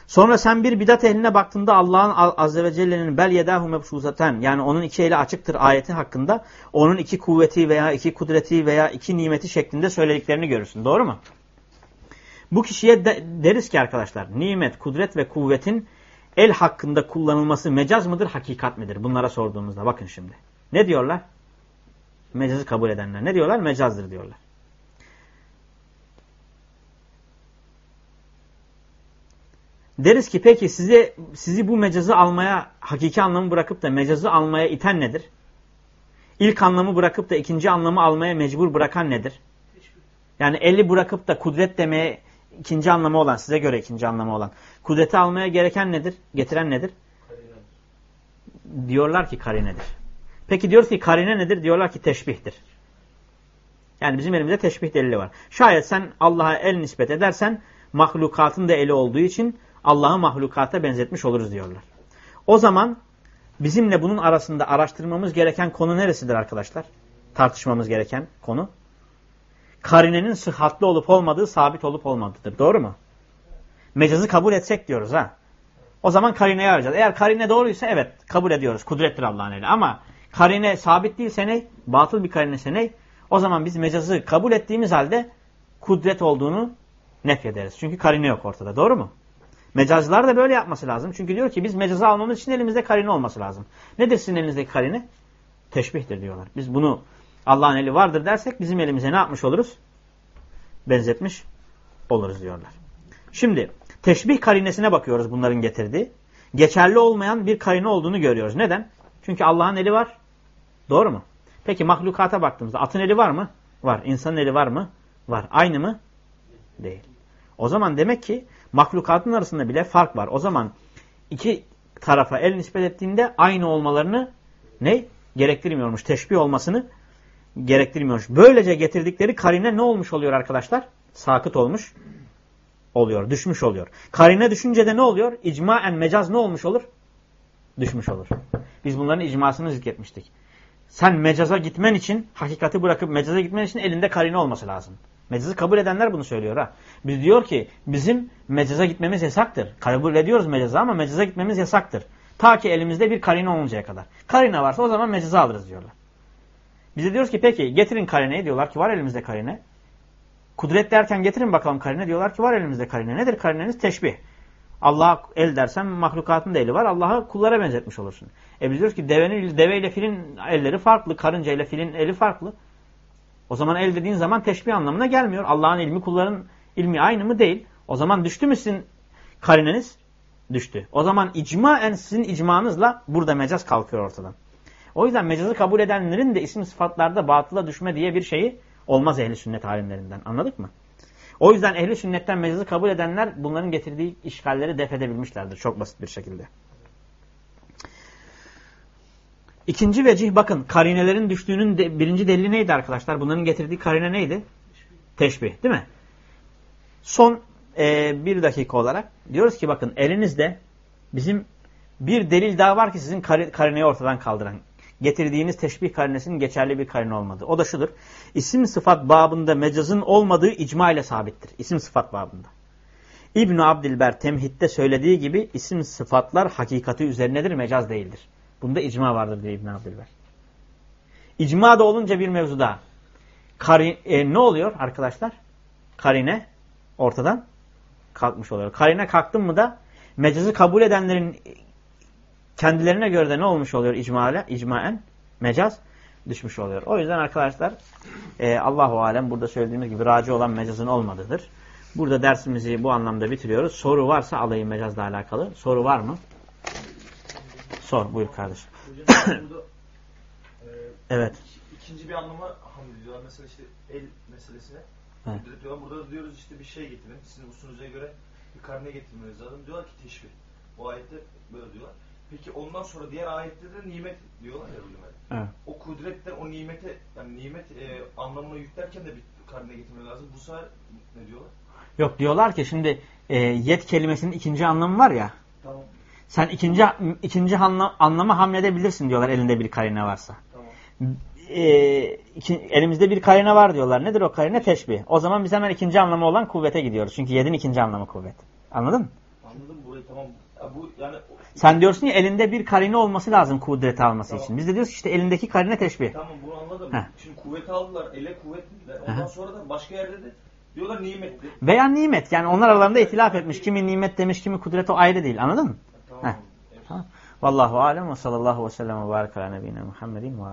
Sonra sen bir bidat ehline baktığında Allah'ın azze ve celle'nin bel yedahu mebşuzaten yani onun iki eli açıktır ayeti hakkında onun iki kuvveti veya iki kudreti veya iki nimeti şeklinde söylediklerini görürsün. Doğru mu? Bu kişiye de, deriz ki arkadaşlar nimet, kudret ve kuvvetin el hakkında kullanılması mecaz mıdır, hakikat midir? Bunlara sorduğumuzda bakın şimdi. Ne diyorlar? Mecazı kabul edenler. Ne diyorlar? Mecazdır diyorlar. Deriz ki peki size sizi bu mecazı almaya, hakiki anlamı bırakıp da mecazı almaya iten nedir? İlk anlamı bırakıp da ikinci anlamı almaya mecbur bırakan nedir? Yani eli bırakıp da kudret demeye ikinci anlamı olan, size göre ikinci anlamı olan. Kudreti almaya gereken nedir? Getiren nedir? Diyorlar ki karinedir. Peki diyoruz ki karine nedir? Diyorlar ki teşbihtir. Yani bizim elimizde teşbih delili var. Şayet sen Allah'a el nispet edersen mahlukatın da eli olduğu için Allah'ı mahlukata benzetmiş oluruz diyorlar. O zaman bizimle bunun arasında araştırmamız gereken konu neresidir arkadaşlar? Tartışmamız gereken konu. Karinenin sıhhatli olup olmadığı sabit olup olmadığıdır. Doğru mu? Mecazı kabul etsek diyoruz ha. O zaman karineyi arayacağız. Eğer karine doğruysa evet kabul ediyoruz. Kudrettir Allah'ın eli. Ama karine sabit değilse ne? Batıl bir karine ne? O zaman biz mecazı kabul ettiğimiz halde kudret olduğunu nefyederiz. Çünkü karine yok ortada. Doğru mu? Mecazlar da böyle yapması lazım. Çünkü diyor ki biz mecazı almamız için elimizde karine olması lazım. Nedir sizin elinizdeki karine? Teşbihtir diyorlar. Biz bunu Allah'ın eli vardır dersek bizim elimize ne yapmış oluruz? Benzetmiş oluruz diyorlar. Şimdi teşbih karinesine bakıyoruz bunların getirdiği. Geçerli olmayan bir karine olduğunu görüyoruz. Neden? Çünkü Allah'ın eli var. Doğru mu? Peki mahlukata baktığımızda atın eli var mı? Var. İnsanın eli var mı? Var. Aynı mı? Değil. O zaman demek ki mahlukatın arasında bile fark var. O zaman iki tarafa el nispet ettiğinde aynı olmalarını ne? Gerektirmiyormuş. Teşbih olmasını gerektirmiyormuş. Böylece getirdikleri karine ne olmuş oluyor arkadaşlar? Sakıt olmuş oluyor. Düşmüş oluyor. Karine düşünce de ne oluyor? İcmaen mecaz ne olmuş olur? Düşmüş olur. Biz bunların icmasını zikretmiştik. Sen mecaza gitmen için, hakikati bırakıp mecaza gitmen için elinde karine olması lazım. Mecazı kabul edenler bunu söylüyor ha. Biz diyor ki bizim mecaza gitmemiz yasaktır. Kabul ediyoruz mecaza ama mecaza gitmemiz yasaktır. Ta ki elimizde bir karine oluncaya kadar. Karine varsa o zaman mecaza alırız diyorlar. Biz de diyoruz ki peki getirin karineyi diyorlar ki var elimizde karine. Kudret derken getirin bakalım karine diyorlar ki var elimizde karine. Nedir karineniz? Teşbih. Allah'a el dersen mahlukatın da eli var. Allah'a kullara benzetmiş olursun. E biz diyoruz ki devenin, deveyle filin elleri farklı. Karınca ile filin eli farklı. O zaman el dediğin zaman teşbih anlamına gelmiyor. Allah'ın ilmi kulların ilmi aynı mı? Değil. O zaman düştü mü sizin karineniz? Düştü. O zaman icmaen sizin icmanızla burada mecaz kalkıyor ortadan. O yüzden mecazı kabul edenlerin de isim sıfatlarda batıla düşme diye bir şeyi olmaz ehli sünnet alimlerinden. Anladık mı? O yüzden ehli sünnetten mecazı kabul edenler bunların getirdiği işgalleri def edebilmişlerdir. Çok basit bir şekilde. İkinci vecih bakın karinelerin düştüğünün de, birinci delili neydi arkadaşlar? Bunların getirdiği karine neydi? Teşbih değil mi? Son e, bir dakika olarak diyoruz ki bakın elinizde bizim bir delil daha var ki sizin karineyi ortadan kaldıran. Getirdiğiniz teşbih karinesinin geçerli bir karine olmadığı. O da şudur. İsim sıfat babında mecazın olmadığı icma ile sabittir. İsim sıfat babında. İbn Abdilber temhitte söylediği gibi isim sıfatlar hakikati üzerinedir, mecaz değildir. Bunda icma vardır diyor İbn Abdilber. İcma da olunca bir mevzuda e, ne oluyor arkadaşlar? Karine ortadan kalkmış oluyor. Karine kalktın mı da mecazı kabul edenlerin kendilerine göre de ne olmuş oluyor icmaile, icmaen? Mecaz düşmüş oluyor. O yüzden arkadaşlar e, Allahu Alem burada söylediğimiz gibi raci olan mecazın olmadığıdır. Burada dersimizi bu anlamda bitiriyoruz. Soru varsa alayım mecazla alakalı. Soru var mı? Sor buyur kardeşim. Hocam *coughs* burada e, Evet. ikinci bir anlama hamle diyorlar. Mesela işte el meselesine. Evet. Burada da diyoruz işte bir şey getirin. Sizin usununuza göre bir karne getirmeniz lazım. Diyorlar ki teşbih. Bu ayette böyle diyorlar. Peki ondan sonra diğer ayette de nimet diyorlar ya ulema. Evet. O kudrette o nimete yani nimet e, anlamına yüklerken de bir karne getirmek lazım. Bu sefer ne diyorlar? Yok diyorlar ki şimdi e, yet kelimesinin ikinci anlamı var ya. Tamam. Sen ikinci ikinci anla, anlama hamledebilirsin diyorlar elinde bir karine varsa. Tamam. E, iki, elimizde bir karine var diyorlar. Nedir o karine? Teşbih. O zaman biz hemen ikinci anlamı olan kuvvete gidiyoruz. Çünkü yedin ikinci anlamı kuvvet. Anladın mı? Anladım burayı tamam. Ya bu yani Sen diyorsun ya elinde bir karine olması lazım kudreti alması Tamam. için. Biz de diyoruz işte elindeki karine teşbih. Tamam bunu anladım. Heh. Şimdi kuvveti aldılar, ele kuvvet dediler. Ondan Aha. sonra da başka yerde de diyorlar nimetti. Veya nimet. Yani onlar aralarında itilaf etmiş. Kimi nimet demiş, kimi kudret o ayrı değil. Anladın mı? Tamam. Heh. Tamam. Vallahu alem ve sallallahu ve sellem ve barik ala nebine Muhammedin ve